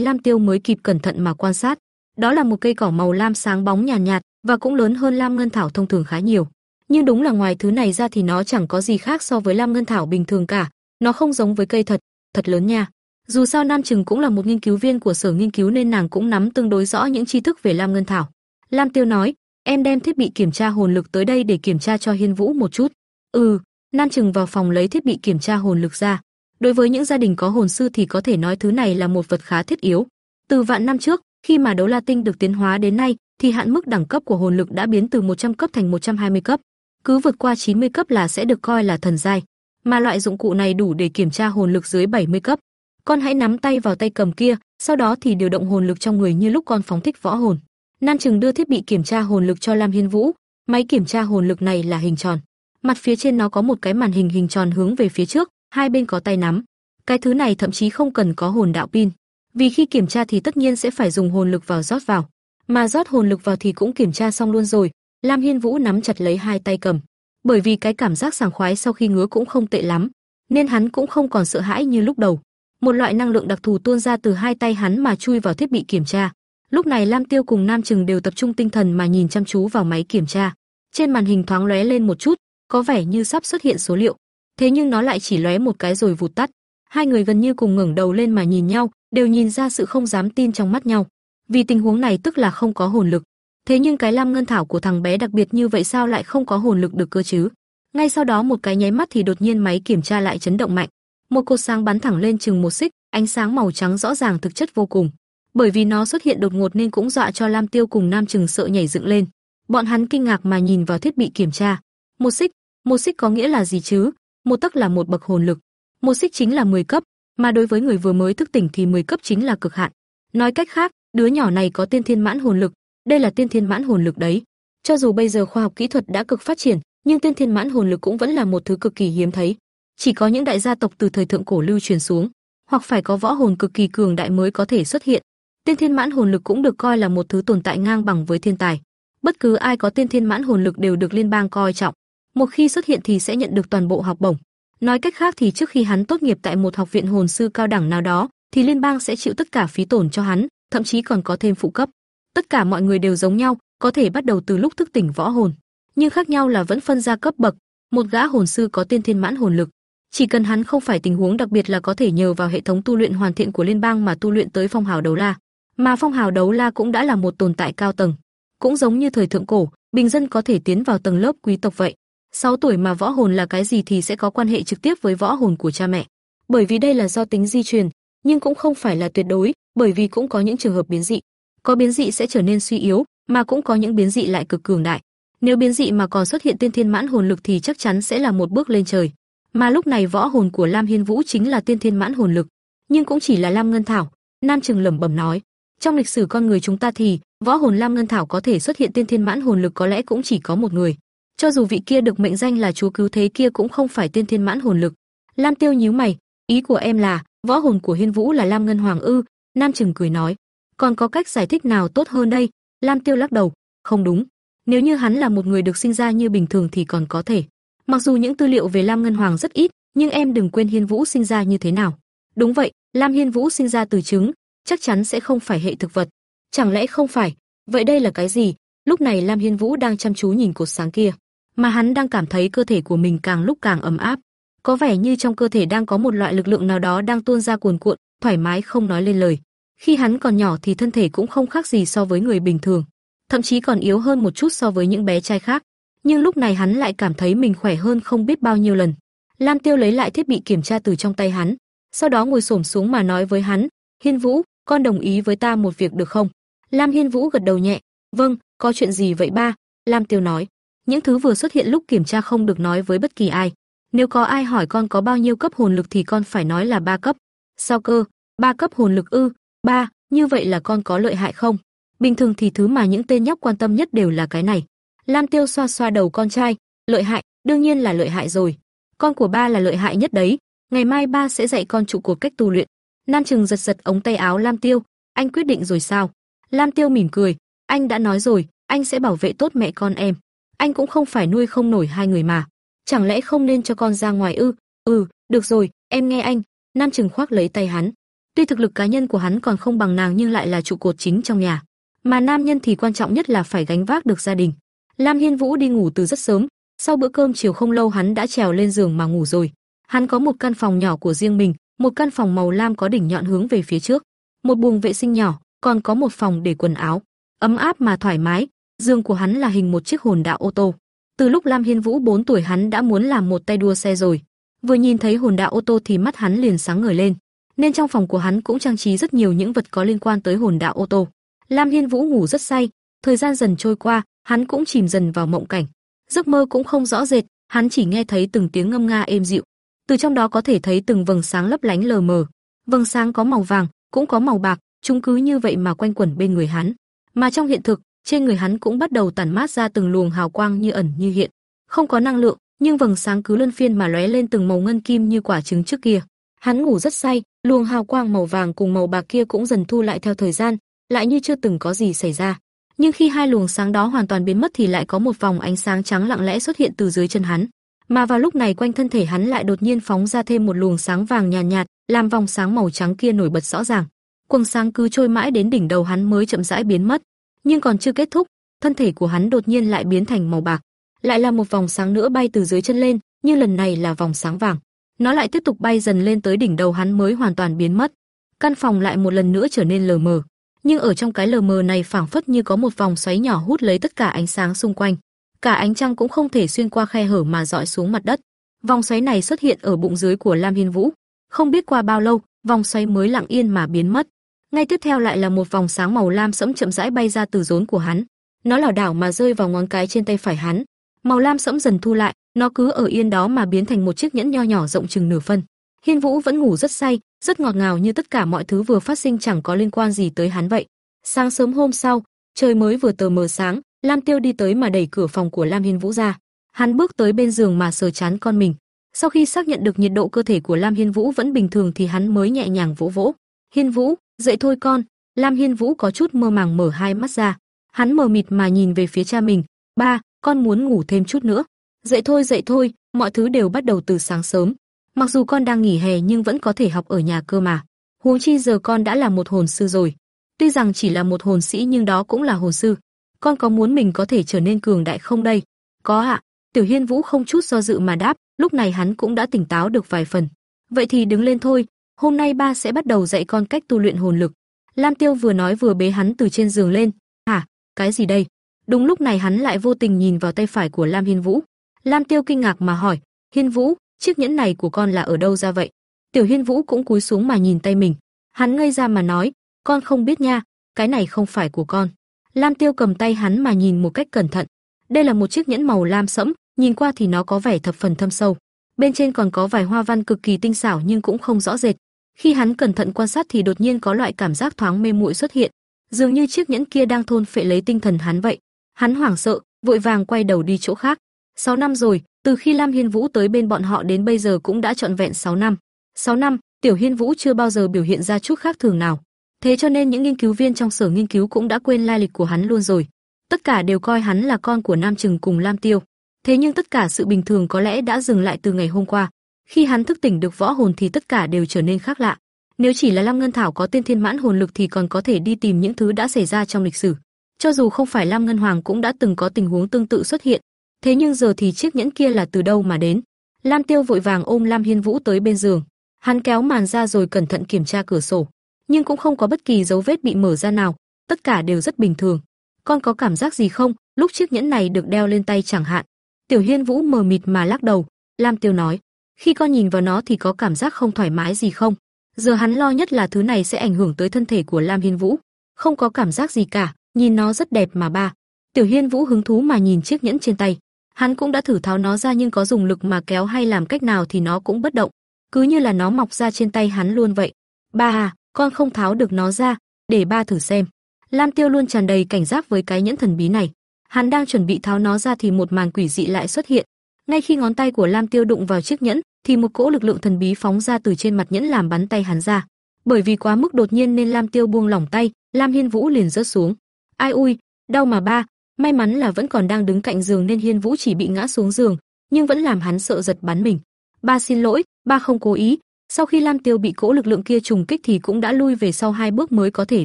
Lam Tiêu mới kịp cẩn thận mà quan sát. Đó là một cây cỏ màu lam sáng bóng nhàn nhạt, nhạt và cũng lớn hơn lam ngân thảo thông thường khá nhiều. Nhưng đúng là ngoài thứ này ra thì nó chẳng có gì khác so với lam ngân thảo bình thường cả, nó không giống với cây thật, thật lớn nha. Dù sao Nam Trừng cũng là một nghiên cứu viên của sở nghiên cứu nên nàng cũng nắm tương đối rõ những tri thức về lam ngân thảo. Lam Tiêu nói, em đem thiết bị kiểm tra hồn lực tới đây để kiểm tra cho Hiên Vũ một chút. Ừ, Nam Trừng vào phòng lấy thiết bị kiểm tra hồn lực ra. Đối với những gia đình có hồn sư thì có thể nói thứ này là một vật khá thiết yếu. Từ vạn năm trước, khi mà đấu la tinh được tiến hóa đến nay, thì hạn mức đẳng cấp của hồn lực đã biến từ 100 cấp thành 120 cấp. Cứ vượt qua 90 cấp là sẽ được coi là thần giai, mà loại dụng cụ này đủ để kiểm tra hồn lực dưới 70 cấp. Con hãy nắm tay vào tay cầm kia, sau đó thì điều động hồn lực trong người như lúc con phóng thích võ hồn. Nam Trừng đưa thiết bị kiểm tra hồn lực cho Lam Hiên Vũ, máy kiểm tra hồn lực này là hình tròn. Mặt phía trên nó có một cái màn hình hình tròn hướng về phía trước, hai bên có tay nắm. Cái thứ này thậm chí không cần có hồn đạo pin, vì khi kiểm tra thì tất nhiên sẽ phải dùng hồn lực vào rót vào, mà rót hồn lực vào thì cũng kiểm tra xong luôn rồi. Lam Hiên Vũ nắm chặt lấy hai tay cầm, bởi vì cái cảm giác sảng khoái sau khi ngứa cũng không tệ lắm, nên hắn cũng không còn sợ hãi như lúc đầu. Một loại năng lượng đặc thù tuôn ra từ hai tay hắn mà chui vào thiết bị kiểm tra. Lúc này Lam Tiêu cùng Nam Trừng đều tập trung tinh thần mà nhìn chăm chú vào máy kiểm tra. Trên màn hình thoáng lóe lên một chút, có vẻ như sắp xuất hiện số liệu. Thế nhưng nó lại chỉ lóe một cái rồi vụt tắt. Hai người gần như cùng ngẩng đầu lên mà nhìn nhau, đều nhìn ra sự không dám tin trong mắt nhau. Vì tình huống này tức là không có hồn lực. Thế nhưng cái lam ngân thảo của thằng bé đặc biệt như vậy sao lại không có hồn lực được cơ chứ? Ngay sau đó một cái nháy mắt thì đột nhiên máy kiểm tra lại chấn động mạnh. Một cột sáng bắn thẳng lên chừng một xích, ánh sáng màu trắng rõ ràng thực chất vô cùng. Bởi vì nó xuất hiện đột ngột nên cũng dọa cho Lam Tiêu cùng Nam Trừng sợ nhảy dựng lên. Bọn hắn kinh ngạc mà nhìn vào thiết bị kiểm tra. Một xích, một xích có nghĩa là gì chứ? Một tấc là một bậc hồn lực, một xích chính là 10 cấp, mà đối với người vừa mới thức tỉnh thì 10 cấp chính là cực hạn. Nói cách khác, đứa nhỏ này có tiên thiên mãn hồn lực, đây là tiên thiên mãn hồn lực đấy. Cho dù bây giờ khoa học kỹ thuật đã cực phát triển, nhưng tiên thiên mãn hồn lực cũng vẫn là một thứ cực kỳ hiếm thấy. Chỉ có những đại gia tộc từ thời thượng cổ lưu truyền xuống, hoặc phải có võ hồn cực kỳ cường đại mới có thể xuất hiện. Tiên thiên mãn hồn lực cũng được coi là một thứ tồn tại ngang bằng với thiên tài. Bất cứ ai có tiên thiên mãn hồn lực đều được liên bang coi trọng. Một khi xuất hiện thì sẽ nhận được toàn bộ học bổng. Nói cách khác thì trước khi hắn tốt nghiệp tại một học viện hồn sư cao đẳng nào đó, thì liên bang sẽ chịu tất cả phí tổn cho hắn, thậm chí còn có thêm phụ cấp. Tất cả mọi người đều giống nhau, có thể bắt đầu từ lúc thức tỉnh võ hồn, nhưng khác nhau là vẫn phân ra cấp bậc, một gã hồn sư có tiên thiên mãn hồn lực, chỉ cần hắn không phải tình huống đặc biệt là có thể nhờ vào hệ thống tu luyện hoàn thiện của liên bang mà tu luyện tới phong hào đấu la, mà phong hào đấu la cũng đã là một tồn tại cao tầng, cũng giống như thời thượng cổ, bình dân có thể tiến vào tầng lớp quý tộc vậy. 6 tuổi mà võ hồn là cái gì thì sẽ có quan hệ trực tiếp với võ hồn của cha mẹ. Bởi vì đây là do tính di truyền, nhưng cũng không phải là tuyệt đối, bởi vì cũng có những trường hợp biến dị. Có biến dị sẽ trở nên suy yếu, mà cũng có những biến dị lại cực cường đại. Nếu biến dị mà còn xuất hiện tiên thiên mãn hồn lực thì chắc chắn sẽ là một bước lên trời. Mà lúc này võ hồn của Lam Hiên Vũ chính là tiên thiên mãn hồn lực, nhưng cũng chỉ là Lam Ngân Thảo. Nam Trừng lẩm bẩm nói, trong lịch sử con người chúng ta thì võ hồn Lam Ngân Thảo có thể xuất hiện tiên thiên mãn hồn lực có lẽ cũng chỉ có một người. Cho dù vị kia được mệnh danh là chúa cứu thế kia cũng không phải tiên thiên mãn hồn lực. Lam Tiêu nhíu mày, ý của em là võ hồn của Hiên Vũ là Lam Ngân Hoàng ư? Nam Trừng cười nói, còn có cách giải thích nào tốt hơn đây? Lam Tiêu lắc đầu, không đúng. Nếu như hắn là một người được sinh ra như bình thường thì còn có thể. Mặc dù những tư liệu về Lam Ngân Hoàng rất ít, nhưng em đừng quên Hiên Vũ sinh ra như thế nào. Đúng vậy, Lam Hiên Vũ sinh ra từ trứng, chắc chắn sẽ không phải hệ thực vật. Chẳng lẽ không phải? Vậy đây là cái gì? Lúc này Lam Hiên Vũ đang chăm chú nhìn cột sáng kia mà hắn đang cảm thấy cơ thể của mình càng lúc càng ấm áp. Có vẻ như trong cơ thể đang có một loại lực lượng nào đó đang tuôn ra cuồn cuộn, thoải mái không nói lên lời. Khi hắn còn nhỏ thì thân thể cũng không khác gì so với người bình thường, thậm chí còn yếu hơn một chút so với những bé trai khác. Nhưng lúc này hắn lại cảm thấy mình khỏe hơn không biết bao nhiêu lần. Lam Tiêu lấy lại thiết bị kiểm tra từ trong tay hắn, sau đó ngồi xổm xuống mà nói với hắn, "Hiên Vũ, con đồng ý với ta một việc được không?" Lam Hiên Vũ gật đầu nhẹ, "Vâng, có chuyện gì vậy ba?" Lam Tiêu nói. Những thứ vừa xuất hiện lúc kiểm tra không được nói với bất kỳ ai. Nếu có ai hỏi con có bao nhiêu cấp hồn lực thì con phải nói là ba cấp. Sao cơ? Ba cấp hồn lực ư? Ba, như vậy là con có lợi hại không? Bình thường thì thứ mà những tên nhóc quan tâm nhất đều là cái này. Lam Tiêu xoa xoa đầu con trai, lợi hại, đương nhiên là lợi hại rồi. Con của ba là lợi hại nhất đấy, ngày mai ba sẽ dạy con trụ cột cách tu luyện. Nam Trừng giật giật ống tay áo Lam Tiêu, anh quyết định rồi sao? Lam Tiêu mỉm cười, anh đã nói rồi, anh sẽ bảo vệ tốt mẹ con em anh cũng không phải nuôi không nổi hai người mà. Chẳng lẽ không nên cho con ra ngoài ư? Ừ, được rồi, em nghe anh. Nam Trừng khoác lấy tay hắn. Tuy thực lực cá nhân của hắn còn không bằng nàng nhưng lại là trụ cột chính trong nhà. Mà nam nhân thì quan trọng nhất là phải gánh vác được gia đình. Lam Hiên Vũ đi ngủ từ rất sớm, sau bữa cơm chiều không lâu hắn đã trèo lên giường mà ngủ rồi. Hắn có một căn phòng nhỏ của riêng mình, một căn phòng màu lam có đỉnh nhọn hướng về phía trước, một buồng vệ sinh nhỏ, còn có một phòng để quần áo, ấm áp mà thoải mái, dương của hắn là hình một chiếc hồn đạo ô tô. Từ lúc Lam Hiên Vũ 4 tuổi hắn đã muốn làm một tay đua xe rồi. Vừa nhìn thấy hồn đạo ô tô thì mắt hắn liền sáng ngời lên, nên trong phòng của hắn cũng trang trí rất nhiều những vật có liên quan tới hồn đạo ô tô. Lam Hiên Vũ ngủ rất say, thời gian dần trôi qua, hắn cũng chìm dần vào mộng cảnh. Giấc mơ cũng không rõ rệt, hắn chỉ nghe thấy từng tiếng ngâm nga êm dịu. Từ trong đó có thể thấy từng vầng sáng lấp lánh lờ mờ. Vầng sáng có màu vàng, cũng có màu bạc, chúng cứ như vậy mà quanh quẩn bên người hắn. Mà trong hiện thực, trên người hắn cũng bắt đầu tản mát ra từng luồng hào quang như ẩn như hiện. Không có năng lượng, nhưng vầng sáng cứ luân phiên mà lóe lên từng màu ngân kim như quả trứng trước kia. Hắn ngủ rất say, luồng hào quang màu vàng cùng màu bạc kia cũng dần thu lại theo thời gian, lại như chưa từng có gì xảy ra. Nhưng khi hai luồng sáng đó hoàn toàn biến mất thì lại có một vòng ánh sáng trắng lặng lẽ xuất hiện từ dưới chân hắn. Mà vào lúc này quanh thân thể hắn lại đột nhiên phóng ra thêm một luồng sáng vàng nhàn nhạt, nhạt, làm vòng sáng màu trắng kia nổi bật rõ ràng. Quầng sáng cứ trôi mãi đến đỉnh đầu hắn mới chậm rãi biến mất nhưng còn chưa kết thúc, thân thể của hắn đột nhiên lại biến thành màu bạc. lại là một vòng sáng nữa bay từ dưới chân lên, nhưng lần này là vòng sáng vàng. Nó lại tiếp tục bay dần lên tới đỉnh đầu hắn mới hoàn toàn biến mất. Căn phòng lại một lần nữa trở nên lờ mờ, nhưng ở trong cái lờ mờ này phảng phất như có một vòng xoáy nhỏ hút lấy tất cả ánh sáng xung quanh. Cả ánh trăng cũng không thể xuyên qua khe hở mà dọi xuống mặt đất. Vòng xoáy này xuất hiện ở bụng dưới của Lam Hiên Vũ. Không biết qua bao lâu, vòng xoáy mới lặng yên mà biến mất. Ngay tiếp theo lại là một vòng sáng màu lam sẫm chậm rãi bay ra từ rốn của hắn. Nó lảo đảo mà rơi vào ngón cái trên tay phải hắn. Màu lam sẫm dần thu lại, nó cứ ở yên đó mà biến thành một chiếc nhẫn nho nhỏ rộng chừng nửa phân. Hiên Vũ vẫn ngủ rất say, rất ngọt ngào như tất cả mọi thứ vừa phát sinh chẳng có liên quan gì tới hắn vậy. Sáng sớm hôm sau, trời mới vừa tờ mờ sáng, Lam Tiêu đi tới mà đẩy cửa phòng của Lam Hiên Vũ ra. Hắn bước tới bên giường mà sờ chán con mình. Sau khi xác nhận được nhiệt độ cơ thể của Lam Hiên Vũ vẫn bình thường thì hắn mới nhẹ nhàng vỗ vỗ. "Hiên Vũ, dậy thôi con." Lam Hiên Vũ có chút mơ màng mở hai mắt ra. Hắn mờ mịt mà nhìn về phía cha mình, "Ba, con muốn ngủ thêm chút nữa." "Dậy thôi, dậy thôi, mọi thứ đều bắt đầu từ sáng sớm. Mặc dù con đang nghỉ hè nhưng vẫn có thể học ở nhà cơ mà. Huống chi giờ con đã là một hồn sư rồi. Tuy rằng chỉ là một hồn sĩ nhưng đó cũng là hồn sư. Con có muốn mình có thể trở nên cường đại không đây?" "Có ạ." Tiểu Hiên Vũ không chút do dự mà đáp, lúc này hắn cũng đã tỉnh táo được vài phần. "Vậy thì đứng lên thôi, hôm nay ba sẽ bắt đầu dạy con cách tu luyện hồn lực." Lam Tiêu vừa nói vừa bế hắn từ trên giường lên. "Hả? Cái gì đây?" Đúng lúc này hắn lại vô tình nhìn vào tay phải của Lam Hiên Vũ. Lam Tiêu kinh ngạc mà hỏi, "Hiên Vũ, chiếc nhẫn này của con là ở đâu ra vậy?" Tiểu Hiên Vũ cũng cúi xuống mà nhìn tay mình. Hắn ngây ra mà nói, "Con không biết nha, cái này không phải của con." Lam Tiêu cầm tay hắn mà nhìn một cách cẩn thận. Đây là một chiếc nhẫn màu lam sẫm, nhìn qua thì nó có vẻ thập phần thâm sâu. Bên trên còn có vài hoa văn cực kỳ tinh xảo nhưng cũng không rõ rệt. Khi hắn cẩn thận quan sát thì đột nhiên có loại cảm giác thoáng mê muội xuất hiện, dường như chiếc nhẫn kia đang thôn phệ lấy tinh thần hắn vậy. Hắn hoảng sợ, vội vàng quay đầu đi chỗ khác. 6 năm rồi, từ khi Lam Hiên Vũ tới bên bọn họ đến bây giờ cũng đã trọn vẹn 6 năm. 6 năm, Tiểu Hiên Vũ chưa bao giờ biểu hiện ra chút khác thường nào. Thế cho nên những nghiên cứu viên trong sở nghiên cứu cũng đã quên lai lịch của hắn luôn rồi. Tất cả đều coi hắn là con của Nam Trừng cùng Lam Tiêu. Thế nhưng tất cả sự bình thường có lẽ đã dừng lại từ ngày hôm qua. Khi hắn thức tỉnh được võ hồn thì tất cả đều trở nên khác lạ. Nếu chỉ là Lam Ngân Thảo có tiên thiên mãn hồn lực thì còn có thể đi tìm những thứ đã xảy ra trong lịch sử. Cho dù không phải Lam Ngân Hoàng cũng đã từng có tình huống tương tự xuất hiện. Thế nhưng giờ thì chiếc nhẫn kia là từ đâu mà đến? Lam Tiêu vội vàng ôm Lam Hiên Vũ tới bên giường. Hắn kéo màn ra rồi cẩn thận kiểm tra cửa sổ, nhưng cũng không có bất kỳ dấu vết bị mở ra nào, tất cả đều rất bình thường. Con có cảm giác gì không, lúc chiếc nhẫn này được đeo lên tay chẳng hạn? Tiểu Hiên Vũ mờ mịt mà lắc đầu, Lam Tiêu nói, khi con nhìn vào nó thì có cảm giác không thoải mái gì không? Giờ hắn lo nhất là thứ này sẽ ảnh hưởng tới thân thể của Lam Hiên Vũ. Không có cảm giác gì cả, nhìn nó rất đẹp mà ba. Tiểu Hiên Vũ hứng thú mà nhìn chiếc nhẫn trên tay. Hắn cũng đã thử tháo nó ra nhưng có dùng lực mà kéo hay làm cách nào thì nó cũng bất động, cứ như là nó mọc ra trên tay hắn luôn vậy. Ba à, con không tháo được nó ra, để ba thử xem. Lam Tiêu luôn tràn đầy cảnh giác với cái nhẫn thần bí này. Hắn đang chuẩn bị tháo nó ra thì một màn quỷ dị lại xuất hiện. Ngay khi ngón tay của Lam Tiêu đụng vào chiếc nhẫn, thì một cỗ lực lượng thần bí phóng ra từ trên mặt nhẫn làm bắn tay hắn ra. Bởi vì quá mức đột nhiên nên Lam Tiêu buông lỏng tay, Lam Hiên Vũ liền rớt xuống. Ai ui, đau mà ba, may mắn là vẫn còn đang đứng cạnh giường nên Hiên Vũ chỉ bị ngã xuống giường, nhưng vẫn làm hắn sợ giật bắn mình. Ba xin lỗi, ba không cố ý. Sau khi Lam Tiêu bị cỗ lực lượng kia trùng kích thì cũng đã lui về sau hai bước mới có thể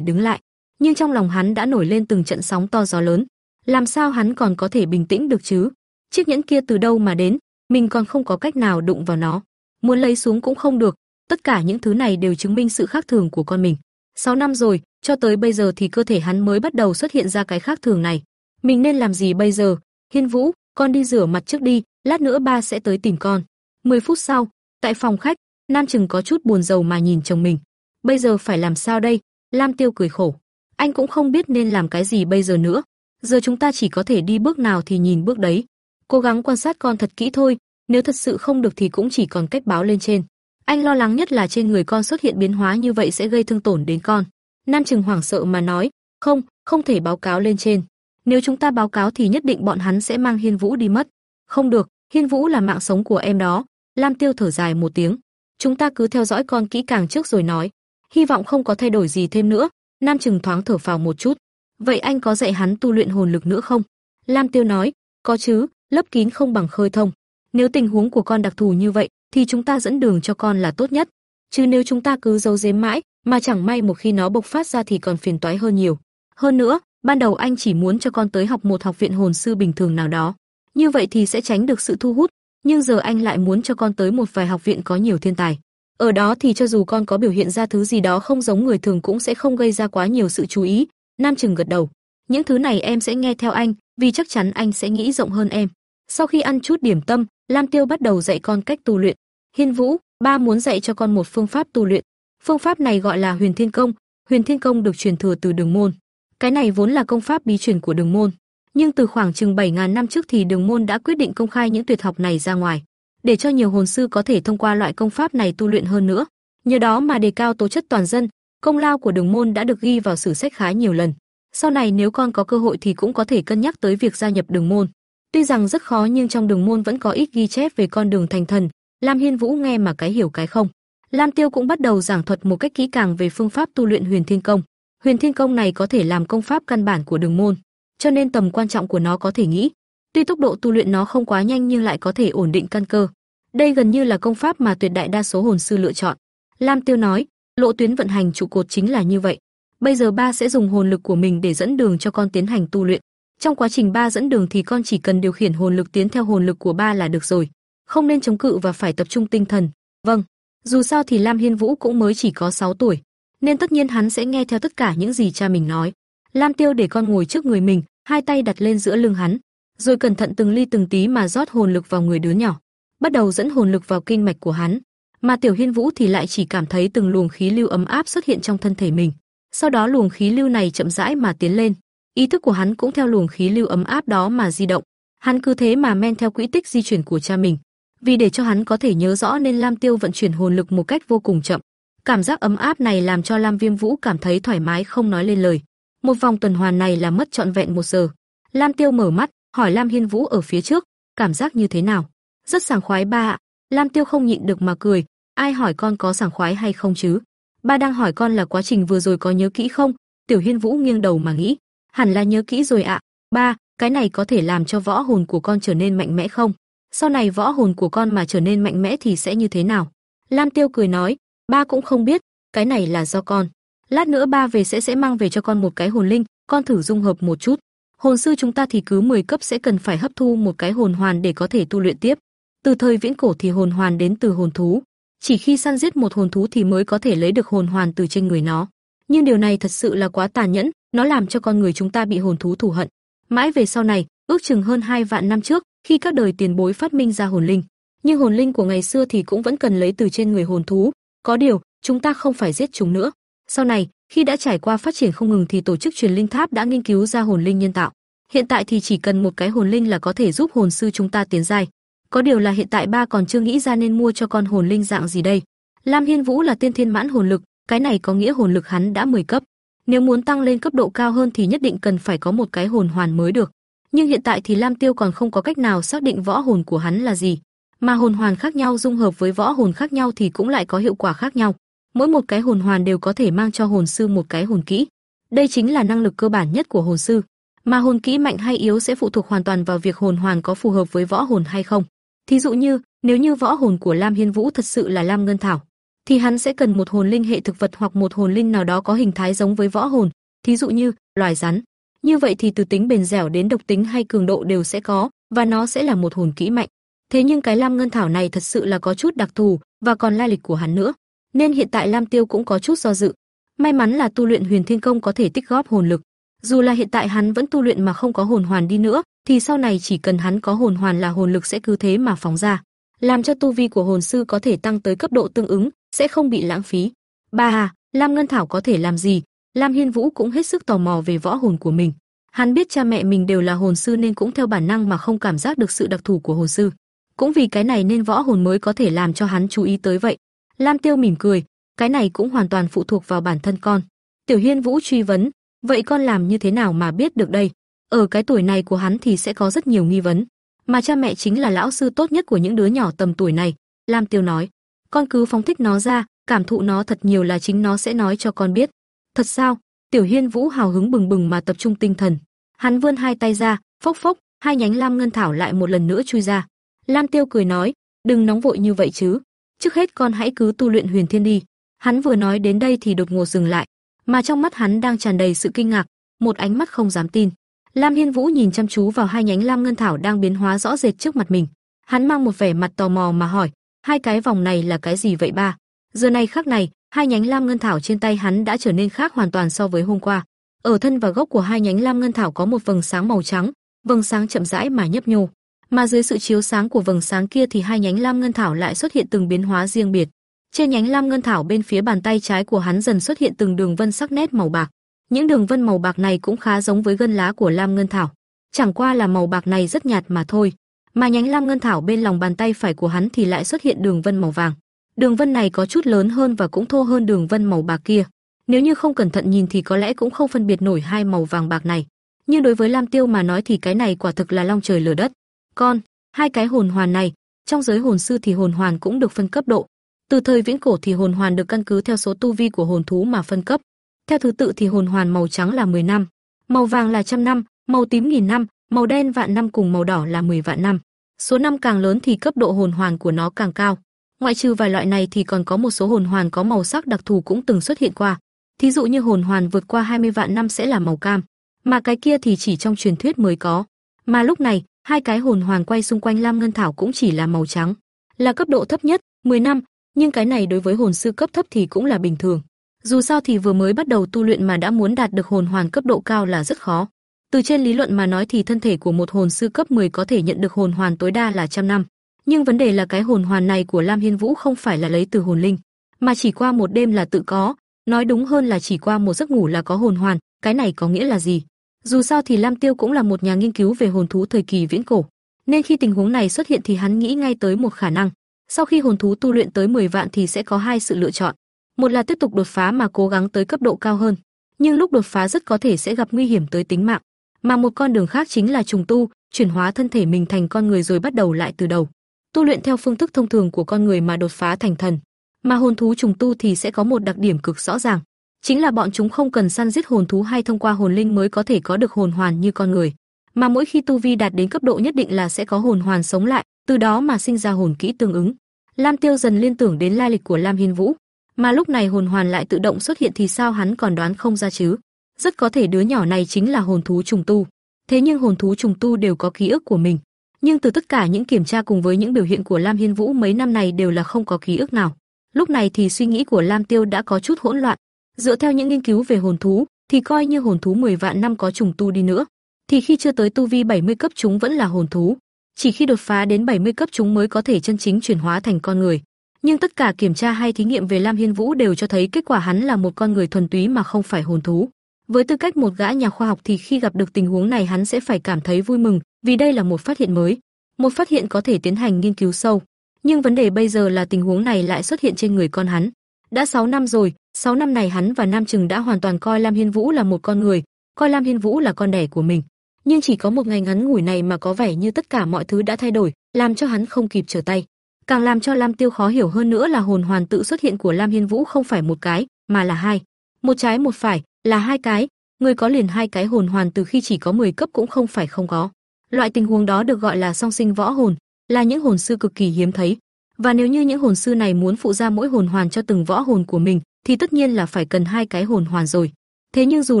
đứng lại, nhưng trong lòng hắn đã nổi lên từng trận sóng to gió lớn. Làm sao hắn còn có thể bình tĩnh được chứ? Chiếc nhẫn kia từ đâu mà đến, mình còn không có cách nào đụng vào nó. Muốn lấy xuống cũng không được, tất cả những thứ này đều chứng minh sự khác thường của con mình. 6 năm rồi, cho tới bây giờ thì cơ thể hắn mới bắt đầu xuất hiện ra cái khác thường này. Mình nên làm gì bây giờ? Hiên Vũ, con đi rửa mặt trước đi, lát nữa ba sẽ tới tìm con. 10 phút sau, tại phòng khách, Nam Trừng có chút buồn rầu mà nhìn chồng mình. Bây giờ phải làm sao đây? Lam Tiêu cười khổ. Anh cũng không biết nên làm cái gì bây giờ nữa. Giờ chúng ta chỉ có thể đi bước nào thì nhìn bước đấy. Cố gắng quan sát con thật kỹ thôi, nếu thật sự không được thì cũng chỉ còn cách báo lên trên. Anh lo lắng nhất là trên người con xuất hiện biến hóa như vậy sẽ gây thương tổn đến con. Nam Trừng hoảng sợ mà nói, không, không thể báo cáo lên trên. Nếu chúng ta báo cáo thì nhất định bọn hắn sẽ mang Hiên Vũ đi mất. Không được, Hiên Vũ là mạng sống của em đó. Lam Tiêu thở dài một tiếng. Chúng ta cứ theo dõi con kỹ càng trước rồi nói. Hy vọng không có thay đổi gì thêm nữa. Nam Trừng thoáng thở phào một chút. Vậy anh có dạy hắn tu luyện hồn lực nữa không? Lam Tiêu nói, có chứ, lấp kín không bằng khơi thông. Nếu tình huống của con đặc thù như vậy, thì chúng ta dẫn đường cho con là tốt nhất. Chứ nếu chúng ta cứ giấu giếm mãi, mà chẳng may một khi nó bộc phát ra thì còn phiền toái hơn nhiều. Hơn nữa, ban đầu anh chỉ muốn cho con tới học một học viện hồn sư bình thường nào đó. Như vậy thì sẽ tránh được sự thu hút, nhưng giờ anh lại muốn cho con tới một vài học viện có nhiều thiên tài. Ở đó thì cho dù con có biểu hiện ra thứ gì đó không giống người thường cũng sẽ không gây ra quá nhiều sự chú ý. Nam Trừng gật đầu. Những thứ này em sẽ nghe theo anh, vì chắc chắn anh sẽ nghĩ rộng hơn em. Sau khi ăn chút điểm tâm, Lam Tiêu bắt đầu dạy con cách tu luyện. Hiên Vũ, ba muốn dạy cho con một phương pháp tu luyện. Phương pháp này gọi là Huyền Thiên Công, Huyền Thiên Công được truyền thừa từ Đường Môn. Cái này vốn là công pháp bí truyền của Đường Môn, nhưng từ khoảng chừng 7000 năm trước thì Đường Môn đã quyết định công khai những tuyệt học này ra ngoài, để cho nhiều hồn sư có thể thông qua loại công pháp này tu luyện hơn nữa. Nhờ đó mà đề cao tố chất toàn dân, công lao của Đường Môn đã được ghi vào sử sách khá nhiều lần. Sau này nếu con có cơ hội thì cũng có thể cân nhắc tới việc gia nhập Đường Môn. Tuy rằng rất khó nhưng trong Đường Môn vẫn có ít ghi chép về con đường thành thần, Lam Hiên Vũ nghe mà cái hiểu cái không. Lam Tiêu cũng bắt đầu giảng thuật một cách kỹ càng về phương pháp tu luyện Huyền Thiên Công. Huyền Thiên Công này có thể làm công pháp căn bản của Đường Môn, cho nên tầm quan trọng của nó có thể nghĩ. Tuy tốc độ tu luyện nó không quá nhanh nhưng lại có thể ổn định căn cơ. Đây gần như là công pháp mà tuyệt đại đa số hồn sư lựa chọn. Lam Tiêu nói, lộ tuyến vận hành trụ cột chính là như vậy. Bây giờ ba sẽ dùng hồn lực của mình để dẫn đường cho con tiến hành tu luyện. Trong quá trình ba dẫn đường thì con chỉ cần điều khiển hồn lực tiến theo hồn lực của ba là được rồi, không nên chống cự và phải tập trung tinh thần. Vâng, dù sao thì Lam Hiên Vũ cũng mới chỉ có 6 tuổi, nên tất nhiên hắn sẽ nghe theo tất cả những gì cha mình nói. Lam Tiêu để con ngồi trước người mình, hai tay đặt lên giữa lưng hắn, rồi cẩn thận từng ly từng tí mà rót hồn lực vào người đứa nhỏ, bắt đầu dẫn hồn lực vào kinh mạch của hắn. Mà Tiểu Hiên Vũ thì lại chỉ cảm thấy từng luồng khí lưu ấm áp xuất hiện trong thân thể mình. Sau đó luồng khí lưu này chậm rãi mà tiến lên, ý thức của hắn cũng theo luồng khí lưu ấm áp đó mà di động. Hắn cứ thế mà men theo quỹ tích di chuyển của cha mình. Vì để cho hắn có thể nhớ rõ nên Lam Tiêu vận chuyển hồn lực một cách vô cùng chậm. Cảm giác ấm áp này làm cho Lam Viêm Vũ cảm thấy thoải mái không nói lên lời. Một vòng tuần hoàn này là mất trọn vẹn một giờ. Lam Tiêu mở mắt, hỏi Lam Hiên Vũ ở phía trước, cảm giác như thế nào? Rất sảng khoái ba ạ. Lam Tiêu không nhịn được mà cười, ai hỏi con có sảng khoái hay không chứ? Ba đang hỏi con là quá trình vừa rồi có nhớ kỹ không? Tiểu Hiên Vũ nghiêng đầu mà nghĩ, hẳn là nhớ kỹ rồi ạ. Ba, cái này có thể làm cho võ hồn của con trở nên mạnh mẽ không? Sau này võ hồn của con mà trở nên mạnh mẽ thì sẽ như thế nào? Lam Tiêu cười nói, ba cũng không biết, cái này là do con. Lát nữa ba về sẽ sẽ mang về cho con một cái hồn linh, con thử dung hợp một chút. Hồn sư chúng ta thì cứ 10 cấp sẽ cần phải hấp thu một cái hồn hoàn để có thể tu luyện tiếp. Từ thời viễn cổ thì hồn hoàn đến từ hồn thú, chỉ khi săn giết một hồn thú thì mới có thể lấy được hồn hoàn từ trên người nó. Nhưng điều này thật sự là quá tàn nhẫn, nó làm cho con người chúng ta bị hồn thú thù hận. Mãi về sau này, ước chừng hơn hai vạn năm trước, khi các đời tiền bối phát minh ra hồn linh, nhưng hồn linh của ngày xưa thì cũng vẫn cần lấy từ trên người hồn thú, có điều, chúng ta không phải giết chúng nữa. Sau này, khi đã trải qua phát triển không ngừng thì tổ chức truyền linh tháp đã nghiên cứu ra hồn linh nhân tạo. Hiện tại thì chỉ cần một cái hồn linh là có thể giúp hồn sư chúng ta tiến giai. Có điều là hiện tại ba còn chưa nghĩ ra nên mua cho con hồn linh dạng gì đây. Lam Hiên Vũ là tiên thiên mãn hồn lực, cái này có nghĩa hồn lực hắn đã 10 cấp. Nếu muốn tăng lên cấp độ cao hơn thì nhất định cần phải có một cái hồn hoàn mới được. Nhưng hiện tại thì Lam Tiêu còn không có cách nào xác định võ hồn của hắn là gì, mà hồn hoàn khác nhau dung hợp với võ hồn khác nhau thì cũng lại có hiệu quả khác nhau. Mỗi một cái hồn hoàn đều có thể mang cho hồn sư một cái hồn kỹ. Đây chính là năng lực cơ bản nhất của hồn sư, mà hồn kỹ mạnh hay yếu sẽ phụ thuộc hoàn toàn vào việc hồn hoàn có phù hợp với võ hồn hay không. Thí dụ như, nếu như võ hồn của Lam Hiên Vũ thật sự là Lam Ngân Thảo, thì hắn sẽ cần một hồn linh hệ thực vật hoặc một hồn linh nào đó có hình thái giống với võ hồn, thí dụ như loài rắn. Như vậy thì từ tính bền dẻo đến độc tính hay cường độ đều sẽ có, và nó sẽ là một hồn kỹ mạnh. Thế nhưng cái Lam Ngân Thảo này thật sự là có chút đặc thù, và còn lai lịch của hắn nữa, nên hiện tại Lam Tiêu cũng có chút do dự. May mắn là tu luyện Huyền Thiên Công có thể tích góp hồn lực, dù là hiện tại hắn vẫn tu luyện mà không có hồn hoàn đi nữa, thì sau này chỉ cần hắn có hồn hoàn là hồn lực sẽ cứ thế mà phóng ra, làm cho tu vi của hồn sư có thể tăng tới cấp độ tương ứng, sẽ không bị lãng phí. Ba à, Lam Ngân Thảo có thể làm gì? Lam Hiên Vũ cũng hết sức tò mò về võ hồn của mình. Hắn biết cha mẹ mình đều là hồn sư nên cũng theo bản năng mà không cảm giác được sự đặc thù của hồn sư. Cũng vì cái này nên võ hồn mới có thể làm cho hắn chú ý tới vậy. Lam Tiêu mỉm cười, cái này cũng hoàn toàn phụ thuộc vào bản thân con. Tiểu Hiên Vũ truy vấn, vậy con làm như thế nào mà biết được đây? Ở cái tuổi này của hắn thì sẽ có rất nhiều nghi vấn, mà cha mẹ chính là lão sư tốt nhất của những đứa nhỏ tầm tuổi này, Lam Tiêu nói. Con cứ phóng thích nó ra, cảm thụ nó thật nhiều là chính nó sẽ nói cho con biết. Thật sao? Tiểu Hiên Vũ hào hứng bừng bừng mà tập trung tinh thần. Hắn vươn hai tay ra, phốc phốc, hai nhánh lam ngân thảo lại một lần nữa chui ra. Lam Tiêu cười nói, đừng nóng vội như vậy chứ. Trước hết con hãy cứ tu luyện huyền thiên đi. Hắn vừa nói đến đây thì đột ngột dừng lại, mà trong mắt hắn đang tràn đầy sự kinh ngạc, một ánh mắt không dám tin. Lam Hiên Vũ nhìn chăm chú vào hai nhánh lam ngân thảo đang biến hóa rõ rệt trước mặt mình. Hắn mang một vẻ mặt tò mò mà hỏi, hai cái vòng này là cái gì vậy ba? Giờ này khắc này, hai nhánh lam ngân thảo trên tay hắn đã trở nên khác hoàn toàn so với hôm qua. Ở thân và gốc của hai nhánh lam ngân thảo có một vầng sáng màu trắng, vầng sáng chậm rãi mà nhấp nhô, mà dưới sự chiếu sáng của vầng sáng kia thì hai nhánh lam ngân thảo lại xuất hiện từng biến hóa riêng biệt. Trên nhánh lam ngân thảo bên phía bàn tay trái của hắn dần xuất hiện từng đường vân sắc nét màu bạc. Những đường vân màu bạc này cũng khá giống với gân lá của lam ngân thảo, chẳng qua là màu bạc này rất nhạt mà thôi. Mà nhánh lam ngân thảo bên lòng bàn tay phải của hắn thì lại xuất hiện đường vân màu vàng. Đường vân này có chút lớn hơn và cũng thô hơn đường vân màu bạc kia. Nếu như không cẩn thận nhìn thì có lẽ cũng không phân biệt nổi hai màu vàng bạc này. Nhưng đối với Lam Tiêu mà nói thì cái này quả thực là long trời lở đất. Con, hai cái hồn hoàn này, trong giới hồn sư thì hồn hoàn cũng được phân cấp độ. Từ thời viễn cổ thì hồn hoàn được căn cứ theo số tu vi của hồn thú mà phân cấp. Theo thứ tự thì hồn hoàn màu trắng là 10 năm, màu vàng là trăm năm, màu tím nghìn năm, màu đen vạn năm cùng màu đỏ là 10 vạn năm. Số năm càng lớn thì cấp độ hồn hoàn của nó càng cao. Ngoại trừ vài loại này thì còn có một số hồn hoàn có màu sắc đặc thù cũng từng xuất hiện qua. Thí dụ như hồn hoàn vượt qua 20 vạn năm sẽ là màu cam, mà cái kia thì chỉ trong truyền thuyết mới có. Mà lúc này, hai cái hồn hoàn quay xung quanh Lam Ngân Thảo cũng chỉ là màu trắng, là cấp độ thấp nhất, 10 năm, nhưng cái này đối với hồn sư cấp thấp thì cũng là bình thường. Dù sao thì vừa mới bắt đầu tu luyện mà đã muốn đạt được hồn hoàn cấp độ cao là rất khó. Từ trên lý luận mà nói thì thân thể của một hồn sư cấp 10 có thể nhận được hồn hoàn tối đa là trăm năm, nhưng vấn đề là cái hồn hoàn này của Lam Hiên Vũ không phải là lấy từ hồn linh, mà chỉ qua một đêm là tự có, nói đúng hơn là chỉ qua một giấc ngủ là có hồn hoàn, cái này có nghĩa là gì? Dù sao thì Lam Tiêu cũng là một nhà nghiên cứu về hồn thú thời kỳ viễn cổ, nên khi tình huống này xuất hiện thì hắn nghĩ ngay tới một khả năng. Sau khi hồn thú tu luyện tới 10 vạn thì sẽ có hai sự lựa chọn. Một là tiếp tục đột phá mà cố gắng tới cấp độ cao hơn, nhưng lúc đột phá rất có thể sẽ gặp nguy hiểm tới tính mạng. Mà một con đường khác chính là trùng tu, chuyển hóa thân thể mình thành con người rồi bắt đầu lại từ đầu. Tu luyện theo phương thức thông thường của con người mà đột phá thành thần. Mà hồn thú trùng tu thì sẽ có một đặc điểm cực rõ ràng, chính là bọn chúng không cần săn giết hồn thú hay thông qua hồn linh mới có thể có được hồn hoàn như con người, mà mỗi khi tu vi đạt đến cấp độ nhất định là sẽ có hồn hoàn sống lại, từ đó mà sinh ra hồn kỹ tương ứng. Lam Tiêu dần liên tưởng đến lai lịch của Lam Hiên Vũ, mà lúc này hồn hoàn lại tự động xuất hiện thì sao hắn còn đoán không ra chứ? Rất có thể đứa nhỏ này chính là hồn thú trùng tu. Thế nhưng hồn thú trùng tu đều có ký ức của mình, nhưng từ tất cả những kiểm tra cùng với những biểu hiện của Lam Hiên Vũ mấy năm này đều là không có ký ức nào. Lúc này thì suy nghĩ của Lam Tiêu đã có chút hỗn loạn, Dựa theo những nghiên cứu về hồn thú, thì coi như hồn thú 10 vạn năm có trùng tu đi nữa, thì khi chưa tới tu vi 70 cấp chúng vẫn là hồn thú, chỉ khi đột phá đến 70 cấp chúng mới có thể chân chính chuyển hóa thành con người. Nhưng tất cả kiểm tra hay thí nghiệm về Lam Hiên Vũ đều cho thấy kết quả hắn là một con người thuần túy mà không phải hồn thú. Với tư cách một gã nhà khoa học thì khi gặp được tình huống này hắn sẽ phải cảm thấy vui mừng, vì đây là một phát hiện mới, một phát hiện có thể tiến hành nghiên cứu sâu. Nhưng vấn đề bây giờ là tình huống này lại xuất hiện trên người con hắn. Đã 6 năm rồi, 6 năm này hắn và Nam Trừng đã hoàn toàn coi Lam Hiên Vũ là một con người, coi Lam Hiên Vũ là con đẻ của mình. Nhưng chỉ có một ngày ngắn ngủi này mà có vẻ như tất cả mọi thứ đã thay đổi, làm cho hắn không kịp trở tay. Càng làm cho Lam Tiêu khó hiểu hơn nữa là hồn hoàn tự xuất hiện của Lam Hiên Vũ không phải một cái, mà là hai. Một trái một phải, là hai cái, người có liền hai cái hồn hoàn từ khi chỉ có 10 cấp cũng không phải không có. Loại tình huống đó được gọi là song sinh võ hồn, là những hồn sư cực kỳ hiếm thấy. Và nếu như những hồn sư này muốn phụ ra mỗi hồn hoàn cho từng võ hồn của mình, thì tất nhiên là phải cần hai cái hồn hoàn rồi. Thế nhưng dù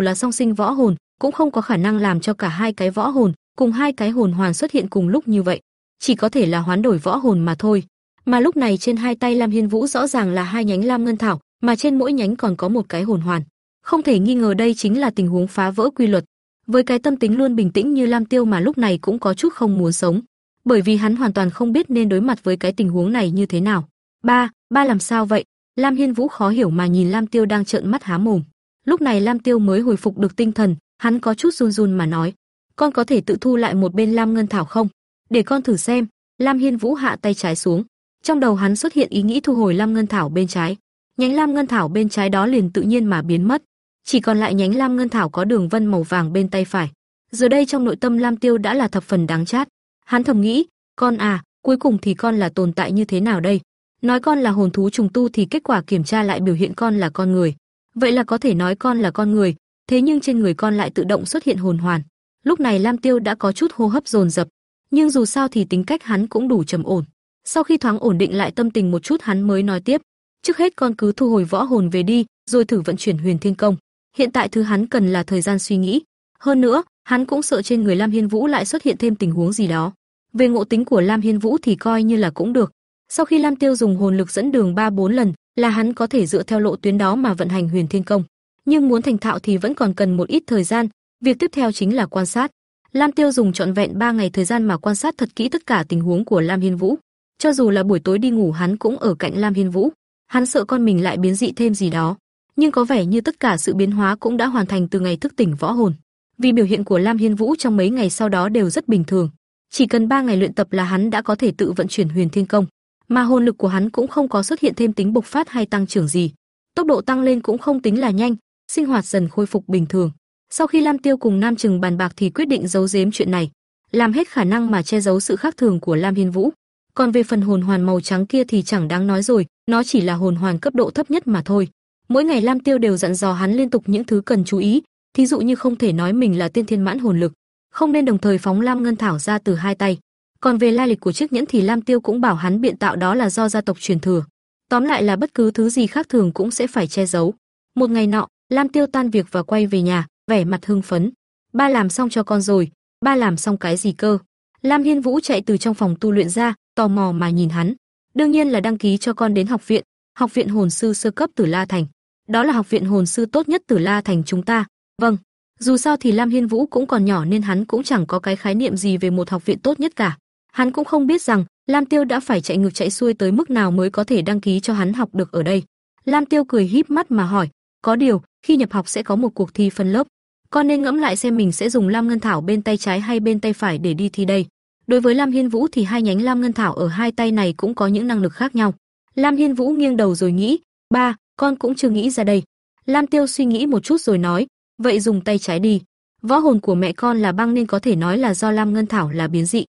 là song sinh võ hồn, cũng không có khả năng làm cho cả hai cái võ hồn cùng hai cái hồn hoàn xuất hiện cùng lúc như vậy, chỉ có thể là hoán đổi võ hồn mà thôi. Mà lúc này trên hai tay Lam Hiên Vũ rõ ràng là hai nhánh lam ngân thảo, mà trên mỗi nhánh còn có một cái hồn hoàn. Không thể nghi ngờ đây chính là tình huống phá vỡ quy luật. Với cái tâm tính luôn bình tĩnh như Lam Tiêu mà lúc này cũng có chút không muốn sống, bởi vì hắn hoàn toàn không biết nên đối mặt với cái tình huống này như thế nào. Ba, ba làm sao vậy? Lam Hiên Vũ khó hiểu mà nhìn Lam Tiêu đang trợn mắt há mồm. Lúc này Lam Tiêu mới hồi phục được tinh thần, hắn có chút run run mà nói: "Con có thể tự thu lại một bên Lam Ngân Thảo không? Để con thử xem." Lam Hiên Vũ hạ tay trái xuống, trong đầu hắn xuất hiện ý nghĩ thu hồi Lam Ngân Thảo bên trái. Nhánh Lam Ngân Thảo bên trái đó liền tự nhiên mà biến mất, chỉ còn lại nhánh Lam Ngân Thảo có đường vân màu vàng bên tay phải. Giờ đây trong nội tâm Lam Tiêu đã là thập phần đáng chát. Hắn thầm nghĩ, con à, cuối cùng thì con là tồn tại như thế nào đây? Nói con là hồn thú trùng tu thì kết quả kiểm tra lại biểu hiện con là con người. Vậy là có thể nói con là con người, thế nhưng trên người con lại tự động xuất hiện hồn hoàn. Lúc này Lam Tiêu đã có chút hô hấp dồn dập, nhưng dù sao thì tính cách hắn cũng đủ trầm ổn. Sau khi thoáng ổn định lại tâm tình một chút hắn mới nói tiếp, trước hết con cứ thu hồi võ hồn về đi, rồi thử vận chuyển Huyền Thiên Công. Hiện tại thứ hắn cần là thời gian suy nghĩ. Hơn nữa, Hắn cũng sợ trên người Lam Hiên Vũ lại xuất hiện thêm tình huống gì đó. Về ngộ tính của Lam Hiên Vũ thì coi như là cũng được. Sau khi Lam Tiêu dùng hồn lực dẫn đường 3 4 lần, là hắn có thể dựa theo lộ tuyến đó mà vận hành Huyền Thiên Công. Nhưng muốn thành thạo thì vẫn còn cần một ít thời gian, việc tiếp theo chính là quan sát. Lam Tiêu dùng trọn vẹn 3 ngày thời gian mà quan sát thật kỹ tất cả tình huống của Lam Hiên Vũ. Cho dù là buổi tối đi ngủ hắn cũng ở cạnh Lam Hiên Vũ. Hắn sợ con mình lại biến dị thêm gì đó, nhưng có vẻ như tất cả sự biến hóa cũng đã hoàn thành từ ngày thức tỉnh võ hồn. Vì biểu hiện của Lam Hiên Vũ trong mấy ngày sau đó đều rất bình thường, chỉ cần 3 ngày luyện tập là hắn đã có thể tự vận chuyển Huyền Thiên Công, mà hồn lực của hắn cũng không có xuất hiện thêm tính bộc phát hay tăng trưởng gì. Tốc độ tăng lên cũng không tính là nhanh, sinh hoạt dần khôi phục bình thường. Sau khi Lam Tiêu cùng Nam Trừng bàn bạc thì quyết định giấu giếm chuyện này, làm hết khả năng mà che giấu sự khác thường của Lam Hiên Vũ. Còn về phần hồn hoàn màu trắng kia thì chẳng đáng nói rồi, nó chỉ là hồn hoàn cấp độ thấp nhất mà thôi. Mỗi ngày Lam Tiêu đều dặn dò hắn liên tục những thứ cần chú ý, thí dụ như không thể nói mình là tiên thiên mãn hồn lực, không nên đồng thời phóng Lam Ngân Thảo ra từ hai tay. Còn về lai lịch của chiếc nhẫn thì Lam Tiêu cũng bảo hắn biện tạo đó là do gia tộc truyền thừa. Tóm lại là bất cứ thứ gì khác thường cũng sẽ phải che giấu. Một ngày nọ, Lam Tiêu tan việc và quay về nhà, vẻ mặt hưng phấn. Ba làm xong cho con rồi, ba làm xong cái gì cơ? Lam Hiên Vũ chạy từ trong phòng tu luyện ra, tò mò mà nhìn hắn. Đương nhiên là đăng ký cho con đến học viện, học viện hồn sư sơ cấp Tử La Thành. Đó là học viện hồn sư tốt nhất Tử La Thành chúng ta. Vâng, dù sao thì Lam Hiên Vũ cũng còn nhỏ nên hắn cũng chẳng có cái khái niệm gì về một học viện tốt nhất cả. Hắn cũng không biết rằng Lam Tiêu đã phải chạy ngược chạy xuôi tới mức nào mới có thể đăng ký cho hắn học được ở đây. Lam Tiêu cười híp mắt mà hỏi, có điều, khi nhập học sẽ có một cuộc thi phân lớp, con nên ngẫm lại xem mình sẽ dùng Lam Ngân Thảo bên tay trái hay bên tay phải để đi thi đây. Đối với Lam Hiên Vũ thì hai nhánh Lam Ngân Thảo ở hai tay này cũng có những năng lực khác nhau. Lam Hiên Vũ nghiêng đầu rồi nghĩ, ba, con cũng chưa nghĩ ra đây. Lam Tiêu suy nghĩ một chút rồi nói, vậy dùng tay trái đi. Võ hồn của mẹ con là băng nên có thể nói là do Lam Ngân Thảo là biến dị.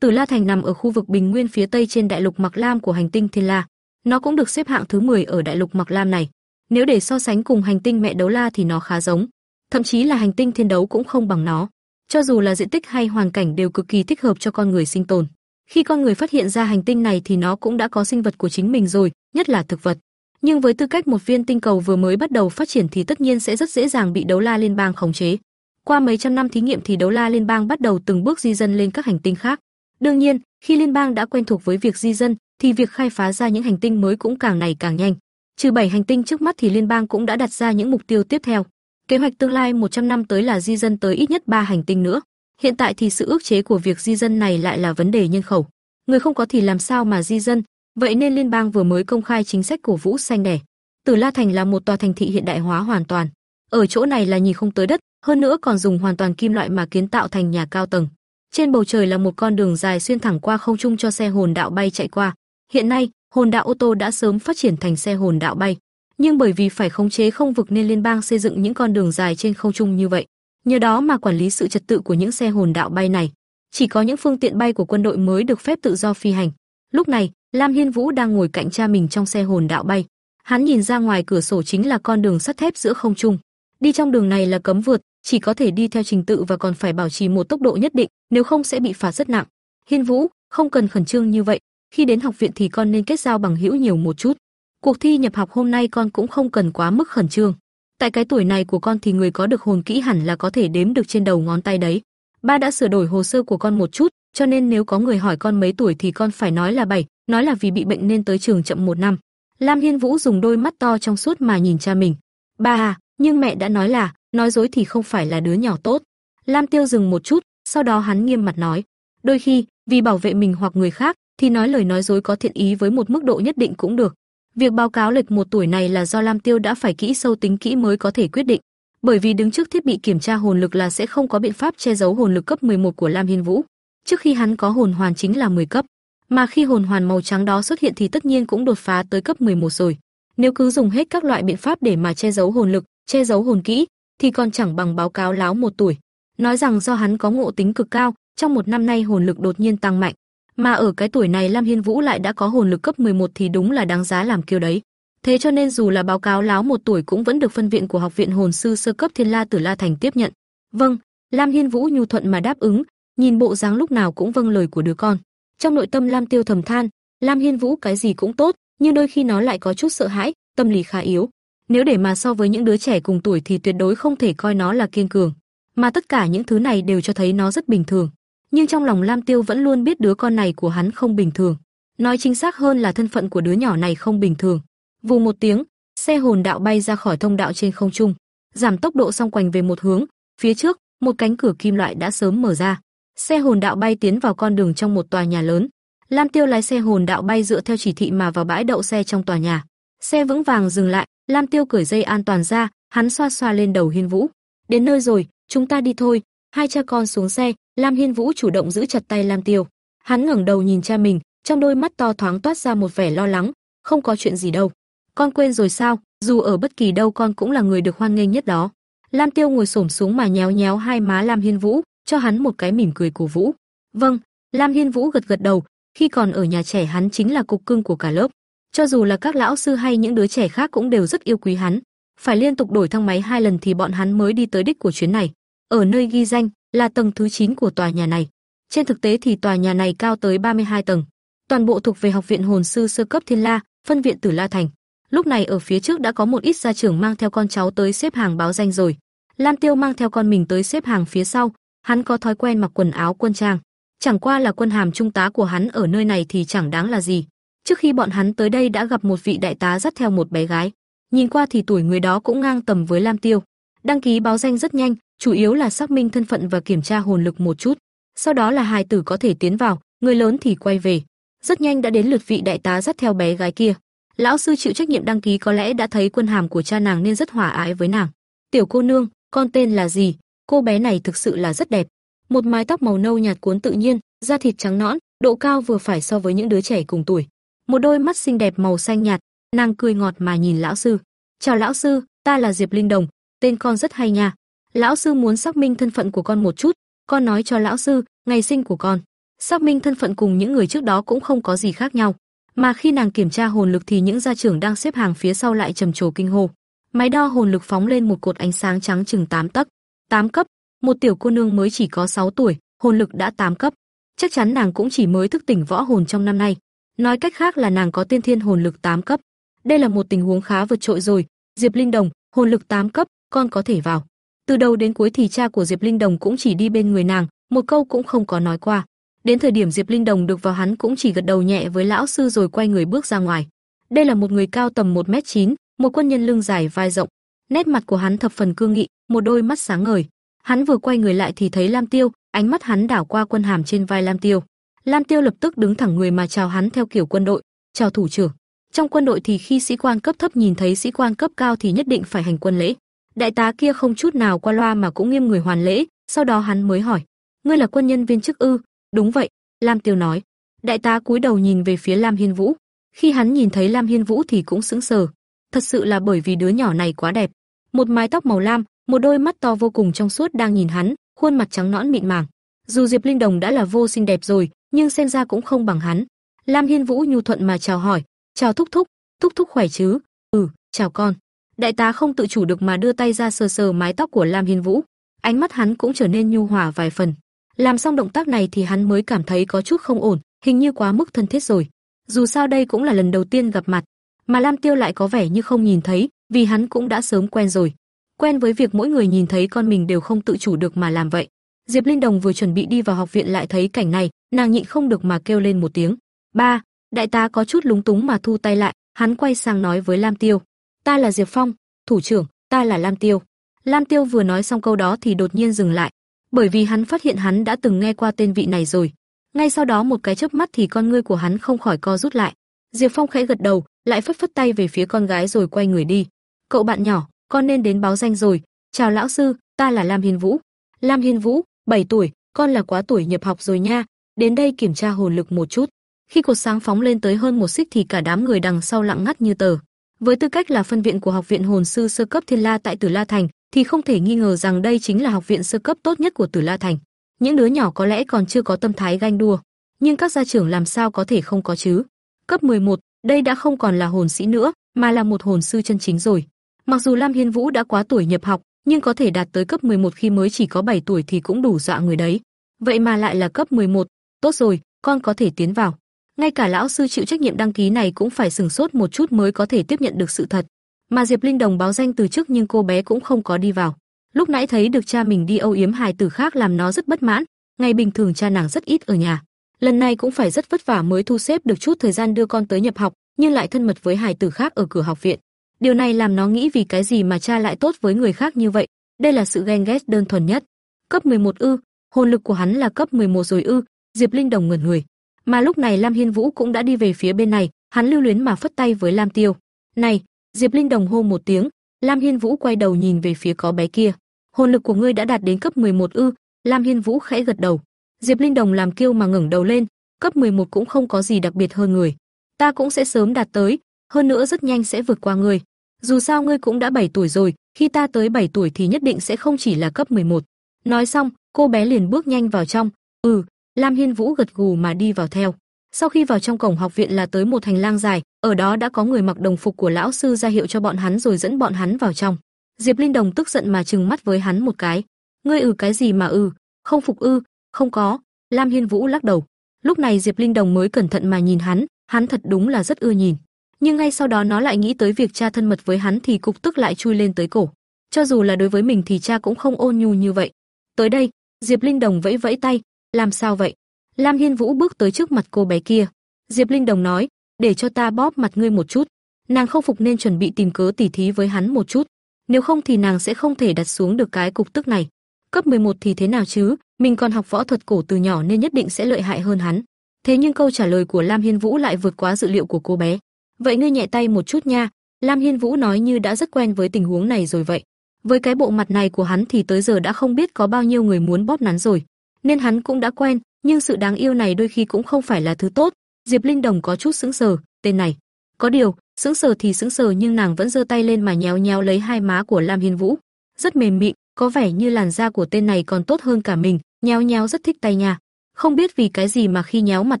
Tử La Thành nằm ở khu vực bình nguyên phía tây trên đại lục Mạc Lam của hành tinh Thiên La. Nó cũng được xếp hạng thứ 10 ở đại lục Mạc Lam này. Nếu để so sánh cùng hành tinh mẹ đấu la thì nó khá giống, thậm chí là hành tinh thiên đấu cũng không bằng nó. Cho dù là diện tích hay hoàn cảnh đều cực kỳ thích hợp cho con người sinh tồn. Khi con người phát hiện ra hành tinh này thì nó cũng đã có sinh vật của chính mình rồi, nhất là thực vật. Nhưng với tư cách một viên tinh cầu vừa mới bắt đầu phát triển thì tất nhiên sẽ rất dễ dàng bị đấu la liên bang khống chế. Qua mấy trăm năm thí nghiệm thì đấu la liên bang bắt đầu từng bước di dân lên các hành tinh khác. Đương nhiên, khi liên bang đã quen thuộc với việc di dân, thì việc khai phá ra những hành tinh mới cũng càng ngày càng nhanh. Trừ bảy hành tinh trước mắt thì liên bang cũng đã đặt ra những mục tiêu tiếp theo. Kế hoạch tương lai 100 năm tới là di dân tới ít nhất 3 hành tinh nữa. Hiện tại thì sự ước chế của việc di dân này lại là vấn đề nhân khẩu. Người không có thì làm sao mà di dân, vậy nên liên bang vừa mới công khai chính sách cổ vũ xanh đẻ. Tử La Thành là một tòa thành thị hiện đại hóa hoàn toàn. Ở chỗ này là nhìn không tới đất, hơn nữa còn dùng hoàn toàn kim loại mà kiến tạo thành nhà cao tầng. Trên bầu trời là một con đường dài xuyên thẳng qua không trung cho xe hồn đạo bay chạy qua. Hiện nay, hồn đạo ô tô đã sớm phát triển thành xe hồn đạo bay, nhưng bởi vì phải khống chế không vực nên liên bang xây dựng những con đường dài trên không trung như vậy. Nhờ đó mà quản lý sự trật tự của những xe hồn đạo bay này. Chỉ có những phương tiện bay của quân đội mới được phép tự do phi hành. Lúc này, Lam Hiên Vũ đang ngồi cạnh cha mình trong xe hồn đạo bay. Hắn nhìn ra ngoài cửa sổ chính là con đường sắt thép giữa không trung. Đi trong đường này là cấm vượt, chỉ có thể đi theo trình tự và còn phải bảo trì một tốc độ nhất định, nếu không sẽ bị phạt rất nặng. Hiên Vũ, không cần khẩn trương như vậy, khi đến học viện thì con nên kết giao bằng hữu nhiều một chút. Cuộc thi nhập học hôm nay con cũng không cần quá mức khẩn trương. Tại cái tuổi này của con thì người có được hồn kỹ hẳn là có thể đếm được trên đầu ngón tay đấy. Ba đã sửa đổi hồ sơ của con một chút, cho nên nếu có người hỏi con mấy tuổi thì con phải nói là 7, nói là vì bị bệnh nên tới trường chậm một năm. Lam Hiên Vũ dùng đôi mắt to trong suốt mà nhìn cha mình. Ba à, nhưng mẹ đã nói là, nói dối thì không phải là đứa nhỏ tốt. Lam Tiêu dừng một chút, sau đó hắn nghiêm mặt nói, đôi khi, vì bảo vệ mình hoặc người khác, thì nói lời nói dối có thiện ý với một mức độ nhất định cũng được. Việc báo cáo lệch một tuổi này là do Lam Tiêu đã phải kỹ sâu tính kỹ mới có thể quyết định, bởi vì đứng trước thiết bị kiểm tra hồn lực là sẽ không có biện pháp che giấu hồn lực cấp 11 của Lam Hiên Vũ. Trước khi hắn có hồn hoàn chính là 10 cấp, mà khi hồn hoàn màu trắng đó xuất hiện thì tất nhiên cũng đột phá tới cấp 11 rồi. Nếu cứ dùng hết các loại biện pháp để mà che giấu hồn lực, che giấu hồn kỹ, thì còn chẳng bằng báo cáo láo một tuổi. Nói rằng do hắn có ngộ tính cực cao, trong một năm nay hồn lực đột nhiên tăng mạnh, mà ở cái tuổi này Lam Hiên Vũ lại đã có hồn lực cấp 11 thì đúng là đáng giá làm kiêu đấy. Thế cho nên dù là báo cáo láo một tuổi cũng vẫn được phân viện của học viện hồn sư sơ cấp Thiên La Tử La Thành tiếp nhận. Vâng, Lam Hiên Vũ nhu thuận mà đáp ứng, nhìn bộ dáng lúc nào cũng vâng lời của đứa con. Trong nội tâm Lam Tiêu thầm than, Lam Hiên Vũ cái gì cũng tốt, nhưng đôi khi nó lại có chút sợ hãi, tâm lý khá yếu. Nếu để mà so với những đứa trẻ cùng tuổi thì tuyệt đối không thể coi nó là kiên cường, mà tất cả những thứ này đều cho thấy nó rất bình thường. Nhưng trong lòng Lam Tiêu vẫn luôn biết đứa con này của hắn không bình thường. Nói chính xác hơn là thân phận của đứa nhỏ này không bình thường. Vù một tiếng, xe hồn đạo bay ra khỏi thông đạo trên không trung, giảm tốc độ song quanh về một hướng, phía trước, một cánh cửa kim loại đã sớm mở ra. Xe hồn đạo bay tiến vào con đường trong một tòa nhà lớn. Lam Tiêu lái xe hồn đạo bay dựa theo chỉ thị mà vào bãi đậu xe trong tòa nhà. Xe vững vàng dừng lại, Lam Tiêu cởi dây an toàn ra, hắn xoa xoa lên đầu Hiên Vũ. Đến nơi rồi, chúng ta đi thôi. Hai cha con xuống xe, Lam Hiên Vũ chủ động giữ chặt tay Lam Tiêu. Hắn ngẩng đầu nhìn cha mình, trong đôi mắt to thoáng toát ra một vẻ lo lắng, không có chuyện gì đâu. Con quên rồi sao, dù ở bất kỳ đâu con cũng là người được hoan nghênh nhất đó. Lam Tiêu ngồi xổm xuống mà nhéo nhéo hai má Lam Hiên Vũ, cho hắn một cái mỉm cười cổ vũ. Vâng, Lam Hiên Vũ gật gật đầu, khi còn ở nhà trẻ hắn chính là cục cưng của cả lớp. Cho dù là các lão sư hay những đứa trẻ khác cũng đều rất yêu quý hắn. Phải liên tục đổi thang máy hai lần thì bọn hắn mới đi tới đích của chuyến này. Ở nơi ghi danh là tầng thứ 9 của tòa nhà này. Trên thực tế thì tòa nhà này cao tới 32 tầng. Toàn bộ thuộc về Học viện Hồn sư sơ cấp Thiên La, phân viện Tử La Thành. Lúc này ở phía trước đã có một ít gia trưởng mang theo con cháu tới xếp hàng báo danh rồi. Lam Tiêu mang theo con mình tới xếp hàng phía sau, hắn có thói quen mặc quần áo quân trang. Chẳng qua là quân hàm trung tá của hắn ở nơi này thì chẳng đáng là gì. Trước khi bọn hắn tới đây đã gặp một vị đại tá dắt theo một bé gái. Nhìn qua thì tuổi người đó cũng ngang tầm với Lam Tiêu. Đăng ký báo danh rất nhanh, chủ yếu là xác minh thân phận và kiểm tra hồn lực một chút. Sau đó là hài tử có thể tiến vào, người lớn thì quay về. Rất nhanh đã đến lượt vị đại tá dắt theo bé gái kia. Lão sư chịu trách nhiệm đăng ký có lẽ đã thấy quân hàm của cha nàng nên rất hòa ái với nàng. "Tiểu cô nương, con tên là gì?" Cô bé này thực sự là rất đẹp. Một mái tóc màu nâu nhạt cuốn tự nhiên, da thịt trắng nõn, độ cao vừa phải so với những đứa trẻ cùng tuổi. Một đôi mắt xinh đẹp màu xanh nhạt, nàng cười ngọt mà nhìn lão sư. "Chào lão sư, ta là Diệp Linh Đồng, tên con rất hay nha." Lão sư muốn xác minh thân phận của con một chút, con nói cho lão sư ngày sinh của con. Xác minh thân phận cùng những người trước đó cũng không có gì khác nhau. Mà khi nàng kiểm tra hồn lực thì những gia trưởng đang xếp hàng phía sau lại trầm trồ kinh hô. Máy đo hồn lực phóng lên một cột ánh sáng trắng chừng 8 tấc. 8 cấp, một tiểu cô nương mới chỉ có 6 tuổi, hồn lực đã 8 cấp. Chắc chắn nàng cũng chỉ mới thức tỉnh võ hồn trong năm nay. Nói cách khác là nàng có tiên thiên hồn lực 8 cấp. Đây là một tình huống khá vượt trội rồi. Diệp Linh Đồng, hồn lực 8 cấp, con có thể vào. Từ đầu đến cuối thì cha của Diệp Linh Đồng cũng chỉ đi bên người nàng, một câu cũng không có nói qua. Đến thời điểm Diệp Linh Đồng được vào hắn cũng chỉ gật đầu nhẹ với lão sư rồi quay người bước ra ngoài. Đây là một người cao tầm 1m9, một quân nhân lưng dài vai rộng. Nét mặt của hắn thập phần cương nghị, một đôi mắt sáng ngời. Hắn vừa quay người lại thì thấy Lam Tiêu, ánh mắt hắn đảo qua quân hàm trên vai Lam Tiêu. Lam Tiêu lập tức đứng thẳng người mà chào hắn theo kiểu quân đội, "Chào thủ trưởng." Trong quân đội thì khi sĩ quan cấp thấp nhìn thấy sĩ quan cấp cao thì nhất định phải hành quân lễ. Đại tá kia không chút nào qua loa mà cũng nghiêm người hoàn lễ, sau đó hắn mới hỏi: "Ngươi là quân nhân viên chức ư?" "Đúng vậy." Lam Tiêu nói. Đại tá cúi đầu nhìn về phía Lam Hiên Vũ. Khi hắn nhìn thấy Lam Hiên Vũ thì cũng sững sờ. Thật sự là bởi vì đứa nhỏ này quá đẹp. Một mái tóc màu lam, một đôi mắt to vô cùng trong suốt đang nhìn hắn, khuôn mặt trắng nõn mịn màng. Dù Diệp Linh Đồng đã là vô xinh đẹp rồi, nhưng xem ra cũng không bằng hắn. Lam Hiên Vũ nhu thuận mà chào hỏi, "Chào thúc thúc, thúc thúc khỏe chứ?" "Ừ, chào con." Đại tá không tự chủ được mà đưa tay ra sờ sờ mái tóc của Lam Hiên Vũ, ánh mắt hắn cũng trở nên nhu hòa vài phần. Làm xong động tác này thì hắn mới cảm thấy có chút không ổn, hình như quá mức thân thiết rồi. Dù sao đây cũng là lần đầu tiên gặp mặt, mà Lam Tiêu lại có vẻ như không nhìn thấy, vì hắn cũng đã sớm quen rồi. Quen với việc mỗi người nhìn thấy con mình đều không tự chủ được mà làm vậy. Diệp Linh Đồng vừa chuẩn bị đi vào học viện lại thấy cảnh này, nàng nhịn không được mà kêu lên một tiếng. "Ba!" Đại tá có chút lúng túng mà thu tay lại, hắn quay sang nói với Lam Tiêu, "Ta là Diệp Phong, thủ trưởng, ta là Lam Tiêu." Lam Tiêu vừa nói xong câu đó thì đột nhiên dừng lại, bởi vì hắn phát hiện hắn đã từng nghe qua tên vị này rồi. Ngay sau đó một cái chớp mắt thì con ngươi của hắn không khỏi co rút lại. Diệp Phong khẽ gật đầu, lại phất phất tay về phía con gái rồi quay người đi. "Cậu bạn nhỏ, con nên đến báo danh rồi. Chào lão sư, ta là Lam Hiên Vũ." "Lam Hiên Vũ, 7 tuổi, con là quá tuổi nhập học rồi nha, đến đây kiểm tra hồn lực một chút." Khi cột sáng phóng lên tới hơn một xích thì cả đám người đằng sau lặng ngắt như tờ. Với tư cách là phân viện của học viện hồn sư sơ cấp Thiên La tại Tử La Thành, thì không thể nghi ngờ rằng đây chính là học viện sơ cấp tốt nhất của Tử La Thành. Những đứa nhỏ có lẽ còn chưa có tâm thái ganh đua, nhưng các gia trưởng làm sao có thể không có chứ? Cấp 11, đây đã không còn là hồn sĩ nữa, mà là một hồn sư chân chính rồi. Mặc dù Lam Hiên Vũ đã quá tuổi nhập học, nhưng có thể đạt tới cấp 11 khi mới chỉ có 7 tuổi thì cũng đủ dọa người đấy. Vậy mà lại là cấp 11, tốt rồi, con có thể tiến vào. Ngay cả lão sư chịu trách nhiệm đăng ký này cũng phải sừng sốt một chút mới có thể tiếp nhận được sự thật. Mà Diệp Linh Đồng báo danh từ trước nhưng cô bé cũng không có đi vào. Lúc nãy thấy được cha mình đi âu yếm hài tử khác làm nó rất bất mãn, ngày bình thường cha nàng rất ít ở nhà. Lần này cũng phải rất vất vả mới thu xếp được chút thời gian đưa con tới nhập học, nhưng lại thân mật với hài tử khác ở cửa học viện. Điều này làm nó nghĩ vì cái gì mà cha lại tốt với người khác như vậy, đây là sự ghen ghét đơn thuần nhất. Cấp 11 ư, hồn lực của hắn là cấp 11 rồi ư? Diệp Linh Đồng ngẩn người. Mà lúc này Lam Hiên Vũ cũng đã đi về phía bên này, hắn lưu luyến mà phất tay với Lam Tiêu. "Này!" Diệp Linh Đồng hô một tiếng, Lam Hiên Vũ quay đầu nhìn về phía có bé kia. "Hồn lực của ngươi đã đạt đến cấp 11 ư?" Lam Hiên Vũ khẽ gật đầu. Diệp Linh Đồng làm kiêu mà ngẩng đầu lên, cấp 11 cũng không có gì đặc biệt hơn người. Ta cũng sẽ sớm đạt tới, hơn nữa rất nhanh sẽ vượt qua người. Dù sao ngươi cũng đã 7 tuổi rồi, khi ta tới 7 tuổi thì nhất định sẽ không chỉ là cấp 11. Nói xong, cô bé liền bước nhanh vào trong. Ừ, Lam Hiên Vũ gật gù mà đi vào theo. Sau khi vào trong cổng học viện là tới một hành lang dài, ở đó đã có người mặc đồng phục của lão sư ra hiệu cho bọn hắn rồi dẫn bọn hắn vào trong. Diệp Linh Đồng tức giận mà trừng mắt với hắn một cái. Ngươi ừ cái gì mà ừ, không phục ư? Không có. Lam Hiên Vũ lắc đầu. Lúc này Diệp Linh Đồng mới cẩn thận mà nhìn hắn, hắn thật đúng là rất ưa nhìn. Nhưng ngay sau đó nó lại nghĩ tới việc cha thân mật với hắn thì cục tức lại chui lên tới cổ. Cho dù là đối với mình thì cha cũng không ôn nhu như vậy. Tới đây, Diệp Linh Đồng vẫy vẫy tay, làm sao vậy? Lam Hiên Vũ bước tới trước mặt cô bé kia. Diệp Linh Đồng nói, để cho ta bóp mặt ngươi một chút. Nàng không phục nên chuẩn bị tìm cớ tỉ thí với hắn một chút. Nếu không thì nàng sẽ không thể đặt xuống được cái cục tức này. Cấp 11 thì thế nào chứ, mình còn học võ thuật cổ từ nhỏ nên nhất định sẽ lợi hại hơn hắn. Thế nhưng câu trả lời của Lam Hiên Vũ lại vượt quá dự liệu của cô bé. Vậy ngươi nhẹ tay một chút nha, Lam Hiên Vũ nói như đã rất quen với tình huống này rồi vậy. Với cái bộ mặt này của hắn thì tới giờ đã không biết có bao nhiêu người muốn bóp nắn rồi, nên hắn cũng đã quen, nhưng sự đáng yêu này đôi khi cũng không phải là thứ tốt. Diệp Linh Đồng có chút sững sờ, tên này. Có điều, sững sờ thì sững sờ nhưng nàng vẫn giơ tay lên mà nhéo nhéo lấy hai má của Lam Hiên Vũ, rất mềm mịn, có vẻ như làn da của tên này còn tốt hơn cả mình, nhéo nhéo rất thích tay nha. Không biết vì cái gì mà khi nhéo mặt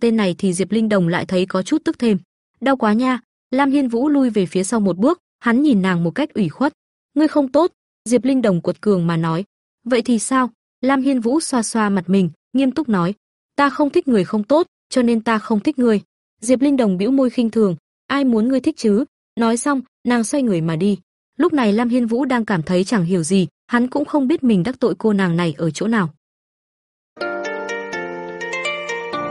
tên này thì Diệp Linh Đồng lại thấy có chút tức thêm. Đau quá nha. Lam Hiên Vũ lui về phía sau một bước, hắn nhìn nàng một cách ủy khuất. Ngươi không tốt, Diệp Linh Đồng cuột cường mà nói. Vậy thì sao? Lam Hiên Vũ xoa xoa mặt mình, nghiêm túc nói, ta không thích người không tốt, cho nên ta không thích ngươi. Diệp Linh Đồng bĩu môi khinh thường, ai muốn ngươi thích chứ? Nói xong, nàng xoay người mà đi. Lúc này Lam Hiên Vũ đang cảm thấy chẳng hiểu gì, hắn cũng không biết mình đắc tội cô nàng này ở chỗ nào.